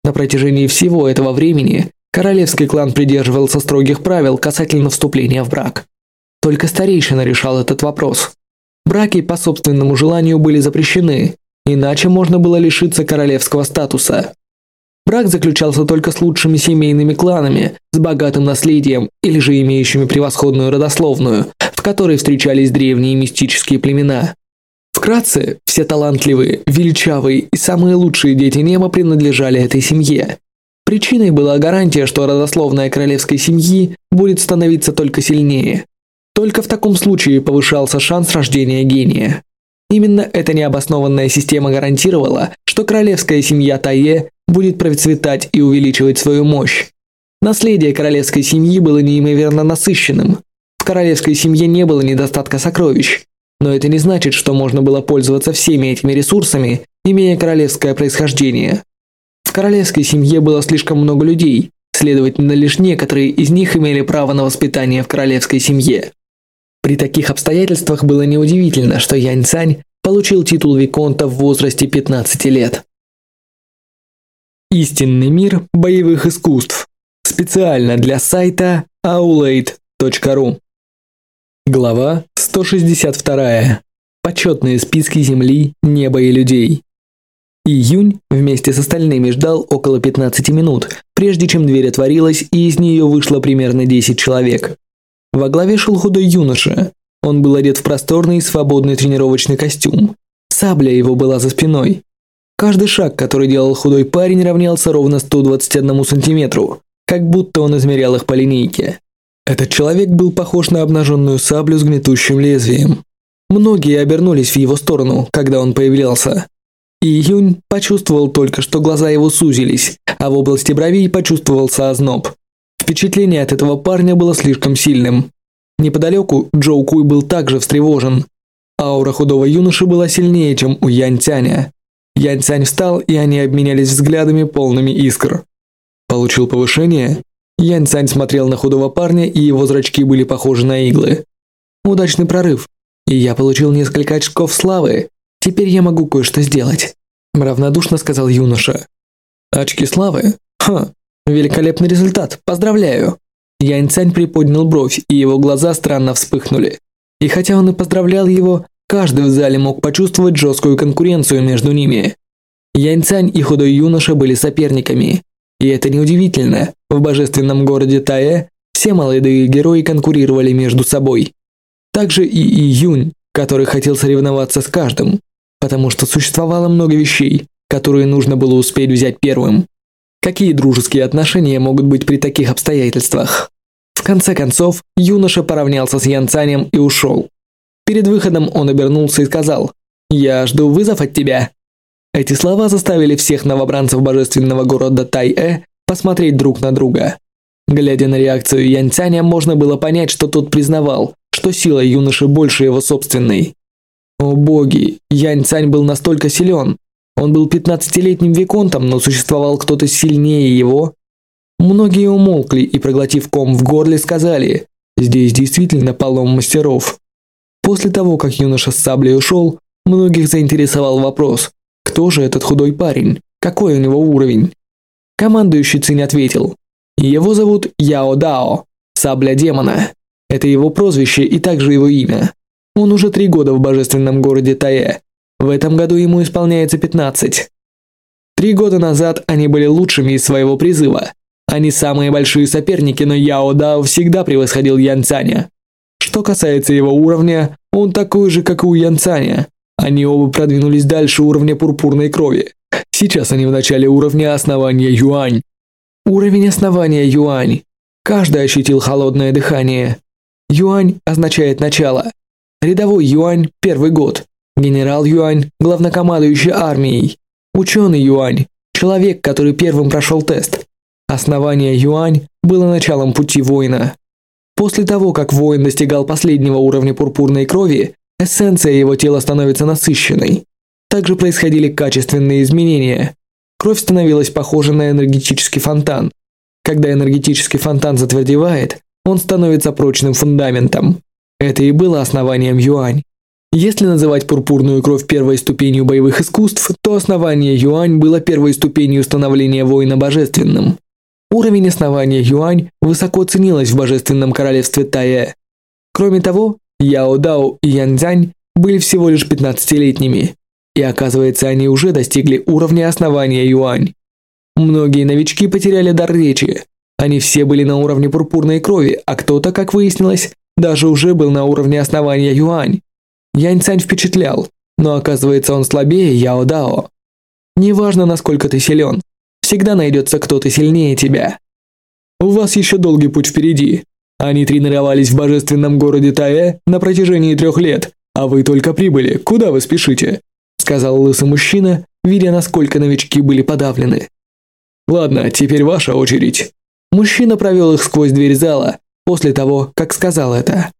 На протяжении всего этого времени королевский клан придерживался строгих правил касательно вступления в брак. Только старейшина решал этот вопрос. Браки по собственному желанию были запрещены, иначе можно было лишиться королевского статуса. Брак заключался только с лучшими семейными кланами, с богатым наследием или же имеющими превосходную родословную, которой встречались древние мистические племена. Вкратце, все талантливые, величавые и самые лучшие дети неба принадлежали этой семье. Причиной была гарантия, что родословная королевской семьи будет становиться только сильнее. Только в таком случае повышался шанс рождения гения. Именно эта необоснованная система гарантировала, что королевская семья Тае будет процветать и увеличивать свою мощь. Наследие королевской семьи было неимоверно насыщенным, королевской семье не было недостатка сокровищ. Но это не значит, что можно было пользоваться всеми этими ресурсами, имея королевское происхождение. В королевской семье было слишком много людей, следовательно, лишь некоторые из них имели право на воспитание в королевской семье. При таких обстоятельствах было неудивительно, что Янь Цань получил титул Виконта в возрасте 15 лет. Истинный мир боевых искусств. Специально для сайта aulade.ru Глава 162. Почетные списки земли, неба и людей. Июнь вместе с остальными ждал около 15 минут, прежде чем дверь отворилась и из нее вышло примерно 10 человек. Во главе шел худой юноша. Он был одет в просторный свободный тренировочный костюм. Сабля его была за спиной. Каждый шаг, который делал худой парень, равнялся ровно 121 сантиметру, как будто он измерял их по линейке. Этот человек был похож на обнаженную саблю с гнетущим лезвием. Многие обернулись в его сторону, когда он появлялся. И Юнь почувствовал только, что глаза его сузились, а в области бровей почувствовался озноб. Впечатление от этого парня было слишком сильным. Неподалеку Джоу Куй был также встревожен. Аура худого юноши была сильнее, чем у Янь Тяня. Янь Тянь встал, и они обменялись взглядами, полными искр. «Получил повышение?» Янь Цань смотрел на худого парня, и его зрачки были похожи на иглы. Удачный прорыв. И я получил несколько очков славы. Теперь я могу кое-что сделать. Равнодушно сказал юноша. Очки славы? Ха, великолепный результат, поздравляю. Янь Цань приподнял бровь, и его глаза странно вспыхнули. И хотя он и поздравлял его, каждый в зале мог почувствовать жесткую конкуренцию между ними. Янь Цань и худой юноша были соперниками. И это неудивительно. В божественном городе Тае все молодые герои конкурировали между собой. Также и Июнь, который хотел соревноваться с каждым, потому что существовало много вещей, которые нужно было успеть взять первым. Какие дружеские отношения могут быть при таких обстоятельствах? В конце концов, юноша поравнялся с Янцанем и ушел. Перед выходом он обернулся и сказал «Я жду вызов от тебя». Эти слова заставили всех новобранцев божественного города Тай-Э посмотреть друг на друга. Глядя на реакцию Янцяня, можно было понять, что тот признавал, что сила юноши больше его собственной. О боги, Янцянь был настолько силен. Он был 15-летним виконтом, но существовал кто-то сильнее его. Многие умолкли и, проглотив ком в горле, сказали «Здесь действительно полом мастеров». После того, как юноша с саблей ушел, многих заинтересовал вопрос, кто же этот худой парень? Какой у него уровень? Командующий Цинь ответил. Его зовут Яо Дао, сабля демона. Это его прозвище и также его имя. Он уже три года в божественном городе Тае. В этом году ему исполняется 15. Три года назад они были лучшими из своего призыва. Они самые большие соперники, но Яо Дао всегда превосходил Ян Цаня. Что касается его уровня, он такой же, как и у Ян Цаня, они оба продвинулись дальше уровня пурпурной крови. Сейчас они в начале уровня основания юань. Уровень основания юань. Каждый ощутил холодное дыхание. Юань означает начало. Рядовой юань – первый год. Генерал юань – главнокомандующий армией. Ученый юань – человек, который первым прошел тест. Основание юань было началом пути воина. После того, как воин достигал последнего уровня пурпурной крови, Эссенция его тела становится насыщенной. Также происходили качественные изменения. Кровь становилась похожа на энергетический фонтан. Когда энергетический фонтан затвердевает, он становится прочным фундаментом. Это и было основанием юань. Если называть пурпурную кровь первой ступенью боевых искусств, то основание юань было первой ступенью становления воина божественным. Уровень основания юань высоко ценилось в божественном королевстве Тае. Кроме того, Яо Дао и Ян Цзянь были всего лишь 15-летними, и оказывается, они уже достигли уровня основания Юань. Многие новички потеряли дар речи. Они все были на уровне пурпурной крови, а кто-то, как выяснилось, даже уже был на уровне основания Юань. Ян Цзянь впечатлял, но оказывается он слабее Яо Дао. Неважно, насколько ты силен, всегда найдется кто-то сильнее тебя. У вас еще долгий путь впереди, они тренировались в божественном городе Тае на протяжении трех лет, а вы только прибыли, куда вы спешите?» Сказал лысый мужчина, видя, насколько новички были подавлены. «Ладно, теперь ваша очередь». Мужчина провел их сквозь дверь зала, после того, как сказал это.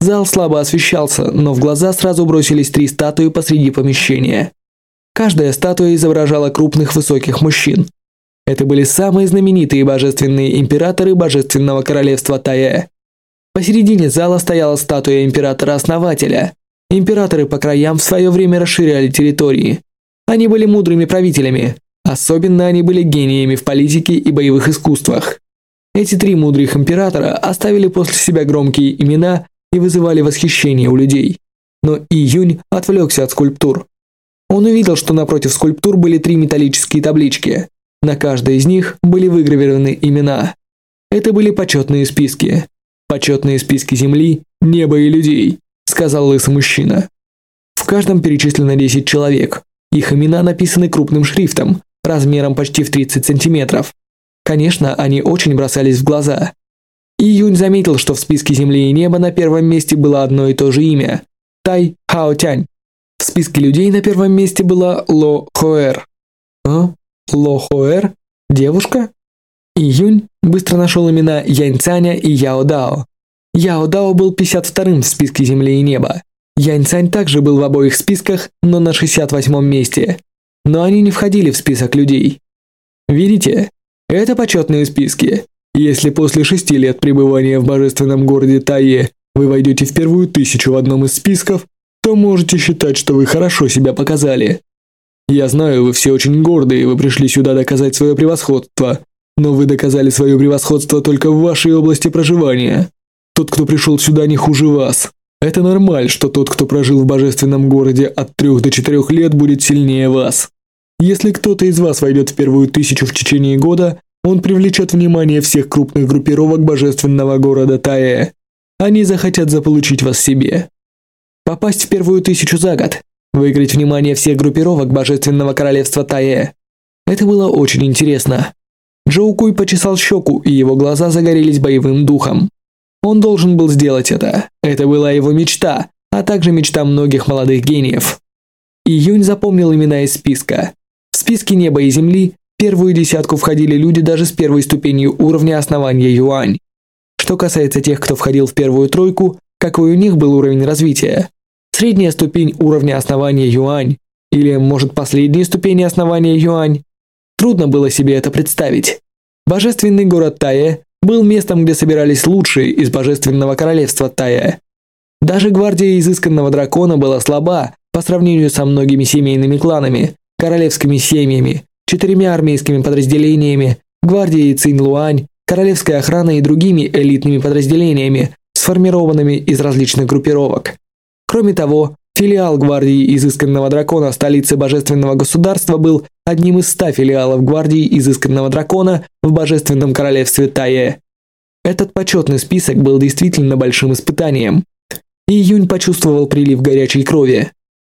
Зал слабо освещался, но в глаза сразу бросились три статуи посреди помещения. Каждая статуя изображала крупных высоких мужчин, это были самые знаменитые божественные императоры Божественного Королевства Тае. Посередине зала стояла статуя императора-основателя. Императоры по краям в свое время расширяли территории. Они были мудрыми правителями. Особенно они были гениями в политике и боевых искусствах. Эти три мудрых императора оставили после себя громкие имена и вызывали восхищение у людей. Но Июнь отвлекся от скульптур. Он увидел, что напротив скульптур были три металлические таблички – на каждой из них были выгравированы имена. Это были почетные списки. Почетные списки Земли, неба и людей, сказал лысый мужчина. В каждом перечислено 10 человек. Их имена написаны крупным шрифтом, размером почти в 30 сантиметров. Конечно, они очень бросались в глаза. Июнь заметил, что в списке Земли и неба на первом месте было одно и то же имя – Тай Хаотянь. В списке людей на первом месте было Ло Хоэр. А? Лохуэр, девушка. Июнь быстро нашел имена Яньцаня и Яо Дао. Яо Дао был 52-м в списке Земли и неба. Яньцань также был в обоих списках, но на 68-м месте. Но они не входили в список людей. Видите? Это почетные списки. Если после шести лет пребывания в божественном городе Тае вы войдете в первую тысячу в одном из списков, то можете считать, что вы хорошо себя показали. Я знаю, вы все очень гордые, вы пришли сюда доказать свое превосходство. Но вы доказали свое превосходство только в вашей области проживания. Тот, кто пришел сюда, не хуже вас. Это нормально, что тот, кто прожил в божественном городе от трех до четырех лет, будет сильнее вас. Если кто-то из вас войдет в первую тысячу в течение года, он привлечет внимание всех крупных группировок божественного города Таэ. Они захотят заполучить вас себе. Попасть в первую тысячу за год выиграть внимание всех группировок Божественного Королевства Тае. Это было очень интересно. Джоу Куй почесал щеку, и его глаза загорелись боевым духом. Он должен был сделать это. Это была его мечта, а также мечта многих молодых гениев. Июнь запомнил имена из списка. В списке неба и земли первую десятку входили люди даже с первой ступенью уровня основания юань. Что касается тех, кто входил в первую тройку, какой у них был уровень развития, средняя ступень уровня основания юань, или, может, последние ступени основания юань. Трудно было себе это представить. Божественный город Тае был местом, где собирались лучшие из божественного королевства Тая. Даже гвардия изысканного дракона была слаба по сравнению со многими семейными кланами, королевскими семьями, четырьмя армейскими подразделениями, гвардией Цинь-Луань, королевской охраной и другими элитными подразделениями, сформированными из различных группировок. Кроме того, филиал гвардии изысканного дракона столицы божественного государства был одним из ста филиалов гвардии изысканного дракона в божественном королевстве Тае. Этот почетный список был действительно большим испытанием. И Юнь почувствовал прилив горячей крови.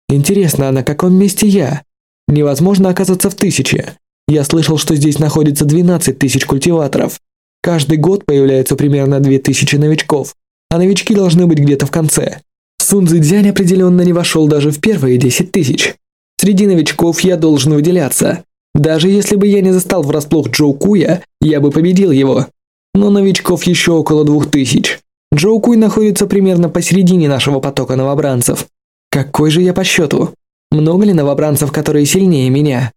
Интересно, а на каком месте я? Невозможно оказаться в тысяче. Я слышал, что здесь находится 12 тысяч культиваторов. Каждый год появляется примерно 2000 новичков, а новички должны быть где-то в конце. Сун Цзэцзянь определенно не вошел даже в первые 10 тысяч. Среди новичков я должен выделяться. Даже если бы я не застал врасплох Джоу Куя, я бы победил его. Но новичков еще около двух тысяч. Джоу Куй находится примерно посередине нашего потока новобранцев. Какой же я по счету? Много ли новобранцев, которые сильнее меня?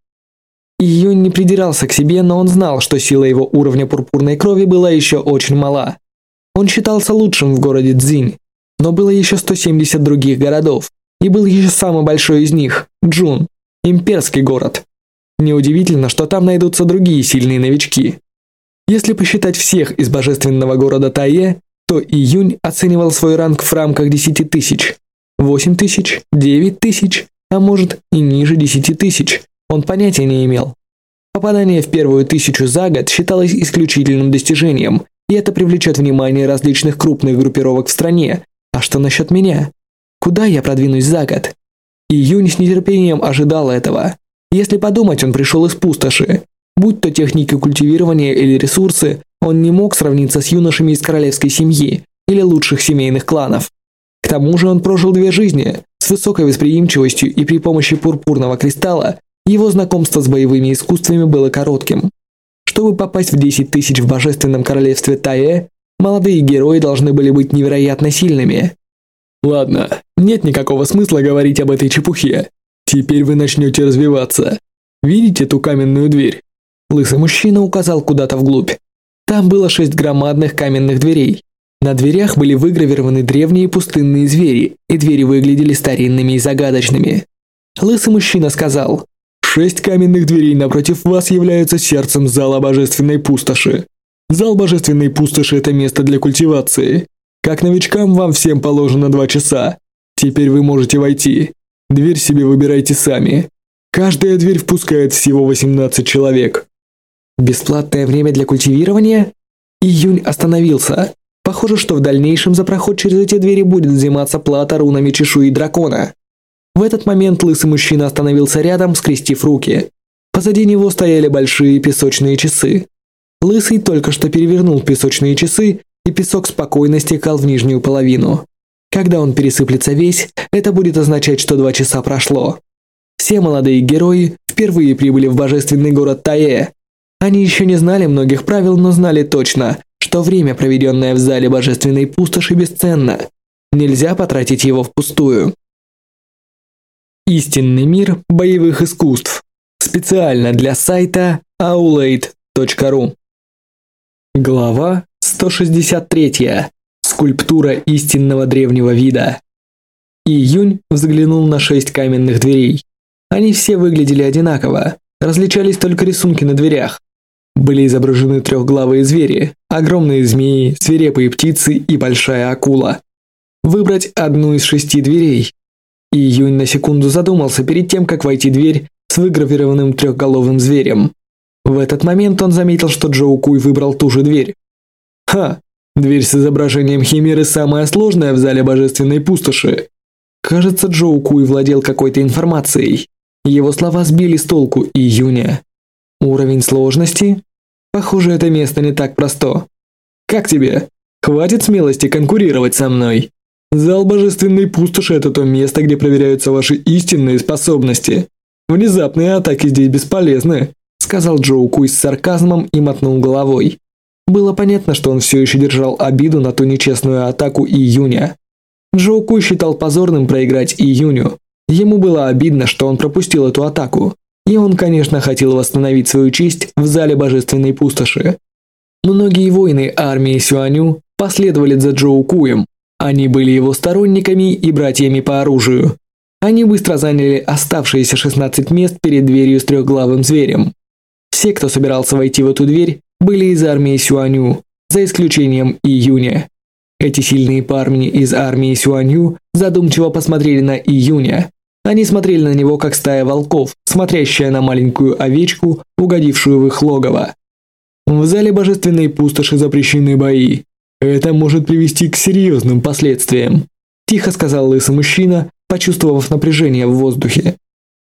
Июнь не придирался к себе, но он знал, что сила его уровня пурпурной крови была еще очень мала. Он считался лучшим в городе Цзинь, но было еще 170 других городов, и был еще самый большой из них – Джун, имперский город. Неудивительно, что там найдутся другие сильные новички. Если посчитать всех из божественного города Тае, то Июнь оценивал свой ранг в рамках 10 тысяч, 8 тысяч, 9 тысяч, а может и ниже 10 тысяч, он понятия не имел. Попадание в первую тысячу за год считалось исключительным достижением, и это привлечет внимание различных крупных группировок в стране, а что насчет меня? Куда я продвинусь за год? Июнь с нетерпением ожидал этого. Если подумать, он пришел из пустоши. Будь то техника культивирования или ресурсы, он не мог сравниться с юношами из королевской семьи или лучших семейных кланов. К тому же он прожил две жизни. С высокой восприимчивостью и при помощи пурпурного кристалла его знакомство с боевыми искусствами было коротким. Чтобы попасть в 10 тысяч в божественном королевстве Таэ, Молодые герои должны были быть невероятно сильными. Ладно, нет никакого смысла говорить об этой чепухе. Теперь вы начнете развиваться. Видите ту каменную дверь? Лысый мужчина указал куда-то вглубь. Там было шесть громадных каменных дверей. На дверях были выгравированы древние пустынные звери, и двери выглядели старинными и загадочными. Лысый мужчина сказал, «Шесть каменных дверей напротив вас являются сердцем зала божественной пустоши. Зал божественной пустоши – это место для культивации. Как новичкам вам всем положено два часа. Теперь вы можете войти. Дверь себе выбирайте сами. Каждая дверь впускает всего 18 человек. Бесплатное время для культивирования? Июнь остановился. Похоже, что в дальнейшем за проход через эти двери будет взиматься плата рунами чешуи дракона. В этот момент лысый мужчина остановился рядом, скрестив руки. Позади него стояли большие песочные часы. Лысый только что перевернул песочные часы, и песок спокойно стекал в нижнюю половину. Когда он пересыплется весь, это будет означать, что два часа прошло. Все молодые герои впервые прибыли в божественный город Тае. Они еще не знали многих правил, но знали точно, что время, проведенное в зале божественной пустоши, бесценно. Нельзя потратить его впустую. Истинный мир боевых искусств. Специально для сайта aulade.ru Глава 163. Скульптура истинного древнего вида. Июнь взглянул на шесть каменных дверей. Они все выглядели одинаково, различались только рисунки на дверях. Были изображены трехглавые звери, огромные змеи, свирепые птицы и большая акула. Выбрать одну из шести дверей. Июнь на секунду задумался перед тем, как войти в дверь с выгравированным трехголовым зверем. В этот момент он заметил, что Джоу Куй выбрал ту же дверь. Ха! Дверь с изображением химеры самая сложная в зале божественной пустоши. Кажется, Джоу Куй владел какой-то информацией. Его слова сбили с толку июня. Уровень сложности? Похоже, это место не так просто. Как тебе? Хватит смелости конкурировать со мной. Зал Божественной Пустоши – это то место, где проверяются ваши истинные способности. Внезапные атаки здесь бесполезны сказал Джоу Куй с сарказмом и мотнул головой. Было понятно, что он все еще держал обиду на ту нечестную атаку Июня. Джоу Куй считал позорным проиграть Июню. Ему было обидно, что он пропустил эту атаку, и он, конечно, хотел восстановить свою честь в зале Божественной Пустоши. Многие воины армии Сюаню последовали за Джоу Куем. Они были его сторонниками и братьями по оружию. Они быстро заняли оставшиеся 16 мест перед дверью с трехглавым зверем. Все, кто собирался войти в эту дверь, были из армии Сюаню, за исключением Июня. Эти сильные парни из армии Сюаню задумчиво посмотрели на Июня. Они смотрели на него, как стая волков, смотрящая на маленькую овечку, угодившую в их логово. В зале божественной пустоши запрещены бои. Это может привести к серьезным последствиям, тихо сказал лысый мужчина, почувствовав напряжение в воздухе.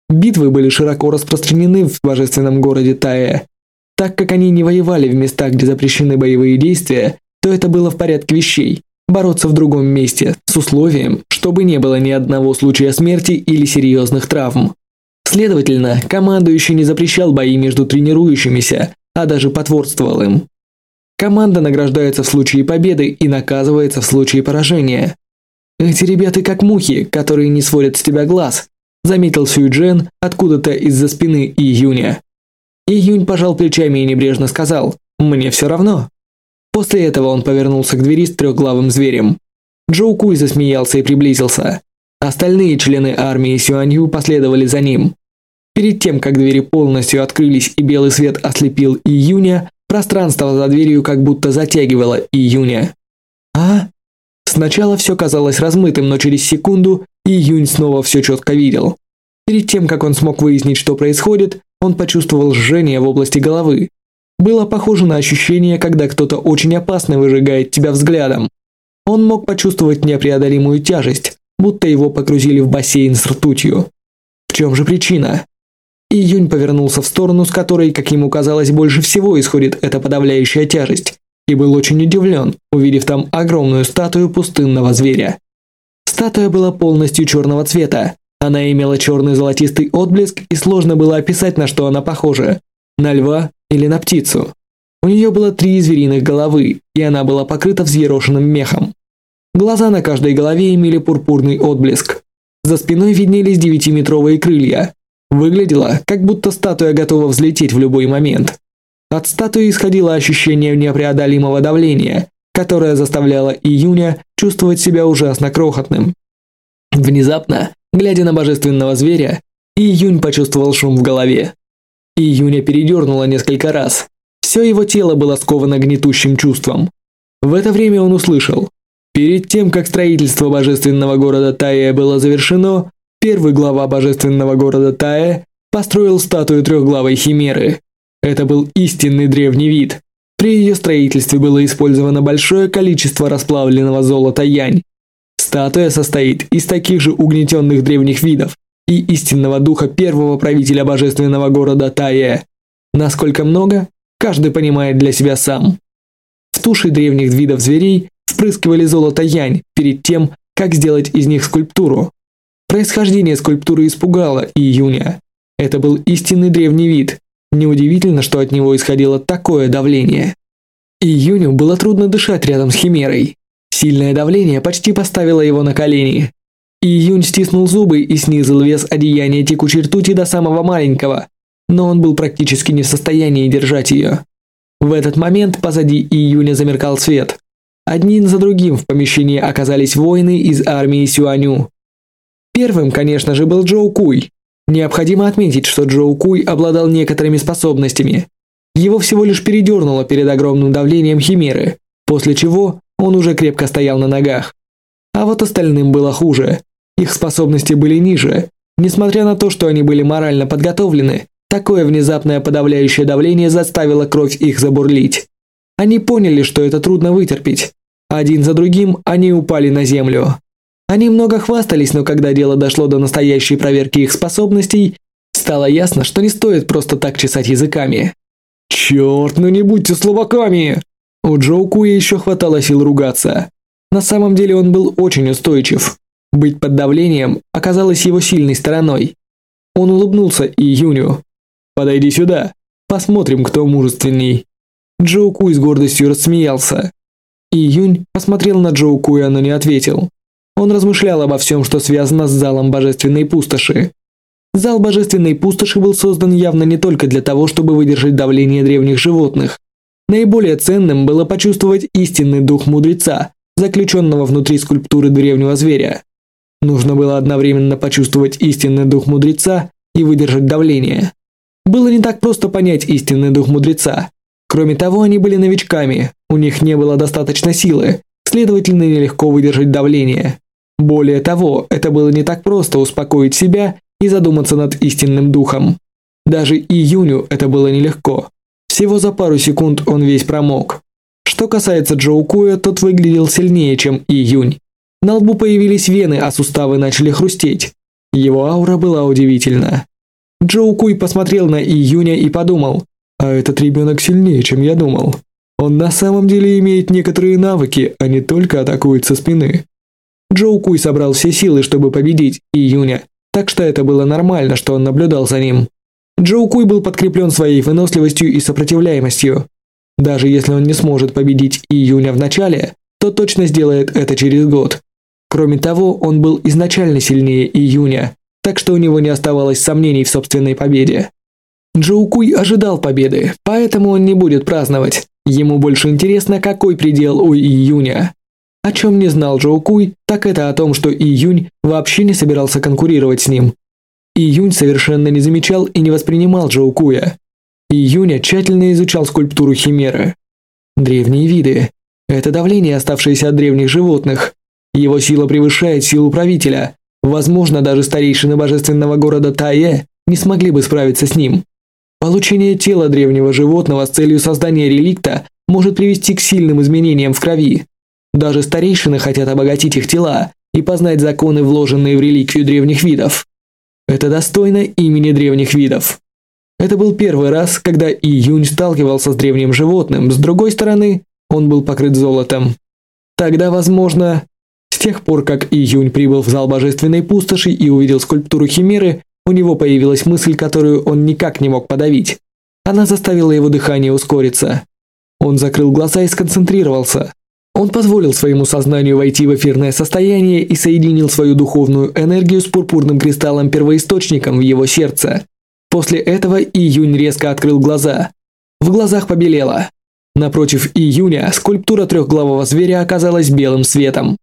Битвы были широко распространены в божественном городе Тае. Так как они не воевали в местах, где запрещены боевые действия, то это было в порядке вещей – бороться в другом месте, с условием, чтобы не было ни одного случая смерти или серьезных травм. Следовательно, командующий не запрещал бои между тренирующимися, а даже потворствовал им. Команда награждается в случае победы и наказывается в случае поражения. Эти ребята как мухи, которые не сводят с тебя глаз, заметил Сюйджен откуда-то из-за спины Июня. Июнь пожал плечами и небрежно сказал «Мне все равно». После этого он повернулся к двери с трехглавым зверем. Джоу Куй засмеялся и приблизился. Остальные члены армии Сюанью последовали за ним. Перед тем, как двери полностью открылись и белый свет ослепил Июня, пространство за дверью как будто затягивало Июня. «А?» Сначала все казалось размытым, но через секунду и Юнь снова все четко видел. Перед тем, как он смог выяснить, что происходит, он почувствовал жжение в области головы. Было похоже на ощущение, когда кто-то очень опасно выжигает тебя взглядом. Он мог почувствовать непреодолимую тяжесть, будто его погрузили в бассейн с ртутью. В чем же причина? И Юнь повернулся в сторону, с которой, как ему казалось, больше всего исходит эта подавляющая тяжесть, и был очень удивлен, увидев там огромную статую пустынного зверя. Статуя была полностью черного цвета. Она имела черный золотистый отблеск, и сложно было описать, на что она похожа. На льва или на птицу. У нее было три звериных головы, и она была покрыта взъерошенным мехом. Глаза на каждой голове имели пурпурный отблеск. За спиной виднелись девятиметровые крылья. Выглядело, как будто статуя готова взлететь в любой момент. От статуи исходило ощущение непреодолимого давления, которая заставляла Июня чувствовать себя ужасно крохотным. Внезапно, глядя на божественного зверя, Июнь почувствовал шум в голове. Июня передернуло несколько раз. Все его тело было сковано гнетущим чувством. В это время он услышал. Перед тем, как строительство божественного города Тая было завершено, первый глава божественного города Тая построил статую трехглавой химеры. Это был истинный древний вид, при ее строительстве было использовано большое количество расплавленного золота янь. Статуя состоит из таких же угнетенных древних видов и истинного духа первого правителя божественного города Тае. Насколько много, каждый понимает для себя сам. В туши древних видов зверей впрыскивали золото янь перед тем, как сделать из них скульптуру. Происхождение скульптуры испугало июня. Это был истинный древний вид, Неудивительно, что от него исходило такое давление. Июню было трудно дышать рядом с Химерой. Сильное давление почти поставило его на колени. Июнь стиснул зубы и снизил вес одеяния текучей ртути до самого маленького, но он был практически не в состоянии держать ее. В этот момент позади Июня замеркал свет. Одним за другим в помещении оказались воины из армии Сюаню. Первым, конечно же, был Джоу Куй. Необходимо отметить, что Джоу Куй обладал некоторыми способностями. Его всего лишь передернуло перед огромным давлением химеры, после чего он уже крепко стоял на ногах. А вот остальным было хуже. Их способности были ниже. Несмотря на то, что они были морально подготовлены, такое внезапное подавляющее давление заставило кровь их забурлить. Они поняли, что это трудно вытерпеть. Один за другим они упали на землю. Они много хвастались, но когда дело дошло до настоящей проверки их способностей, стало ясно, что не стоит просто так чесать языками. «Черт, ну не будьте слабаками!» У Джоу Куя еще хватало сил ругаться. На самом деле он был очень устойчив. Быть под давлением оказалось его сильной стороной. Он улыбнулся и Юню. «Подойди сюда, посмотрим, кто мужественней». Джоу Куй с гордостью рассмеялся. И Юнь посмотрел на Джоу Куя, но не ответил. Он размышлял обо всем, что связано с залом Божественной Пустоши. Зал Божественной Пустоши был создан явно не только для того, чтобы выдержать давление древних животных. Наиболее ценным было почувствовать истинный дух мудреца, заключенного внутри скульптуры древнего зверя. Нужно было одновременно почувствовать истинный дух мудреца и выдержать давление. Было не так просто понять истинный дух мудреца. Кроме того, они были новичками, у них не было достаточно силы, следовательно, нелегко выдержать давление. Более того, это было не так просто успокоить себя и задуматься над истинным духом. Даже июню это было нелегко. Всего за пару секунд он весь промок. Что касается Джоу Куя, тот выглядел сильнее, чем июнь. На лбу появились вены, а суставы начали хрустеть. Его аура была удивительна. Джоу Куй посмотрел на июня и подумал, «А этот ребенок сильнее, чем я думал. Он на самом деле имеет некоторые навыки, а не только атакует со спины». Джоу Куй собрал все силы, чтобы победить Июня, так что это было нормально, что он наблюдал за ним. Джоу Куй был подкреплен своей выносливостью и сопротивляемостью. Даже если он не сможет победить Июня в начале, то точно сделает это через год. Кроме того, он был изначально сильнее Июня, так что у него не оставалось сомнений в собственной победе. Джоу Куй ожидал победы, поэтому он не будет праздновать. Ему больше интересно, какой предел у Июня. О чем не знал Джоу Куй, так это о том, что Июнь вообще не собирался конкурировать с ним. Июнь совершенно не замечал и не воспринимал Джоу Куя. Июня тщательно изучал скульптуру химеры. Древние виды. Это давление, оставшееся от древних животных. Его сила превышает силу правителя. Возможно, даже старейшины божественного города Тае не смогли бы справиться с ним. Получение тела древнего животного с целью создания реликта может привести к сильным изменениям в крови. Даже старейшины хотят обогатить их тела и познать законы, вложенные в реликвию древних видов. Это достойно имени древних видов. Это был первый раз, когда Июнь сталкивался с древним животным, с другой стороны, он был покрыт золотом. Тогда, возможно, с тех пор, как Июнь прибыл в зал Божественной Пустоши и увидел скульптуру Химеры, у него появилась мысль, которую он никак не мог подавить. Она заставила его дыхание ускориться. Он закрыл глаза и сконцентрировался, он позволил своему сознанию войти в эфирное состояние и соединил свою духовную энергию с пурпурным кристаллом-первоисточником в его сердце. После этого Июнь резко открыл глаза. В глазах побелело. Напротив Июня скульптура трехглавого зверя оказалась белым светом.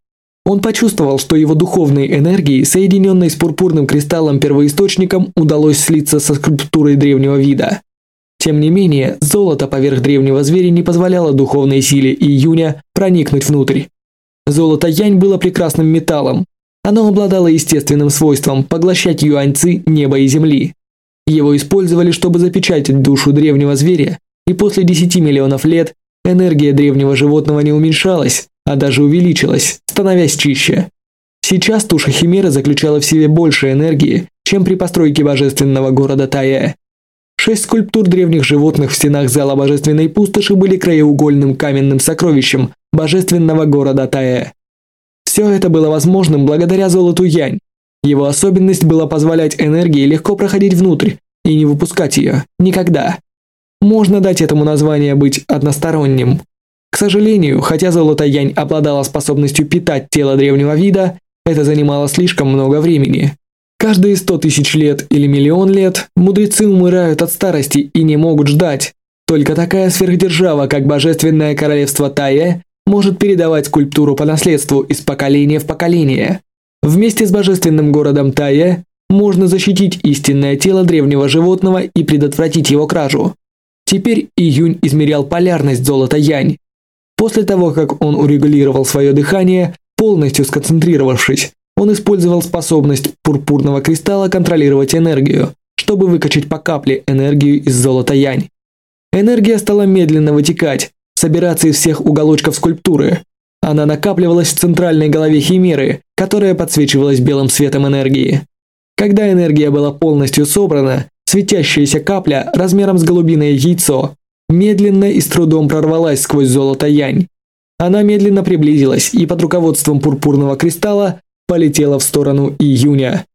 Он почувствовал, что его духовной энергии, соединенной с пурпурным кристаллом-первоисточником, удалось слиться со скульптурой древнего вида. Тем не менее, золото поверх древнего зверя не позволяло духовной силе июня проникнуть внутрь. Золото янь было прекрасным металлом. Оно обладало естественным свойством поглощать юаньцы неба и земли. Его использовали, чтобы запечатать душу древнего зверя, и после 10 миллионов лет энергия древнего животного не уменьшалась, а даже увеличилась, становясь чище. Сейчас туша Химеры заключала в себе больше энергии, чем при постройке божественного города Тая, Шесть скульптур древних животных в стенах зала Божественной Пустоши были краеугольным каменным сокровищем божественного города Тае. Все это было возможным благодаря золоту Янь. Его особенность была позволять энергии легко проходить внутрь и не выпускать ее. Никогда. Можно дать этому название быть односторонним. К сожалению, хотя золото Янь обладало способностью питать тело древнего вида, это занимало слишком много времени. Каждые 100 тысяч лет или миллион лет мудрецы умирают от старости и не могут ждать. Только такая сверхдержава, как Божественное Королевство Тая, может передавать культуру по наследству из поколения в поколение. Вместе с Божественным городом Тая можно защитить истинное тело древнего животного и предотвратить его кражу. Теперь Июнь измерял полярность золота Янь. После того, как он урегулировал свое дыхание, полностью сконцентрировавшись, он использовал способность пурпурного кристалла контролировать энергию, чтобы выкачать по капле энергию из золота янь. Энергия стала медленно вытекать, собираться из всех уголочков скульптуры. Она накапливалась в центральной голове химеры, которая подсвечивалась белым светом энергии. Когда энергия была полностью собрана, светящаяся капля размером с голубиное яйцо медленно и с трудом прорвалась сквозь золото янь. Она медленно приблизилась и под руководством пурпурного кристалла полетела в сторону июня.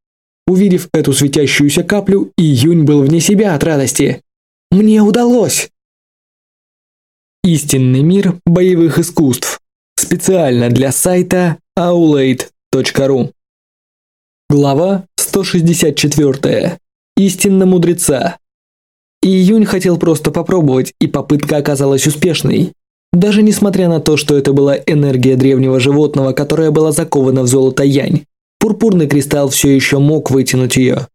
Увидев эту светящуюся каплю, июнь был вне себя от радости. «Мне удалось!» Истинный мир боевых искусств. Специально для сайта aulade.ru Глава 164. Истинно мудреца. Июнь хотел просто попробовать, и попытка оказалась успешной. Даже несмотря на то, что это была энергия древнего животного, которая была закована в золото янь, пурпурный кристалл все еще мог вытянуть ее.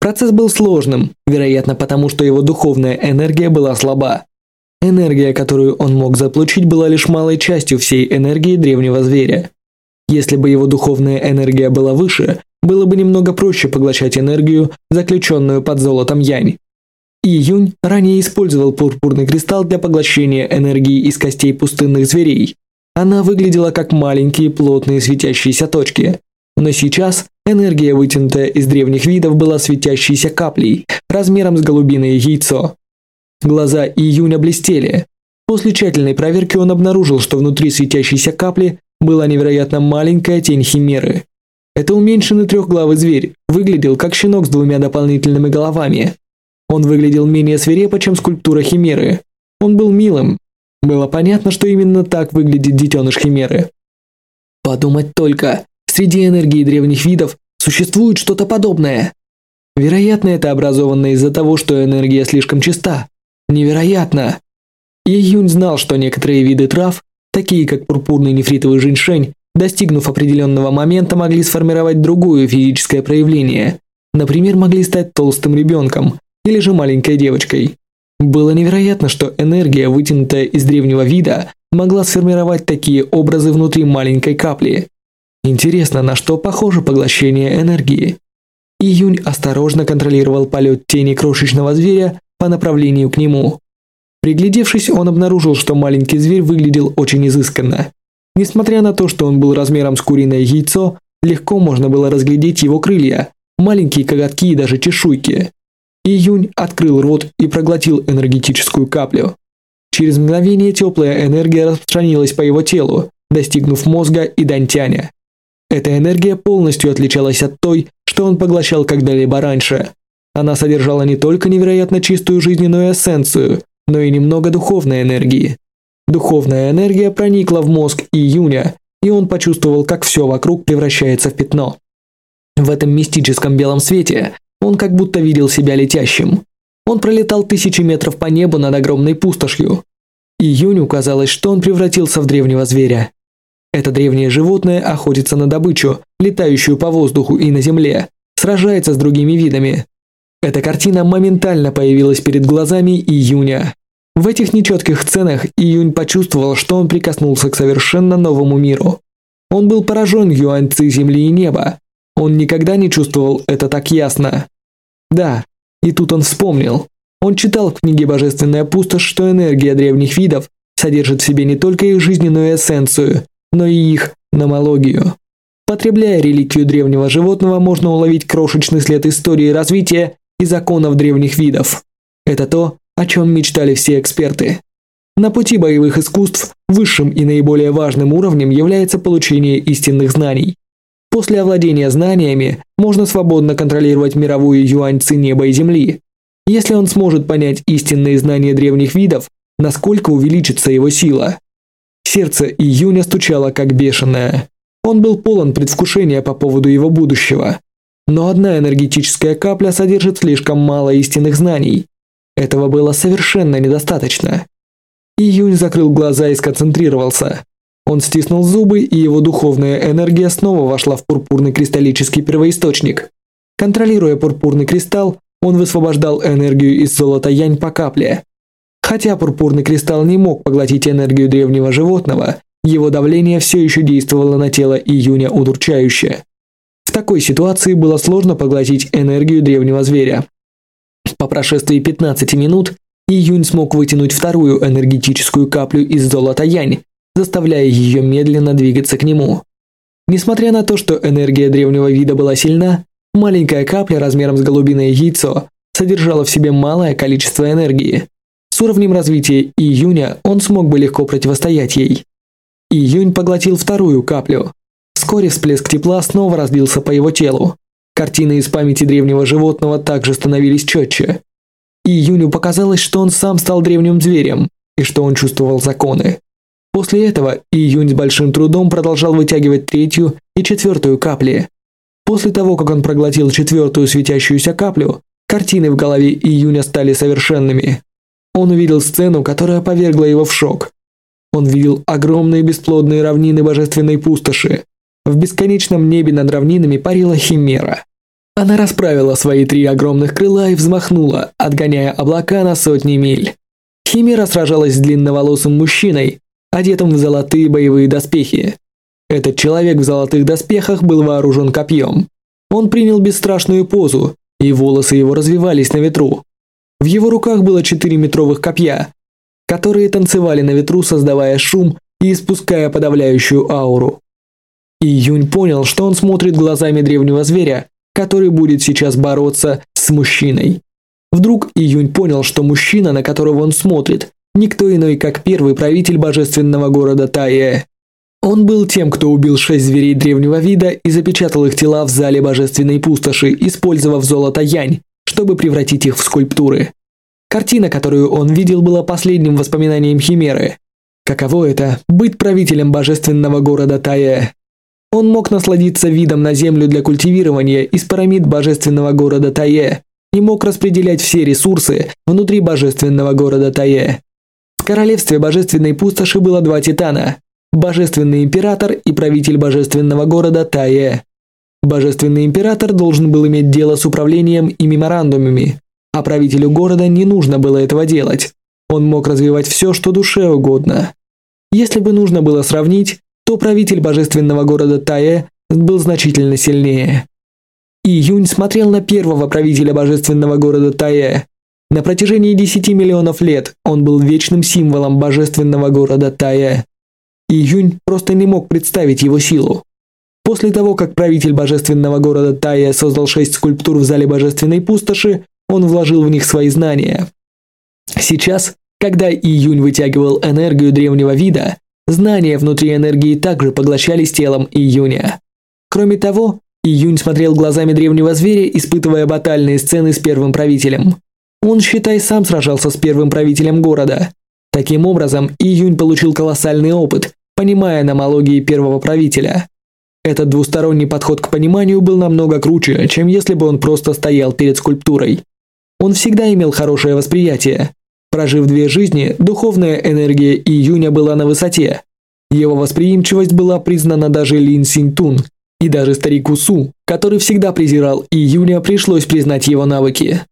Процесс был сложным, вероятно потому, что его духовная энергия была слаба. Энергия, которую он мог заполучить, была лишь малой частью всей энергии древнего зверя. Если бы его духовная энергия была выше, было бы немного проще поглощать энергию, заключенную под золотом янь, Июнь ранее использовал пурпурный кристалл для поглощения энергии из костей пустынных зверей. Она выглядела как маленькие плотные светящиеся точки. Но сейчас энергия, вытянутая из древних видов, была светящейся каплей, размером с голубиное яйцо. Глаза Июня блестели. После тщательной проверки он обнаружил, что внутри светящейся капли была невероятно маленькая тень химеры. Это уменьшенный трехглавый зверь выглядел как щенок с двумя дополнительными головами, он выглядел менее свирепо, чем скульптура Химеры. Он был милым. Было понятно, что именно так выглядит детеныш Химеры. Подумать только, среди энергии древних видов существует что-то подобное. Вероятно, это образовано из-за того, что энергия слишком чиста. Невероятно. И Юнь знал, что некоторые виды трав, такие как пурпурный нефритовый женьшень, достигнув определенного момента, могли сформировать другое физическое проявление. Например, могли стать толстым ребенком, или же маленькой девочкой. Было невероятно, что энергия, вытянутая из древнего вида, могла сформировать такие образы внутри маленькой капли. Интересно, на что похоже поглощение энергии. Июнь осторожно контролировал полет тени крошечного зверя по направлению к нему. Приглядевшись, он обнаружил, что маленький зверь выглядел очень изысканно. Несмотря на то, что он был размером с куриное яйцо, легко можно было разглядеть его крылья, маленькие коготки и даже чешуйки. Июнь открыл рот и проглотил энергетическую каплю. Через мгновение теплая энергия распространилась по его телу, достигнув мозга и дантяня. Эта энергия полностью отличалась от той, что он поглощал когда-либо раньше. Она содержала не только невероятно чистую жизненную эссенцию, но и немного духовной энергии. Духовная энергия проникла в мозг июня, и он почувствовал, как все вокруг превращается в пятно. В этом мистическом белом свете он как будто видел себя летящим. Он пролетал тысячи метров по небу над огромной пустошью. И Юню казалось, что он превратился в древнего зверя. Это древнее животное охотится на добычу, летающую по воздуху и на земле, сражается с другими видами. Эта картина моментально появилась перед глазами Июня. В этих нечетких сценах Июнь почувствовал, что он прикоснулся к совершенно новому миру. Он был поражен юаньцы земли и неба. Он никогда не чувствовал это так ясно. Да, и тут он вспомнил. Он читал в книге «Божественная пустошь», что энергия древних видов содержит в себе не только их жизненную эссенцию, но и их номологию. Потребляя реликвию древнего животного, можно уловить крошечный след истории развития и законов древних видов. Это то, о чем мечтали все эксперты. На пути боевых искусств высшим и наиболее важным уровнем является получение истинных знаний. После овладения знаниями можно свободно контролировать мировую юань ци неба и земли. Если он сможет понять истинные знания древних видов, насколько увеличится его сила. Сердце июня стучало как бешеное. Он был полон предвкушения по поводу его будущего. Но одна энергетическая капля содержит слишком мало истинных знаний. Этого было совершенно недостаточно. Июнь закрыл глаза и сконцентрировался. Он стиснул зубы, и его духовная энергия снова вошла в пурпурный кристаллический первоисточник. Контролируя пурпурный кристалл, он высвобождал энергию из золота янь по капле. Хотя пурпурный кристалл не мог поглотить энергию древнего животного, его давление все еще действовало на тело июня удурчающе. В такой ситуации было сложно поглотить энергию древнего зверя. По прошествии 15 минут Июнь смог вытянуть вторую энергетическую каплю из золота Янь заставляя ее медленно двигаться к нему. Несмотря на то, что энергия древнего вида была сильна, маленькая капля размером с голубиное яйцо содержала в себе малое количество энергии. С уровнем развития июня он смог бы легко противостоять ей. Июнь поглотил вторую каплю. Вскоре всплеск тепла снова разлился по его телу. Картины из памяти древнего животного также становились четче. Июню показалось, что он сам стал древним зверем, и что он чувствовал законы. После этого Июнь с большим трудом продолжал вытягивать третью и четвертую капли. После того, как он проглотил четвертую светящуюся каплю, картины в голове Июня стали совершенными. Он увидел сцену, которая повергла его в шок. Он видел огромные бесплодные равнины божественной пустоши. В бесконечном небе над равнинами парила химера. Она расправила свои три огромных крыла и взмахнула, отгоняя облака на сотни миль. Химера сражалась с длинноволосым мужчиной, одетым в золотые боевые доспехи. Этот человек в золотых доспехах был вооружен копьем. Он принял бесстрашную позу, и волосы его развивались на ветру. В его руках было четыре метровых копья, которые танцевали на ветру, создавая шум и испуская подавляющую ауру. И Юнь понял, что он смотрит глазами древнего зверя, который будет сейчас бороться с мужчиной. Вдруг Июнь понял, что мужчина, на которого он смотрит, Никто иной, как первый правитель божественного города Тае. Он был тем, кто убил шесть зверей древнего вида и запечатал их тела в зале божественной пустоши, использовав золото янь, чтобы превратить их в скульптуры. Картина, которую он видел, была последним воспоминанием Химеры. Каково это – быть правителем божественного города Тае? Он мог насладиться видом на землю для культивирования из пирамид божественного города Тае и мог распределять все ресурсы внутри божественного города Тае королевстве божественной пустоши было два титана – божественный император и правитель божественного города Тае. Божественный император должен был иметь дело с управлением и меморандумами, а правителю города не нужно было этого делать. Он мог развивать все, что душе угодно. Если бы нужно было сравнить, то правитель божественного города Тае был значительно сильнее. И Юнь смотрел на первого правителя божественного города Тае, на протяжении 10 миллионов лет он был вечным символом божественного города Тая. И Юнь просто не мог представить его силу. После того, как правитель божественного города Тая создал шесть скульптур в зале божественной пустоши, он вложил в них свои знания. Сейчас, когда Июнь вытягивал энергию древнего вида, знания внутри энергии также поглощались телом Июня. Кроме того, Июнь смотрел глазами древнего зверя, испытывая батальные сцены с первым правителем. Он, считай, сам сражался с первым правителем города. Таким образом, Июнь получил колоссальный опыт, понимая аналогии первого правителя. Этот двусторонний подход к пониманию был намного круче, чем если бы он просто стоял перед скульптурой. Он всегда имел хорошее восприятие. Прожив две жизни, духовная энергия Июня была на высоте. Его восприимчивость была признана даже Лин Синтун, и даже старику Су, который всегда презирал Июня, пришлось признать его навыки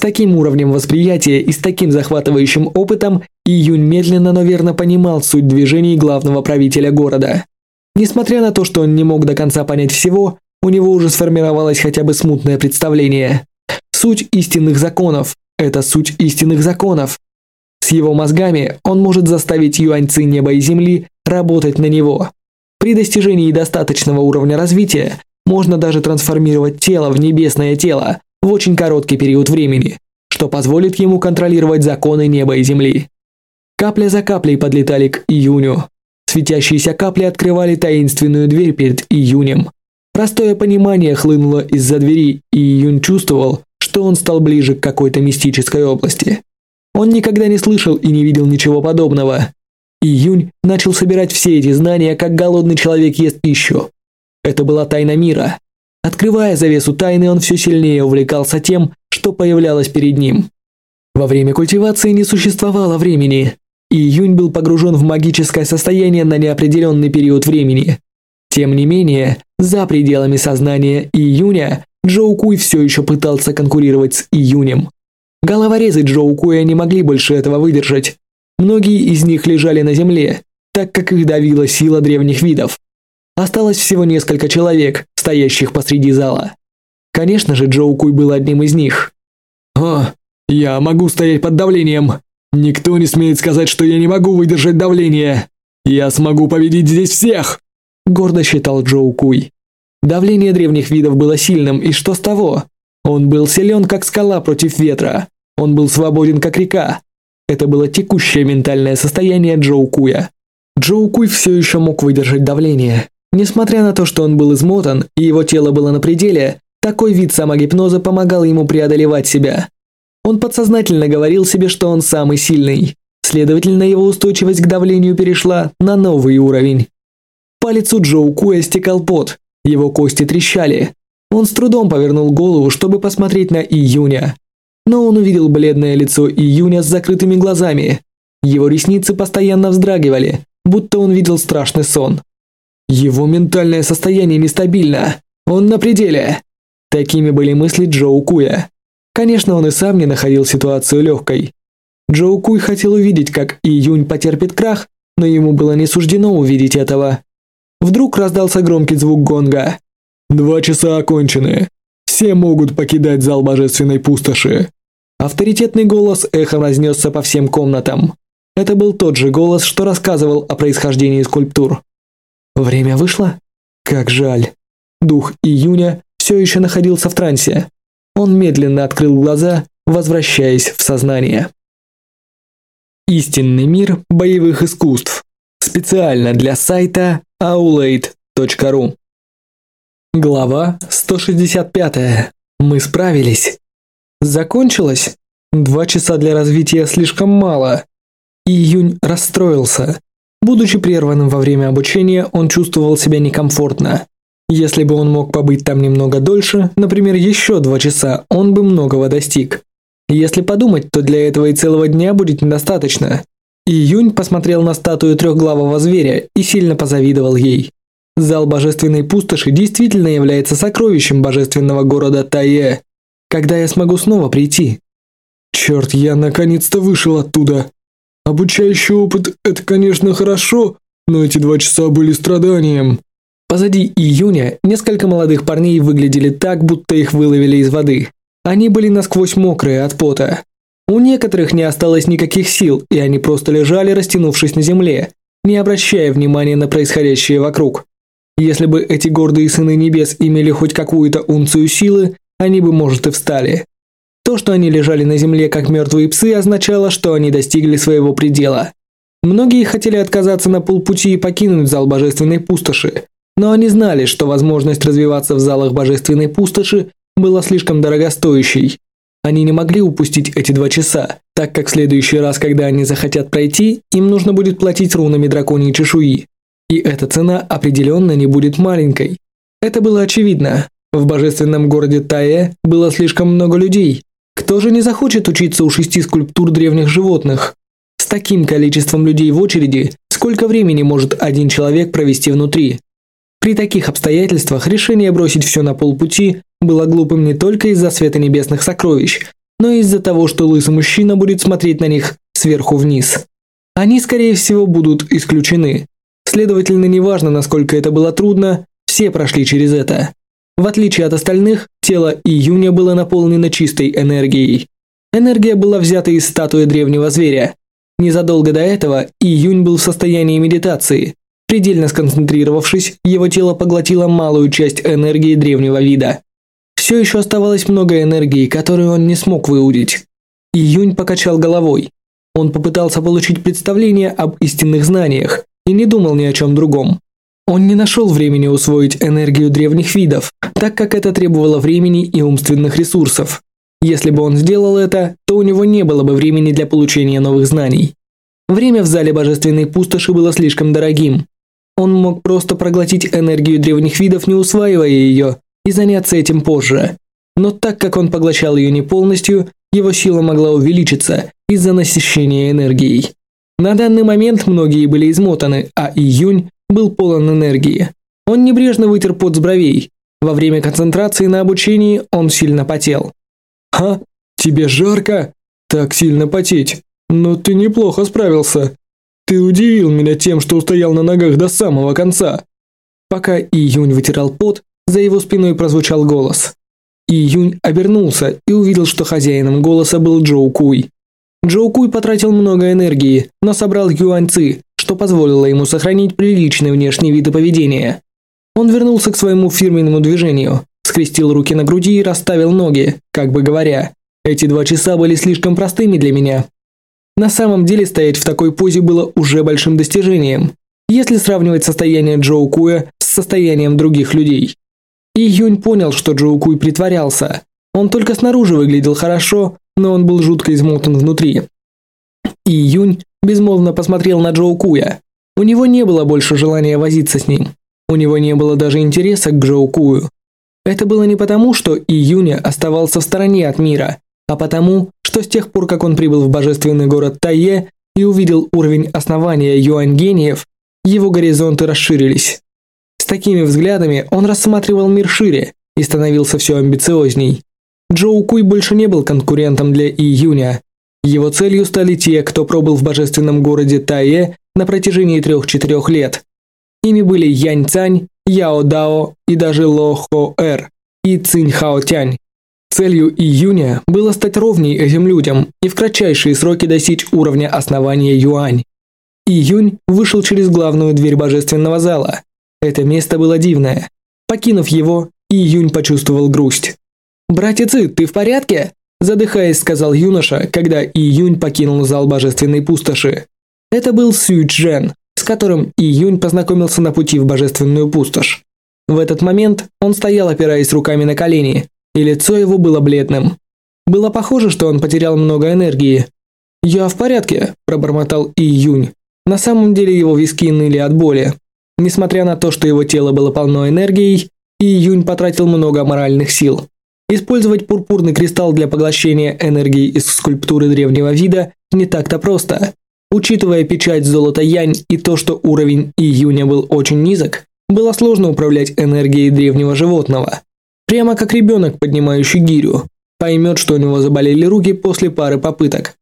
таким уровнем восприятия и с таким захватывающим опытом Июнь медленно, но верно понимал суть движений главного правителя города. Несмотря на то, что он не мог до конца понять всего, у него уже сформировалось хотя бы смутное представление. Суть истинных законов – это суть истинных законов. С его мозгами он может заставить юаньцы неба и земли работать на него. При достижении достаточного уровня развития можно даже трансформировать тело в небесное тело, в очень короткий период времени, что позволит ему контролировать законы неба и земли. Капля за каплей подлетали к июню. Светящиеся капли открывали таинственную дверь перед июнем. Простое понимание хлынуло из-за двери, и июнь чувствовал, что он стал ближе к какой-то мистической области. Он никогда не слышал и не видел ничего подобного. Июнь начал собирать все эти знания, как голодный человек ест пищу. Это была тайна мира, Открывая завесу тайны, он все сильнее увлекался тем, что появлялось перед ним. Во время культивации не существовало времени, и Юнь был погружен в магическое состояние на неопределенный период времени. Тем не менее, за пределами сознания Июня Джоу Куй все еще пытался конкурировать с Июнем. Головорезы Джоу Куя не могли больше этого выдержать. Многие из них лежали на земле, так как их давила сила древних видов. Осталось всего несколько человек, стоящих посреди зала. Конечно же, Джоу Куй был одним из них. «О, я могу стоять под давлением. Никто не смеет сказать, что я не могу выдержать давление. Я смогу победить здесь всех!» Гордо считал Джоу Куй. Давление древних видов было сильным, и что с того? Он был силен, как скала против ветра. Он был свободен, как река. Это было текущее ментальное состояние Джоу Куя. Джоу Куй все еще мог выдержать давление, Несмотря на то, что он был измотан и его тело было на пределе, такой вид самогипноза помогал ему преодолевать себя. Он подсознательно говорил себе, что он самый сильный. Следовательно, его устойчивость к давлению перешла на новый уровень. По лицу Джоу Куэ стекал пот, его кости трещали. Он с трудом повернул голову, чтобы посмотреть на Июня. Но он увидел бледное лицо Июня с закрытыми глазами. Его ресницы постоянно вздрагивали, будто он видел страшный сон. Его ментальное состояние нестабильно. Он на пределе. Такими были мысли Джоу Куя. Конечно, он и сам не находил ситуацию легкой. Джоу Куй хотел увидеть, как Июнь потерпит крах, но ему было не суждено увидеть этого. Вдруг раздался громкий звук гонга. «Два часа окончены. Все могут покидать зал божественной пустоши». Авторитетный голос эхом разнесся по всем комнатам. Это был тот же голос, что рассказывал о происхождении скульптур. Время вышло? Как жаль. Дух июня все еще находился в трансе. Он медленно открыл глаза, возвращаясь в сознание. Истинный мир боевых искусств. Специально для сайта aulade.ru Глава 165. Мы справились. Закончилось? Два часа для развития слишком мало. Июнь расстроился. Будучи прерванным во время обучения, он чувствовал себя некомфортно. Если бы он мог побыть там немного дольше, например, еще два часа, он бы многого достиг. Если подумать, то для этого и целого дня будет недостаточно. Июнь посмотрел на статую трехглавого зверя и сильно позавидовал ей. Зал божественной пустоши действительно является сокровищем божественного города Тае. Когда я смогу снова прийти? Черт, я наконец-то вышел оттуда. Обучающий опыт – это, конечно, хорошо, но эти два часа были страданием. Позади июня несколько молодых парней выглядели так, будто их выловили из воды. Они были насквозь мокрые от пота. У некоторых не осталось никаких сил, и они просто лежали, растянувшись на земле, не обращая внимания на происходящее вокруг. Если бы эти гордые сыны небес имели хоть какую-то унцию силы, они бы, может, и встали. То, что они лежали на земле как мертвые псы, означало, что они достигли своего предела. Многие хотели отказаться на полпути и покинуть зал Божественной Пустоши, но они знали, что возможность развиваться в залах Божественной Пустоши была слишком дорогостоящей. Они не могли упустить эти два часа, так как в следующий раз, когда они захотят пройти, им нужно будет платить рунами драконьей чешуи. И эта цена определенно не будет маленькой. Это было очевидно. В божественном городе Тае было слишком много людей, кто же не захочет учиться у шести скульптур древних животных? С таким количеством людей в очереди, сколько времени может один человек провести внутри? При таких обстоятельствах решение бросить все на полпути было глупым не только из-за света небесных сокровищ, но и из-за того, что лысый мужчина будет смотреть на них сверху вниз. Они, скорее всего, будут исключены. Следовательно, неважно, насколько это было трудно, все прошли через это. В отличие от остальных, Тело июня было наполнено чистой энергией. Энергия была взята из статуи древнего зверя. Незадолго до этого июнь был в состоянии медитации. Предельно сконцентрировавшись, его тело поглотило малую часть энергии древнего вида. Все еще оставалось много энергии, которую он не смог выудить. Июнь покачал головой. Он попытался получить представление об истинных знаниях и не думал ни о чем другом. Он не нашел времени усвоить энергию древних видов, так как это требовало времени и умственных ресурсов. Если бы он сделал это, то у него не было бы времени для получения новых знаний. Время в зале божественной пустоши было слишком дорогим. Он мог просто проглотить энергию древних видов, не усваивая ее, и заняться этим позже. Но так как он поглощал ее не полностью, его сила могла увеличиться из-за насыщения энергией. На данный момент многие были измотаны, а Июнь был полон энергии. Он небрежно вытер пот с бровей. Во время концентрации на обучении он сильно потел. «Ха, тебе жарко? Так сильно потеть. Но ты неплохо справился. Ты удивил меня тем, что устоял на ногах до самого конца». Пока Июнь вытирал пот, за его спиной прозвучал голос. Июнь обернулся и увидел, что хозяином голоса был Джоу Куй. Джоу Куй потратил много энергии, но собрал юаньцы, что позволило ему сохранить приличный внешний вид и поведение. Он вернулся к своему фирменному движению, скрестил руки на груди и расставил ноги, как бы говоря, «Эти два часа были слишком простыми для меня». На самом деле стоять в такой позе было уже большим достижением, если сравнивать состояние Джоу Куя с состоянием других людей. И Юнь понял, что Джоу Куй притворялся. Он только снаружи выглядел хорошо, но он был жутко измотан внутри. И Юнь безмолвно посмотрел на Джоу Куя. У него не было больше желания возиться с ним. У него не было даже интереса к Джоу Кую. Это было не потому, что Июня оставался в стороне от мира, а потому, что с тех пор, как он прибыл в божественный город Тае и увидел уровень основания юань-гениев, его горизонты расширились. С такими взглядами он рассматривал мир шире и становился все амбициозней. Джоу Куй больше не был конкурентом для Июня, его целью стали те, кто пробыл в божественном городе Тае на протяжении трех-четырех лет. Ими были Янь Цань, Яо Дао и даже Ло Хо Эр и Цинь Хао Тянь. Целью июня было стать ровней этим людям и в кратчайшие сроки достичь уровня основания Юань. Июнь вышел через главную дверь божественного зала. Это место было дивное. Покинув его, Июнь почувствовал грусть. «Братец, ты в порядке?» задыхаясь, сказал юноша, когда Июнь покинул зал божественной пустоши. Это был Сюй Джен, с которым Июнь познакомился на пути в божественную пустошь. В этот момент он стоял, опираясь руками на колени, и лицо его было бледным. Было похоже, что он потерял много энергии. «Я в порядке», – пробормотал Июнь. На самом деле его виски ныли от боли. Несмотря на то, что его тело было полно энергии, Июнь потратил много моральных сил. Использовать пурпурный кристалл для поглощения энергии из скульптуры древнего вида не так-то просто. Учитывая печать золота Янь и то, что уровень июня был очень низок, было сложно управлять энергией древнего животного. Прямо как ребенок, поднимающий гирю, поймет, что у него заболели руки после пары попыток.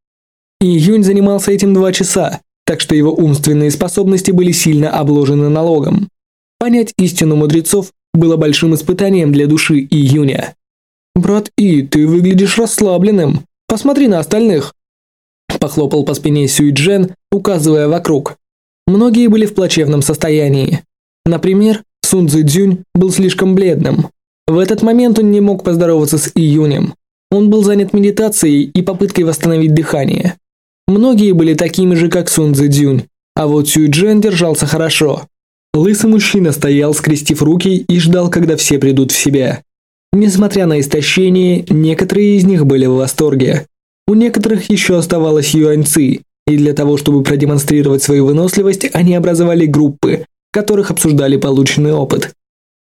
Июнь занимался этим два часа, так что его умственные способности были сильно обложены налогом. Понять истину мудрецов было большим испытанием для души Июня. «Брат И, ты выглядишь расслабленным. Посмотри на остальных!» Похлопал по спине Сюй Джен, указывая вокруг. Многие были в плачевном состоянии. Например, Сун Цзы Дзюнь был слишком бледным. В этот момент он не мог поздороваться с Июнем. Он был занят медитацией и попыткой восстановить дыхание. Многие были такими же, как Сун Цзы Дзюнь, а вот Сюй Джен держался хорошо. Лысый мужчина стоял, скрестив руки и ждал, когда все придут в себя. Несмотря на истощение, некоторые из них были в восторге. У некоторых еще оставалось юаньцы, и для того, чтобы продемонстрировать свою выносливость, они образовали группы, в которых обсуждали полученный опыт.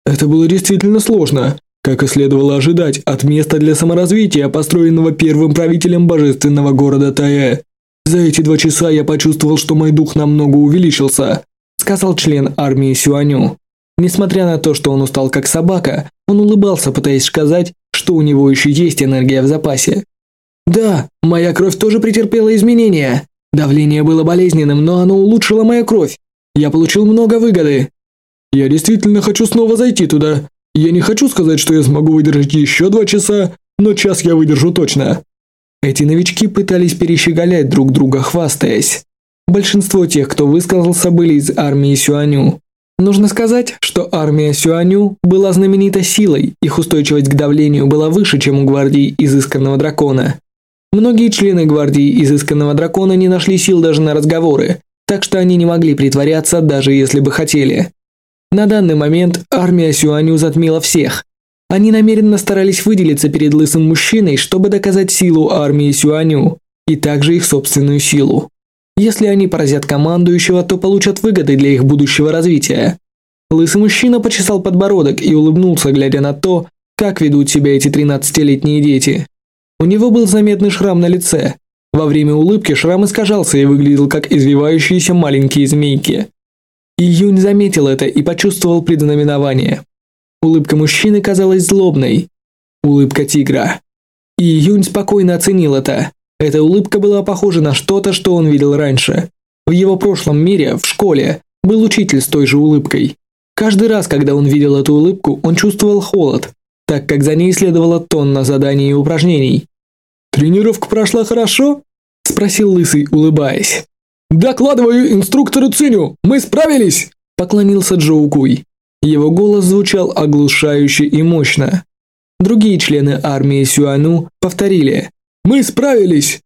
Это было действительно сложно, как и следовало ожидать от места для саморазвития, построенного первым правителем божественного города Тае. За эти два часа я почувствовал, что мой дух намного увеличился, сказал член армии Сюаню. Несмотря на то, что он устал как собака, он улыбался, пытаясь сказать, что у него еще есть энергия в запасе. «Да, моя кровь тоже претерпела изменения. Давление было болезненным, но оно улучшило мою кровь. Я получил много выгоды». «Я действительно хочу снова зайти туда. Я не хочу сказать, что я смогу выдержать еще два часа, но час я выдержу точно». Эти новички пытались перещеголять друг друга, хвастаясь. Большинство тех, кто высказался, были из армии Сюаню. Нужно сказать, что армия Сюаню была знаменита силой, их устойчивость к давлению была выше, чем у гвардии изысканного дракона. Многие члены гвардии изысканного дракона не нашли сил даже на разговоры, так что они не могли притворяться, даже если бы хотели. На данный момент армия Сюаню затмила всех. Они намеренно старались выделиться перед лысым мужчиной, чтобы доказать силу армии Сюаню и также их собственную силу. Если они поразят командующего, то получат выгоды для их будущего развития. Лысый мужчина почесал подбородок и улыбнулся, глядя на то, как ведут себя эти тринадцатилетние дети. У него был заметный шрам на лице. Во время улыбки шрам искажался и выглядел как извивающиеся маленькие змейки. Июнь заметил это и почувствовал предзнаменование. Улыбка мужчины казалась злобной. Улыбка тигра. И Июнь спокойно оценил это. Эта улыбка была похожа на что-то, что он видел раньше. В его прошлом мире, в школе, был учитель с той же улыбкой. Каждый раз, когда он видел эту улыбку, он чувствовал холод, так как за ней следовала тонна заданий и упражнений. «Тренировка прошла хорошо?» – спросил Лысый, улыбаясь. «Докладываю инструктору Циню! Мы справились!» – поклонился Джоу Куй. Его голос звучал оглушающе и мощно. Другие члены армии Сюану повторили, мы справились!»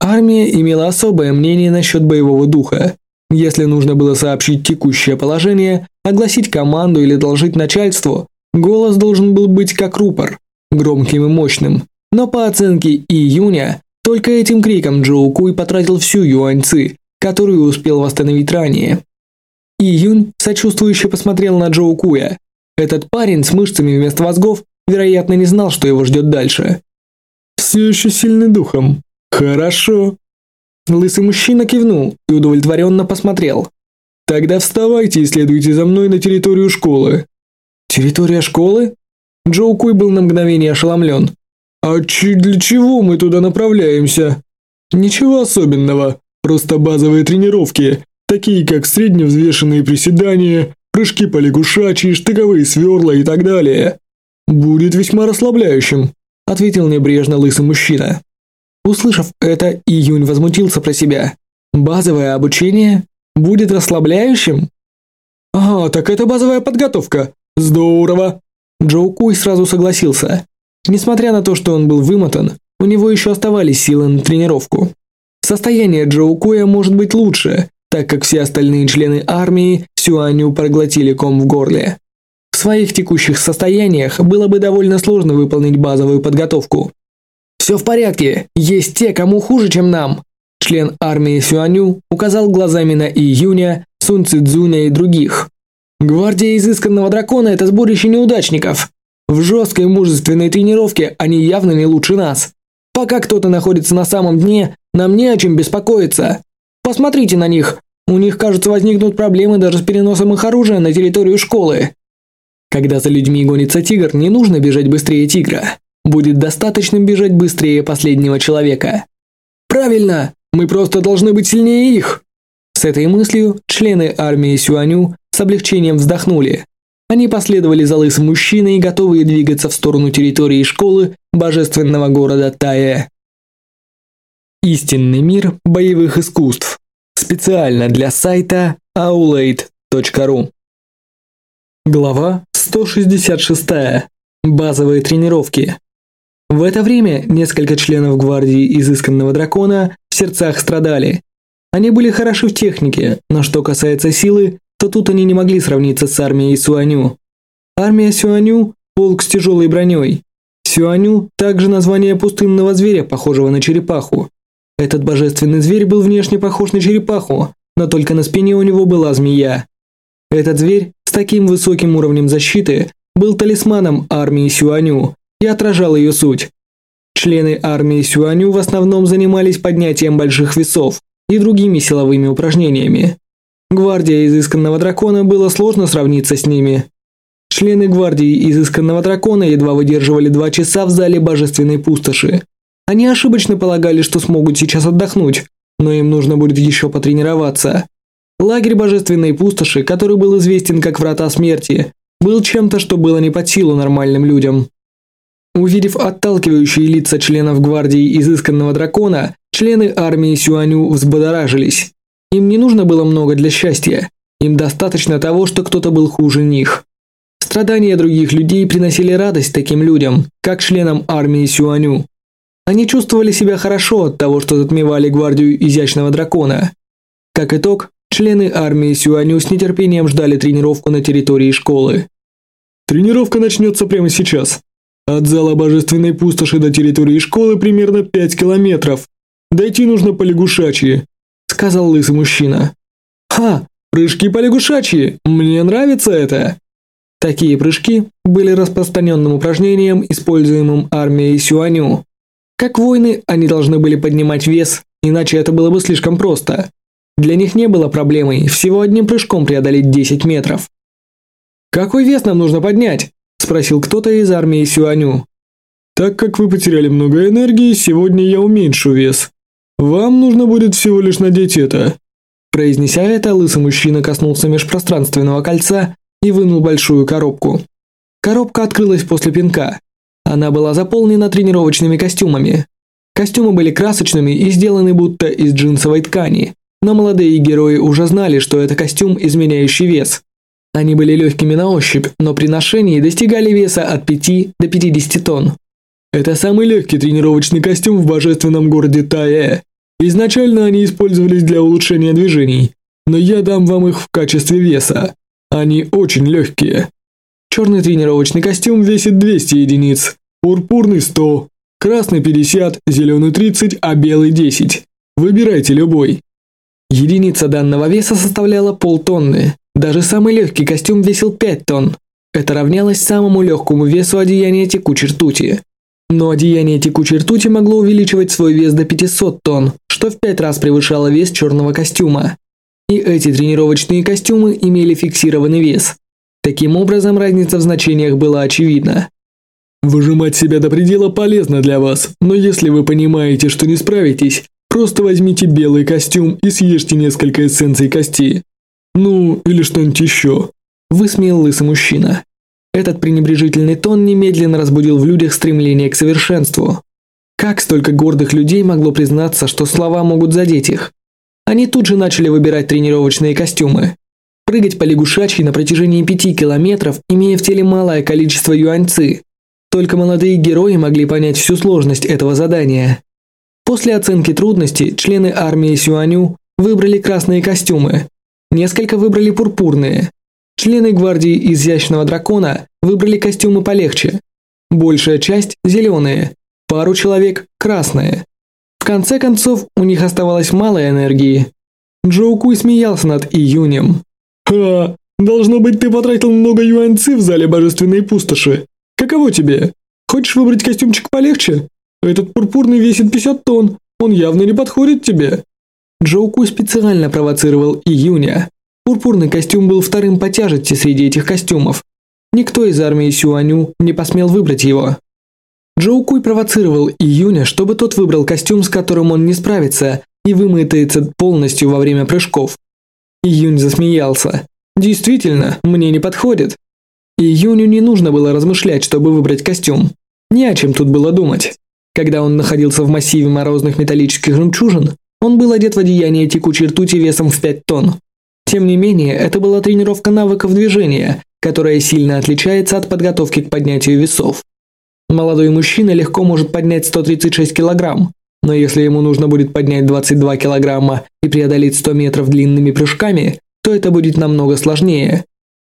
Армия имела особое мнение насчет боевого духа. Если нужно было сообщить текущее положение, огласить команду или должить начальству, голос должен был быть как рупор, громким и мощным. Но по оценке июня, только этим криком Джоу Куй потратил всю юаньцы, которую успел восстановить ранее. Июнь сочувствующе посмотрел на Джоу Куя. Этот парень с мышцами вместо мозгов, вероятно, не знал, что его ждет дальше все еще сильны духом. Хорошо. Лысый мужчина кивнул и удовлетворенно посмотрел. Тогда вставайте и следуйте за мной на территорию школы. Территория школы? Джоу Куй был на мгновение ошеломлен. А для чего мы туда направляемся? Ничего особенного, просто базовые тренировки, такие как средневзвешенные приседания, прыжки по лягушачьи, штыковые сверла и так далее. Будет весьма расслабляющим ответил небрежно лысый мужчина. Услышав это, Июнь возмутился про себя. Базовое обучение будет расслабляющим? А, так это базовая подготовка. Здорово. Джоу Куй сразу согласился. Несмотря на то, что он был вымотан, у него еще оставались силы на тренировку. Состояние Джоу Куя может быть лучше, так как все остальные члены армии Сюаню проглотили ком в горле своих текущих состояниях было бы довольно сложно выполнить базовую подготовку. «Все в порядке, есть те, кому хуже, чем нам», член армии Сюаню указал глазами на Июня, Сун Цзуня и других. Гвардия изысканного дракона – это сборище неудачников. В жесткой мужественной тренировке они явно не лучше нас. Пока кто-то находится на самом дне, нам не о чем беспокоиться. Посмотрите на них. У них, кажется, возникнут проблемы даже с переносом их оружия на территорию школы. Когда за людьми гонится тигр, не нужно бежать быстрее тигра. Будет достаточно бежать быстрее последнего человека. Правильно! Мы просто должны быть сильнее их! С этой мыслью члены армии Сюаню с облегчением вздохнули. Они последовали за лысым мужчиной, готовые двигаться в сторону территории школы божественного города Тае. Истинный мир боевых искусств. Специально для сайта aulade.ru Глава 166 Базовые тренировки. В это время несколько членов гвардии изысканного дракона в сердцах страдали. Они были хороши в технике, но что касается силы, то тут они не могли сравниться с армией Сюаню. Армия Сюаню – полк с тяжелой броней. Сюаню – также название пустынного зверя, похожего на черепаху. Этот божественный зверь был внешне похож на черепаху, но только на спине у него была змея. Этот зверь с таким высоким уровнем защиты, был талисманом армии Сюаню и отражал ее суть. Члены армии Сюаню в основном занимались поднятием больших весов и другими силовыми упражнениями. Гвардия изысканного дракона было сложно сравниться с ними. Члены гвардии изысканного дракона едва выдерживали два часа в зале божественной пустоши. Они ошибочно полагали, что смогут сейчас отдохнуть, но им нужно будет еще потренироваться. Лагерь Божественной Пустоши, который был известен как Врата Смерти, был чем-то, что было не под силу нормальным людям. Увидев отталкивающие лица членов гвардии изысканного дракона, члены армии Сюаню взбодоражились. Им не нужно было много для счастья, им достаточно того, что кто-то был хуже них. Страдания других людей приносили радость таким людям, как членам армии Сюаню. Они чувствовали себя хорошо от того, что затмевали гвардию изящного дракона. Как итог, Члены армии Сюаню с нетерпением ждали тренировку на территории школы. Тренировка начнется прямо сейчас. От зала Божественной Пустоши до территории школы примерно 5 километров. Дойти нужно по лягушачьи, сказал лысый мужчина. Ха, прыжки по лягушачьи, мне нравится это. Такие прыжки были распространенным упражнением, используемым армией Сюаню. Как воины, они должны были поднимать вес, иначе это было бы слишком просто. Для них не было проблемой всего одним прыжком преодолеть 10 метров. «Какой вес нам нужно поднять?» – спросил кто-то из армии Сюаню. «Так как вы потеряли много энергии, сегодня я уменьшу вес. Вам нужно будет всего лишь надеть это». Произнеся это, лысый мужчина коснулся межпространственного кольца и вынул большую коробку. Коробка открылась после пинка. Она была заполнена тренировочными костюмами. Костюмы были красочными и сделаны будто из джинсовой ткани но молодые герои уже знали, что это костюм, изменяющий вес. Они были легкими на ощупь, но при ношении достигали веса от 5 до 50 тонн. Это самый легкий тренировочный костюм в божественном городе Тае. Изначально они использовались для улучшения движений, но я дам вам их в качестве веса. Они очень легкие. Черный тренировочный костюм весит 200 единиц, пурпурный 100, красный 50, зеленый 30, а белый 10. Выбирайте любой. Единица данного веса составляла полтонны. Даже самый легкий костюм весил 5 тонн. Это равнялось самому легкому весу одеяния текучей ртути. Но одеяние текучей ртути могло увеличивать свой вес до 500 тонн, что в 5 раз превышало вес черного костюма. И эти тренировочные костюмы имели фиксированный вес. Таким образом, разница в значениях была очевидна. Выжимать себя до предела полезно для вас, но если вы понимаете, что не справитесь, Просто возьмите белый костюм и съешьте несколько эссенций кости. Ну, или что-нибудь еще. Высмеял лысый мужчина. Этот пренебрежительный тон немедленно разбудил в людях стремление к совершенству. Как столько гордых людей могло признаться, что слова могут задеть их? Они тут же начали выбирать тренировочные костюмы. Прыгать по лягушачьи на протяжении пяти километров, имея в теле малое количество юаньцы. Только молодые герои могли понять всю сложность этого задания. После оценки трудностей члены армии Сюаню выбрали красные костюмы, несколько выбрали пурпурные. Члены гвардии Изящного дракона выбрали костюмы полегче. Большая часть зеленые, пару человек красные. В конце концов, у них оставалось мало энергии. Джоу Куй смеялся над Июнем. «Ха, должно быть, ты потратил много юаньцы в зале Божественной Пустоши. Каково тебе? Хочешь выбрать костюмчик полегче? Этот пурпурный весит 50 тонн. Он явно не подходит тебе. Джоуку специально провоцировал июня. Пурпурный костюм был вторым по тяжести среди этих костюмов. Никто из армии Сюаню не посмел выбрать его. Джоу Куй провоцировал Июня, чтобы тот выбрал костюм, с которым он не справится, и вымытается полностью во время прыжков. Июнь засмеялся. «Действительно, мне не подходит». Июню не нужно было размышлять, чтобы выбрать костюм. Ни о чем тут было думать. Когда он находился в массиве морозных металлических жемчужин, он был одет в одеяние текучей ртути весом в 5 тонн. Тем не менее, это была тренировка навыков движения, которая сильно отличается от подготовки к поднятию весов. Молодой мужчина легко может поднять 136 килограмм, но если ему нужно будет поднять 22 килограмма и преодолеть 100 метров длинными прыжками, то это будет намного сложнее.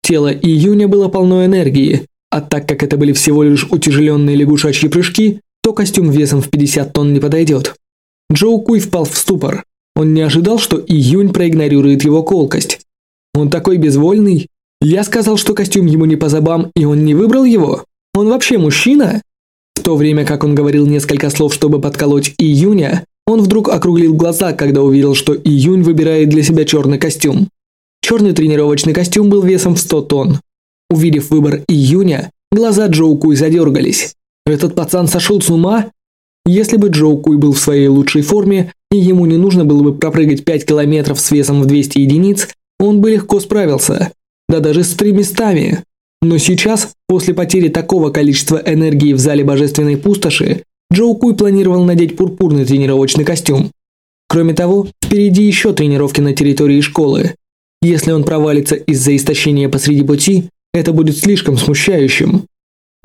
Тело июня было полно энергии, а так как это были всего лишь утяжеленные лягушачьи прыжки, то костюм весом в 50 тонн не подойдет. Джоу Куй впал в ступор. Он не ожидал, что Июнь проигнорирует его колкость. Он такой безвольный. Я сказал, что костюм ему не по зубам, и он не выбрал его. Он вообще мужчина? В то время, как он говорил несколько слов, чтобы подколоть Июня, он вдруг округлил глаза, когда увидел, что Июнь выбирает для себя черный костюм. Черный тренировочный костюм был весом в 100 тонн. Увидев выбор Июня, глаза Джоу Куй задергались. Этот пацан сошел с ума? Если бы Джоу Куй был в своей лучшей форме, и ему не нужно было бы пропрыгать 5 километров с весом в 200 единиц, он бы легко справился. Да даже с треместами. Но сейчас, после потери такого количества энергии в зале Божественной Пустоши, Джоу Куй планировал надеть пурпурный тренировочный костюм. Кроме того, впереди еще тренировки на территории школы. Если он провалится из-за истощения посреди пути, это будет слишком смущающим.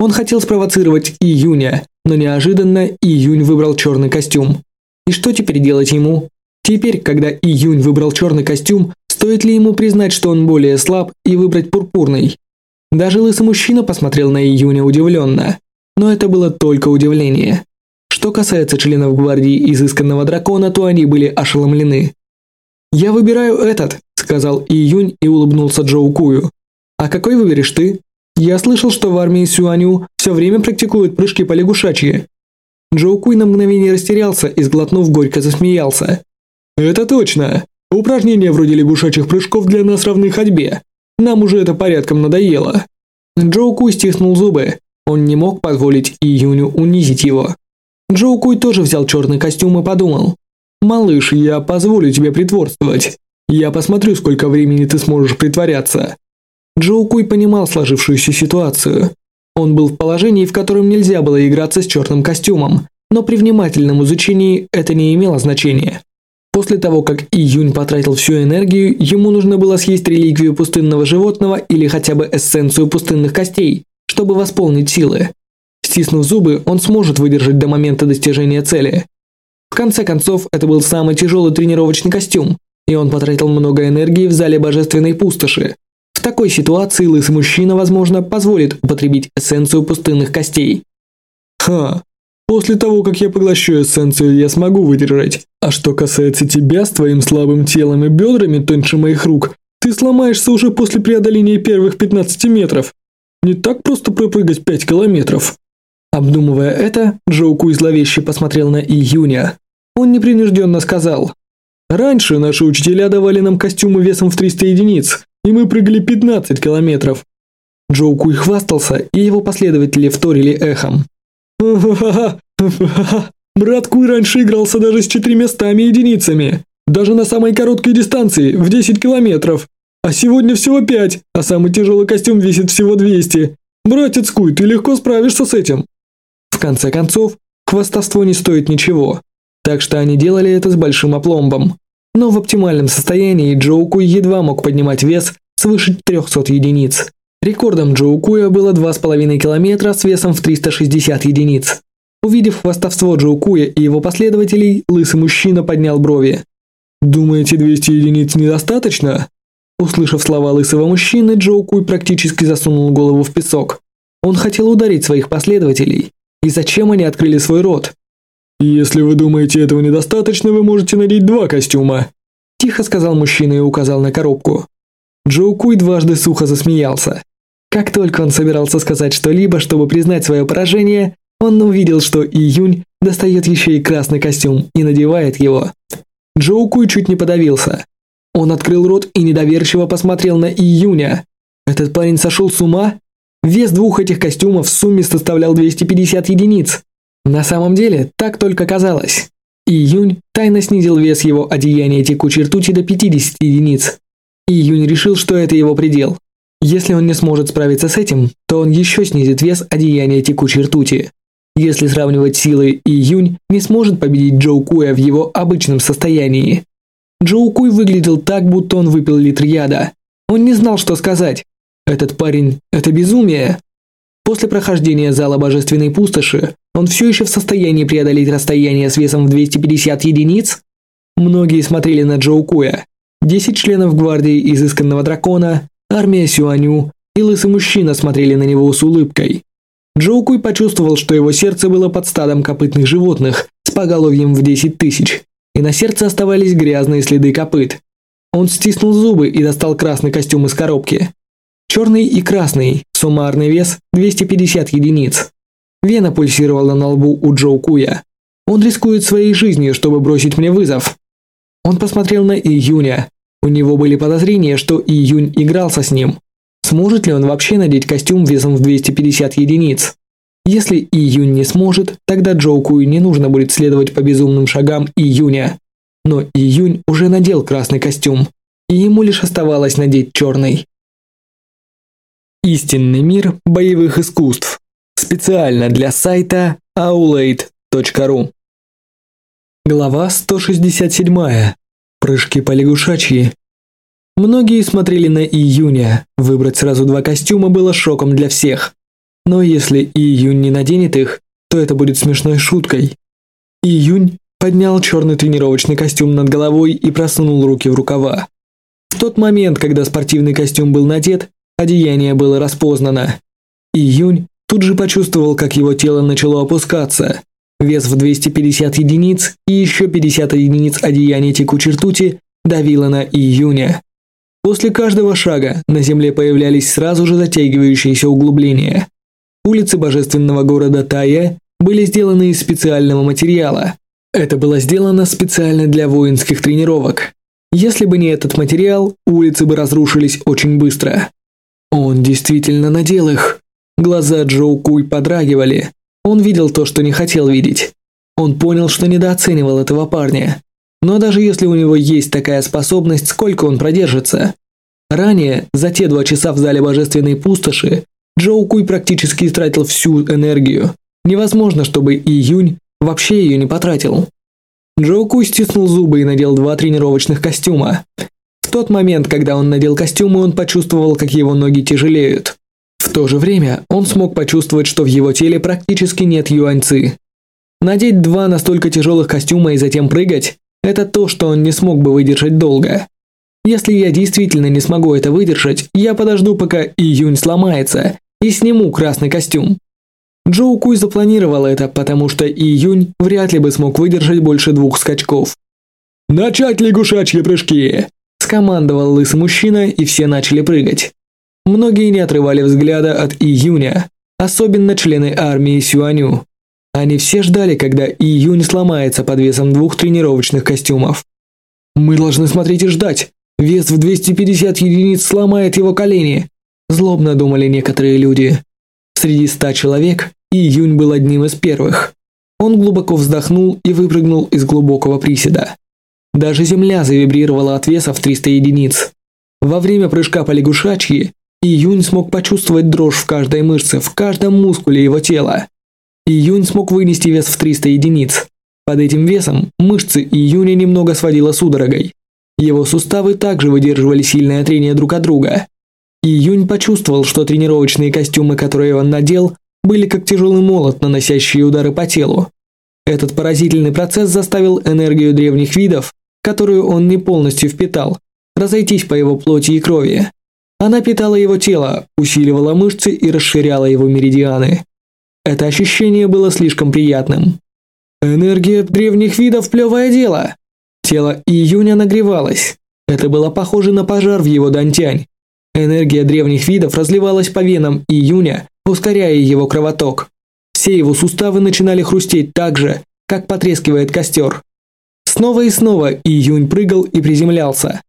Он хотел спровоцировать Июня, но неожиданно Июнь выбрал черный костюм. И что теперь делать ему? Теперь, когда Июнь выбрал черный костюм, стоит ли ему признать, что он более слаб, и выбрать пурпурный? Даже лысый мужчина посмотрел на Июня удивленно. Но это было только удивление. Что касается членов гвардии изысканного дракона, то они были ошеломлены. «Я выбираю этот», – сказал Июнь и улыбнулся Джоу Кую. «А какой выберешь ты?» Я слышал, что в армии Сюаню все время практикуют прыжки по лягушачьи. Джоу Куй на мгновение растерялся и, сглотнув, горько засмеялся. «Это точно. Упражнения вроде лягушачьих прыжков для нас равны ходьбе. Нам уже это порядком надоело». Джоу Куй стиснул зубы. Он не мог позволить Июню унизить его. Джоу Куй тоже взял черный костюм и подумал. «Малыш, я позволю тебе притворствовать. Я посмотрю, сколько времени ты сможешь притворяться. Джоу Куй понимал сложившуюся ситуацию. Он был в положении, в котором нельзя было играться с черным костюмом, но при внимательном изучении это не имело значения. После того, как Июнь потратил всю энергию, ему нужно было съесть реликвию пустынного животного или хотя бы эссенцию пустынных костей, чтобы восполнить силы. Стиснув зубы, он сможет выдержать до момента достижения цели. В конце концов, это был самый тяжелый тренировочный костюм, и он потратил много энергии в зале божественной пустоши, в такой ситуации лысый мужчина, возможно, позволит употребить эссенцию пустынных костей. Ха, после того, как я поглощу эссенцию, я смогу выдержать. А что касается тебя с твоим слабым телом и бедрами тоньше моих рук, ты сломаешься уже после преодоления первых 15 метров. Не так просто пропрыгать 5 километров. Обдумывая это, Джоуку зловеще посмотрел на Июня. Он непринужденно сказал. «Раньше наши учителя давали нам костюмы весом в 300 единиц, и мы прыгали 15 километров. Джоу Куй хвастался, и его последователи вторили эхом. Брат Куй раньше игрался даже с четырьмя стами единицами, даже на самой короткой дистанции, в 10 километров. А сегодня всего 5, а самый тяжелый костюм весит всего 200. Братец Куй, ты легко справишься с этим. В конце концов, хвастовство не стоит ничего. Так что они делали это с большим опломбом но в оптимальном состоянии Джоукуй едва мог поднимать вес свыше 300 единиц. Рекордом Джоукуя было 2,5 километра с весом в 360 единиц. Увидев хвастовство Джоукуя и его последователей, лысый мужчина поднял брови. «Думаете, 200 единиц недостаточно?» Услышав слова лысого мужчины, Джоукуй практически засунул голову в песок. Он хотел ударить своих последователей. И зачем они открыли свой рот? «Если вы думаете этого недостаточно, вы можете надеть два костюма», – тихо сказал мужчина и указал на коробку. Джоу Куй дважды сухо засмеялся. Как только он собирался сказать что-либо, чтобы признать свое поражение, он увидел, что Июнь достает еще и красный костюм и надевает его. Джоу Куй чуть не подавился. Он открыл рот и недоверчиво посмотрел на Июня. Этот парень сошел с ума? Вес двух этих костюмов в сумме составлял 250 единиц. На самом деле, так только казалось. Июнь тайно снизил вес его одеяния текучей ртути до 50 единиц. Июнь решил, что это его предел. Если он не сможет справиться с этим, то он еще снизит вес одеяния текучей ртути. Если сравнивать силы, Июнь не сможет победить Джоу Куя в его обычном состоянии. Джоу Куй выглядел так, будто он выпил литр яда. Он не знал, что сказать. «Этот парень – это безумие!» После прохождения зала Божественной Пустоши он все еще в состоянии преодолеть расстояние с весом в 250 единиц? Многие смотрели на Джоу Куя. 10 членов гвардии Изысканного Дракона, армия Сюаню и лысый мужчина смотрели на него с улыбкой. Джоу Куй почувствовал, что его сердце было под стадом копытных животных с поголовьем в 10 тысяч, и на сердце оставались грязные следы копыт. Он стиснул зубы и достал красный костюм из коробки черный и красный, суммарный вес 250 единиц. Вена пульсировала на лбу у Джоу Куя. Он рискует своей жизнью, чтобы бросить мне вызов. Он посмотрел на Июня. У него были подозрения, что Июнь игрался с ним. Сможет ли он вообще надеть костюм весом в 250 единиц? Если Июнь не сможет, тогда Джоу Кую не нужно будет следовать по безумным шагам Июня. Но Июнь уже надел красный костюм, и ему лишь оставалось надеть черный. «Истинный мир боевых искусств» специально для сайта aulade.ru. Глава 167. Прыжки по лягушачьи. Многие смотрели на июня, выбрать сразу два костюма было шоком для всех. Но если июнь не наденет их, то это будет смешной шуткой. Июнь поднял черный тренировочный костюм над головой и просунул руки в рукава. В тот момент, когда спортивный костюм был надет, Одеяние было распознано. Июнь тут же почувствовал, как его тело начало опускаться. Вес в 250 единиц и еще 50 единиц одеяния текучей ртути давило на июня. После каждого шага на земле появлялись сразу же затягивающиеся углубления. Улицы божественного города Тая были сделаны из специального материала. Это было сделано специально для воинских тренировок. Если бы не этот материал, улицы бы разрушились очень быстро. Он действительно надел их. Глаза Джоу Куй подрагивали. Он видел то, что не хотел видеть. Он понял, что недооценивал этого парня. Но даже если у него есть такая способность, сколько он продержится? Ранее, за те два часа в зале Божественной Пустоши, Джоу Куй практически истратил всю энергию. Невозможно, чтобы Июнь вообще ее не потратил. Джоу Куй стиснул зубы и надел два тренировочных костюма тот момент, когда он надел костюм, он почувствовал, как его ноги тяжелеют. В то же время он смог почувствовать, что в его теле практически нет юаньцы. Надеть два настолько тяжелых костюма и затем прыгать – это то, что он не смог бы выдержать долго. Если я действительно не смогу это выдержать, я подожду, пока июнь сломается, и сниму красный костюм. Джоу Куй запланировал это, потому что июнь вряд ли бы смог выдержать больше двух скачков. «Начать лягушачьи прыжки!» скомандовал лысый мужчина, и все начали прыгать. Многие не отрывали взгляда от Июня, особенно члены армии Сюаню. Они все ждали, когда Июнь сломается под весом двух тренировочных костюмов. «Мы должны смотреть и ждать. Вес в 250 единиц сломает его колени», – злобно думали некоторые люди. Среди ста человек Июнь был одним из первых. Он глубоко вздохнул и выпрыгнул из глубокого приседа. Даже земля завибрировала от веса в 300 единиц. Во время прыжка по лягушачьи Июнь смог почувствовать дрожь в каждой мышце, в каждом мускуле его тела. Июнь смог вынести вес в 300 единиц. Под этим весом мышцы Июня немного сводило судорогой. Его суставы также выдерживали сильное трение друг от друга. Июнь почувствовал, что тренировочные костюмы, которые он надел, были как тяжелый молот, наносящий удары по телу. Этот поразительный процесс заставил энергию древних видов которую он не полностью впитал, разойтись по его плоти и крови. Она питала его тело, усиливала мышцы и расширяла его меридианы. Это ощущение было слишком приятным. Энергия древних видов – плевое дело. Тело Июня нагревалось. Это было похоже на пожар в его дантянь. Энергия древних видов разливалась по венам Июня, ускоряя его кровоток. Все его суставы начинали хрустеть так же, как потрескивает костер. Снова и снова Июнь прыгал и приземлялся.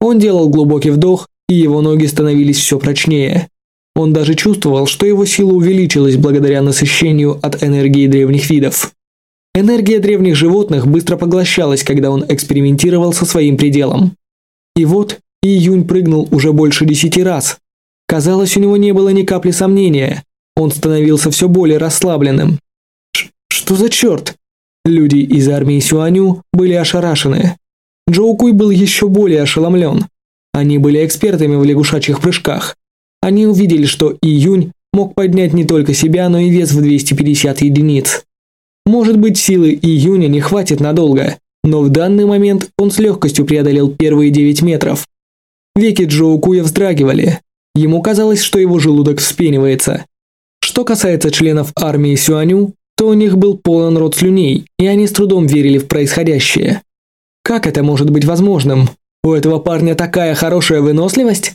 Он делал глубокий вдох, и его ноги становились все прочнее. Он даже чувствовал, что его сила увеличилась благодаря насыщению от энергии древних видов. Энергия древних животных быстро поглощалась, когда он экспериментировал со своим пределом. И вот Июнь прыгнул уже больше десяти раз. Казалось, у него не было ни капли сомнения. Он становился все более расслабленным. «Что за черт?» Люди из армии Сюаню были ошарашены. Джоукуй был еще более ошеломлен. Они были экспертами в лягушачьих прыжках. Они увидели, что Июнь мог поднять не только себя, но и вес в 250 единиц. Может быть, силы Июня не хватит надолго, но в данный момент он с легкостью преодолел первые 9 метров. Веки Джоу Куя вздрагивали. Ему казалось, что его желудок вспенивается. Что касается членов армии Сюаню, то у них был полон рот слюней, и они с трудом верили в происходящее. Как это может быть возможным? У этого парня такая хорошая выносливость?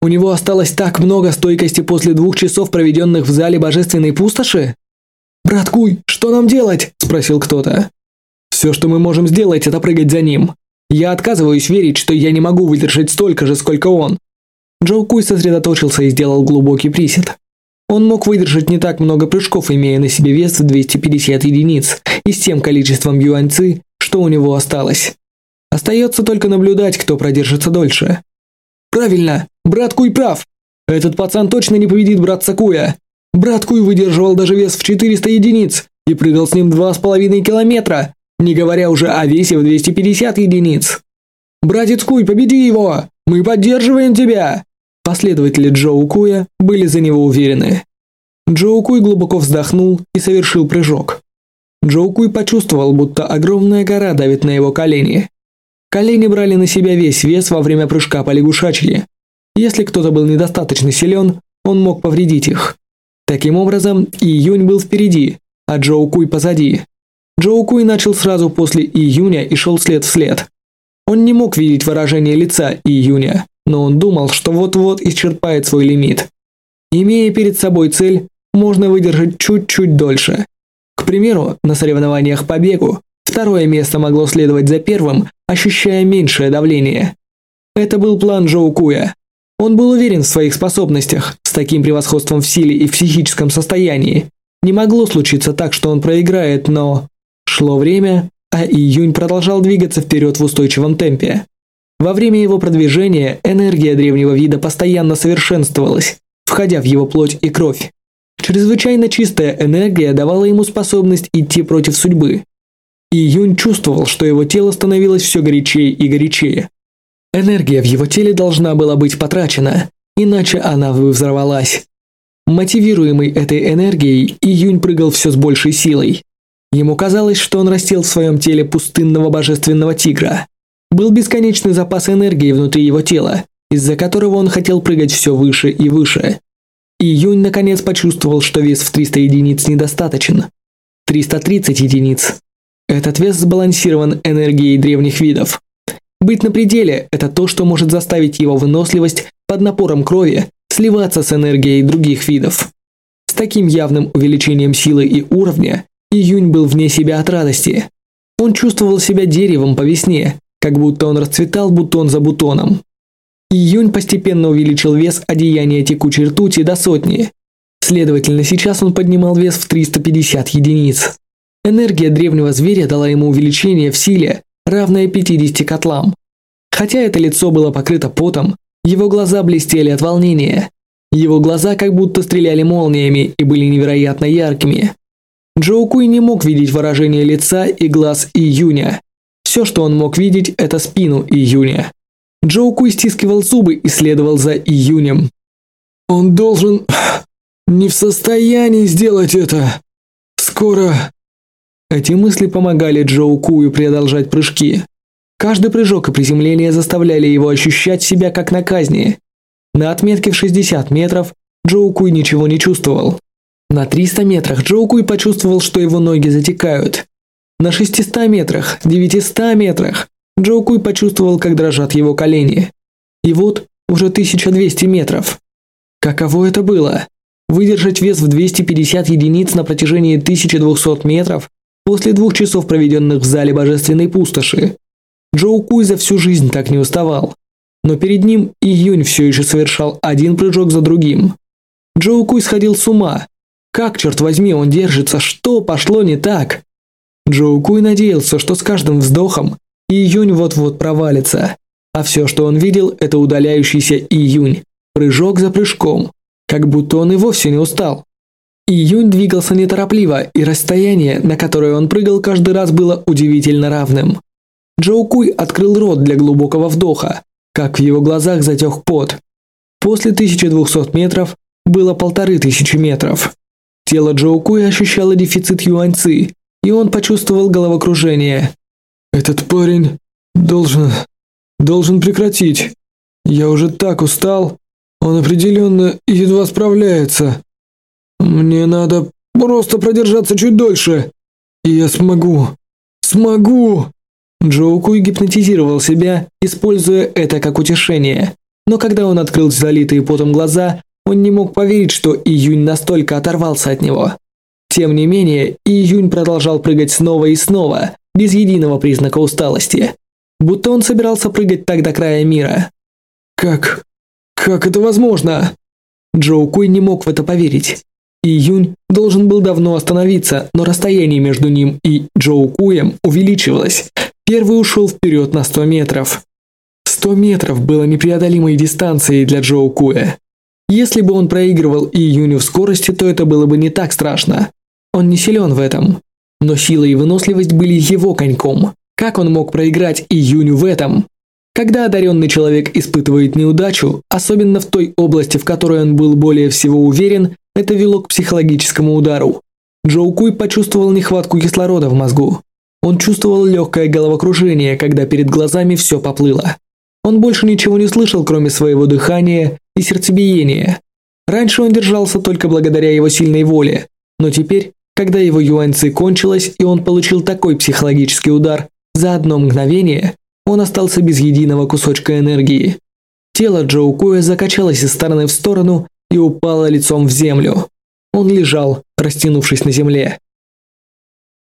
У него осталось так много стойкости после двух часов, проведенных в зале божественной пустоши? «Брат Куй, что нам делать?» – спросил кто-то. «Все, что мы можем сделать, это прыгать за ним. Я отказываюсь верить, что я не могу выдержать столько же, сколько он». Джоу Куй сосредоточился и сделал глубокий присед. Он мог выдержать не так много прыжков, имея на себе вес в 250 единиц, и с тем количеством юаньцы, что у него осталось. Остается только наблюдать, кто продержится дольше. Правильно, брат Куй прав. Этот пацан точно не победит братца Куя. Брат Куй выдерживал даже вес в 400 единиц и прыгал с ним 2,5 километра, не говоря уже о весе в 250 единиц. «Братец Куй, победи его! Мы поддерживаем тебя!» Последователи Джоу Куя были за него уверены. Джоу Куй глубоко вздохнул и совершил прыжок. Джоу Куй почувствовал, будто огромная гора давит на его колени. Колени брали на себя весь вес во время прыжка по лягушачьи. Если кто-то был недостаточно силен, он мог повредить их. Таким образом, Июнь был впереди, а Джоу Куй позади. Джоу Куй начал сразу после Июня и шел след в след. Он не мог видеть выражение лица Июня, но он думал, что вот-вот исчерпает свой лимит. Имея перед собой цель, можно выдержать чуть-чуть дольше. К примеру, на соревнованиях по бегу второе место могло следовать за первым, ощущая меньшее давление. Это был план Джоу Куя. Он был уверен в своих способностях, с таким превосходством в силе и в психическом состоянии. Не могло случиться так, что он проиграет, но... Шло время, а июнь продолжал двигаться вперед в устойчивом темпе. Во время его продвижения энергия древнего вида постоянно совершенствовалась, входя в его плоть и кровь. Чрезвычайно чистая энергия давала ему способность идти против судьбы. И Юнь чувствовал, что его тело становилось все горячее и горячее. Энергия в его теле должна была быть потрачена, иначе она бы взорвалась. Мотивируемый этой энергией, Июнь прыгал все с большей силой. Ему казалось, что он растил в своем теле пустынного божественного тигра – был бесконечный запас энергии внутри его тела, из-за которого он хотел прыгать все выше и выше. И Юнь наконец почувствовал, что вес в 300 единиц недостаточен. 330 единиц. Этот вес сбалансирован энергией древних видов. Быть на пределе – это то, что может заставить его выносливость под напором крови сливаться с энергией других видов. С таким явным увеличением силы и уровня Июнь был вне себя от радости. Он чувствовал себя деревом по весне, как будто он расцветал бутон за бутоном. Июнь постепенно увеличил вес одеяния текучей ртути до сотни. Следовательно, сейчас он поднимал вес в 350 единиц. Энергия древнего зверя дала ему увеличение в силе, равное 50 котлам. Хотя это лицо было покрыто потом, его глаза блестели от волнения. Его глаза как будто стреляли молниями и были невероятно яркими. Джоукуй не мог видеть выражение лица и глаз Июня, все, что он мог видеть, это спину июня. Джоу Куй стискивал зубы и следовал за июнем. «Он должен... не в состоянии сделать это. Скоро...» Эти мысли помогали Джоу Кую продолжать прыжки. Каждый прыжок и приземление заставляли его ощущать себя как на казни. На отметке в 60 метров Джоу Куй ничего не чувствовал. На 300 метрах Джоу Куй почувствовал, что его ноги затекают. На 600 метрах, 900 метрах Джоукуй почувствовал, как дрожат его колени. И вот уже 1200 метров. Каково это было? Выдержать вес в 250 единиц на протяжении 1200 метров после двух часов, проведенных в зале божественной пустоши. Джоу Куй за всю жизнь так не уставал. Но перед ним Июнь все еще совершал один прыжок за другим. Джоу Куй сходил с ума. Как, черт возьми, он держится? Что пошло не так? Джоукуй надеялся, что с каждым вздохом июнь вот-вот провалится, а все, что он видел, это удаляющийся июнь, прыжок за прыжком, как будто он и вовсе не устал. Июнь двигался неторопливо, и расстояние, на которое он прыгал, каждый раз было удивительно равным. Джоукуй открыл рот для глубокого вдоха, как в его глазах затек пот. После 1200 метров было полторы тысячи метров. Тело Джоукуи ощущало дефицит юаньцы, и он почувствовал головокружение. «Этот парень должен... должен прекратить. Я уже так устал. Он определенно едва справляется. Мне надо просто продержаться чуть дольше. И я смогу. Смогу!» Джоуку гипнотизировал себя, используя это как утешение. Но когда он открыл залитые потом глаза, он не мог поверить, что Июнь настолько оторвался от него. Тем не менее, Июнь продолжал прыгать снова и снова, без единого признака усталости. Будто он собирался прыгать так до края мира. «Как? Как это возможно?» Джоу Куй не мог в это поверить. Июнь должен был давно остановиться, но расстояние между ним и Джоу Куем увеличивалось. Первый ушел вперед на 100 метров. 100 метров было непреодолимой дистанцией для Джоу Куя. Если бы он проигрывал Июню в скорости, то это было бы не так страшно он не силен в этом. Но сила и выносливость были его коньком. Как он мог проиграть Июню в этом? Когда одаренный человек испытывает неудачу, особенно в той области, в которой он был более всего уверен, это вело к психологическому удару. Джоу Куй почувствовал нехватку кислорода в мозгу. Он чувствовал легкое головокружение, когда перед глазами все поплыло. Он больше ничего не слышал, кроме своего дыхания и сердцебиения. Раньше он держался только благодаря его сильной воле, но теперь когда его юаньцы кончилось и он получил такой психологический удар, за одно мгновение он остался без единого кусочка энергии. Тело Джоу Коя закачалось из стороны в сторону и упало лицом в землю. Он лежал, растянувшись на земле.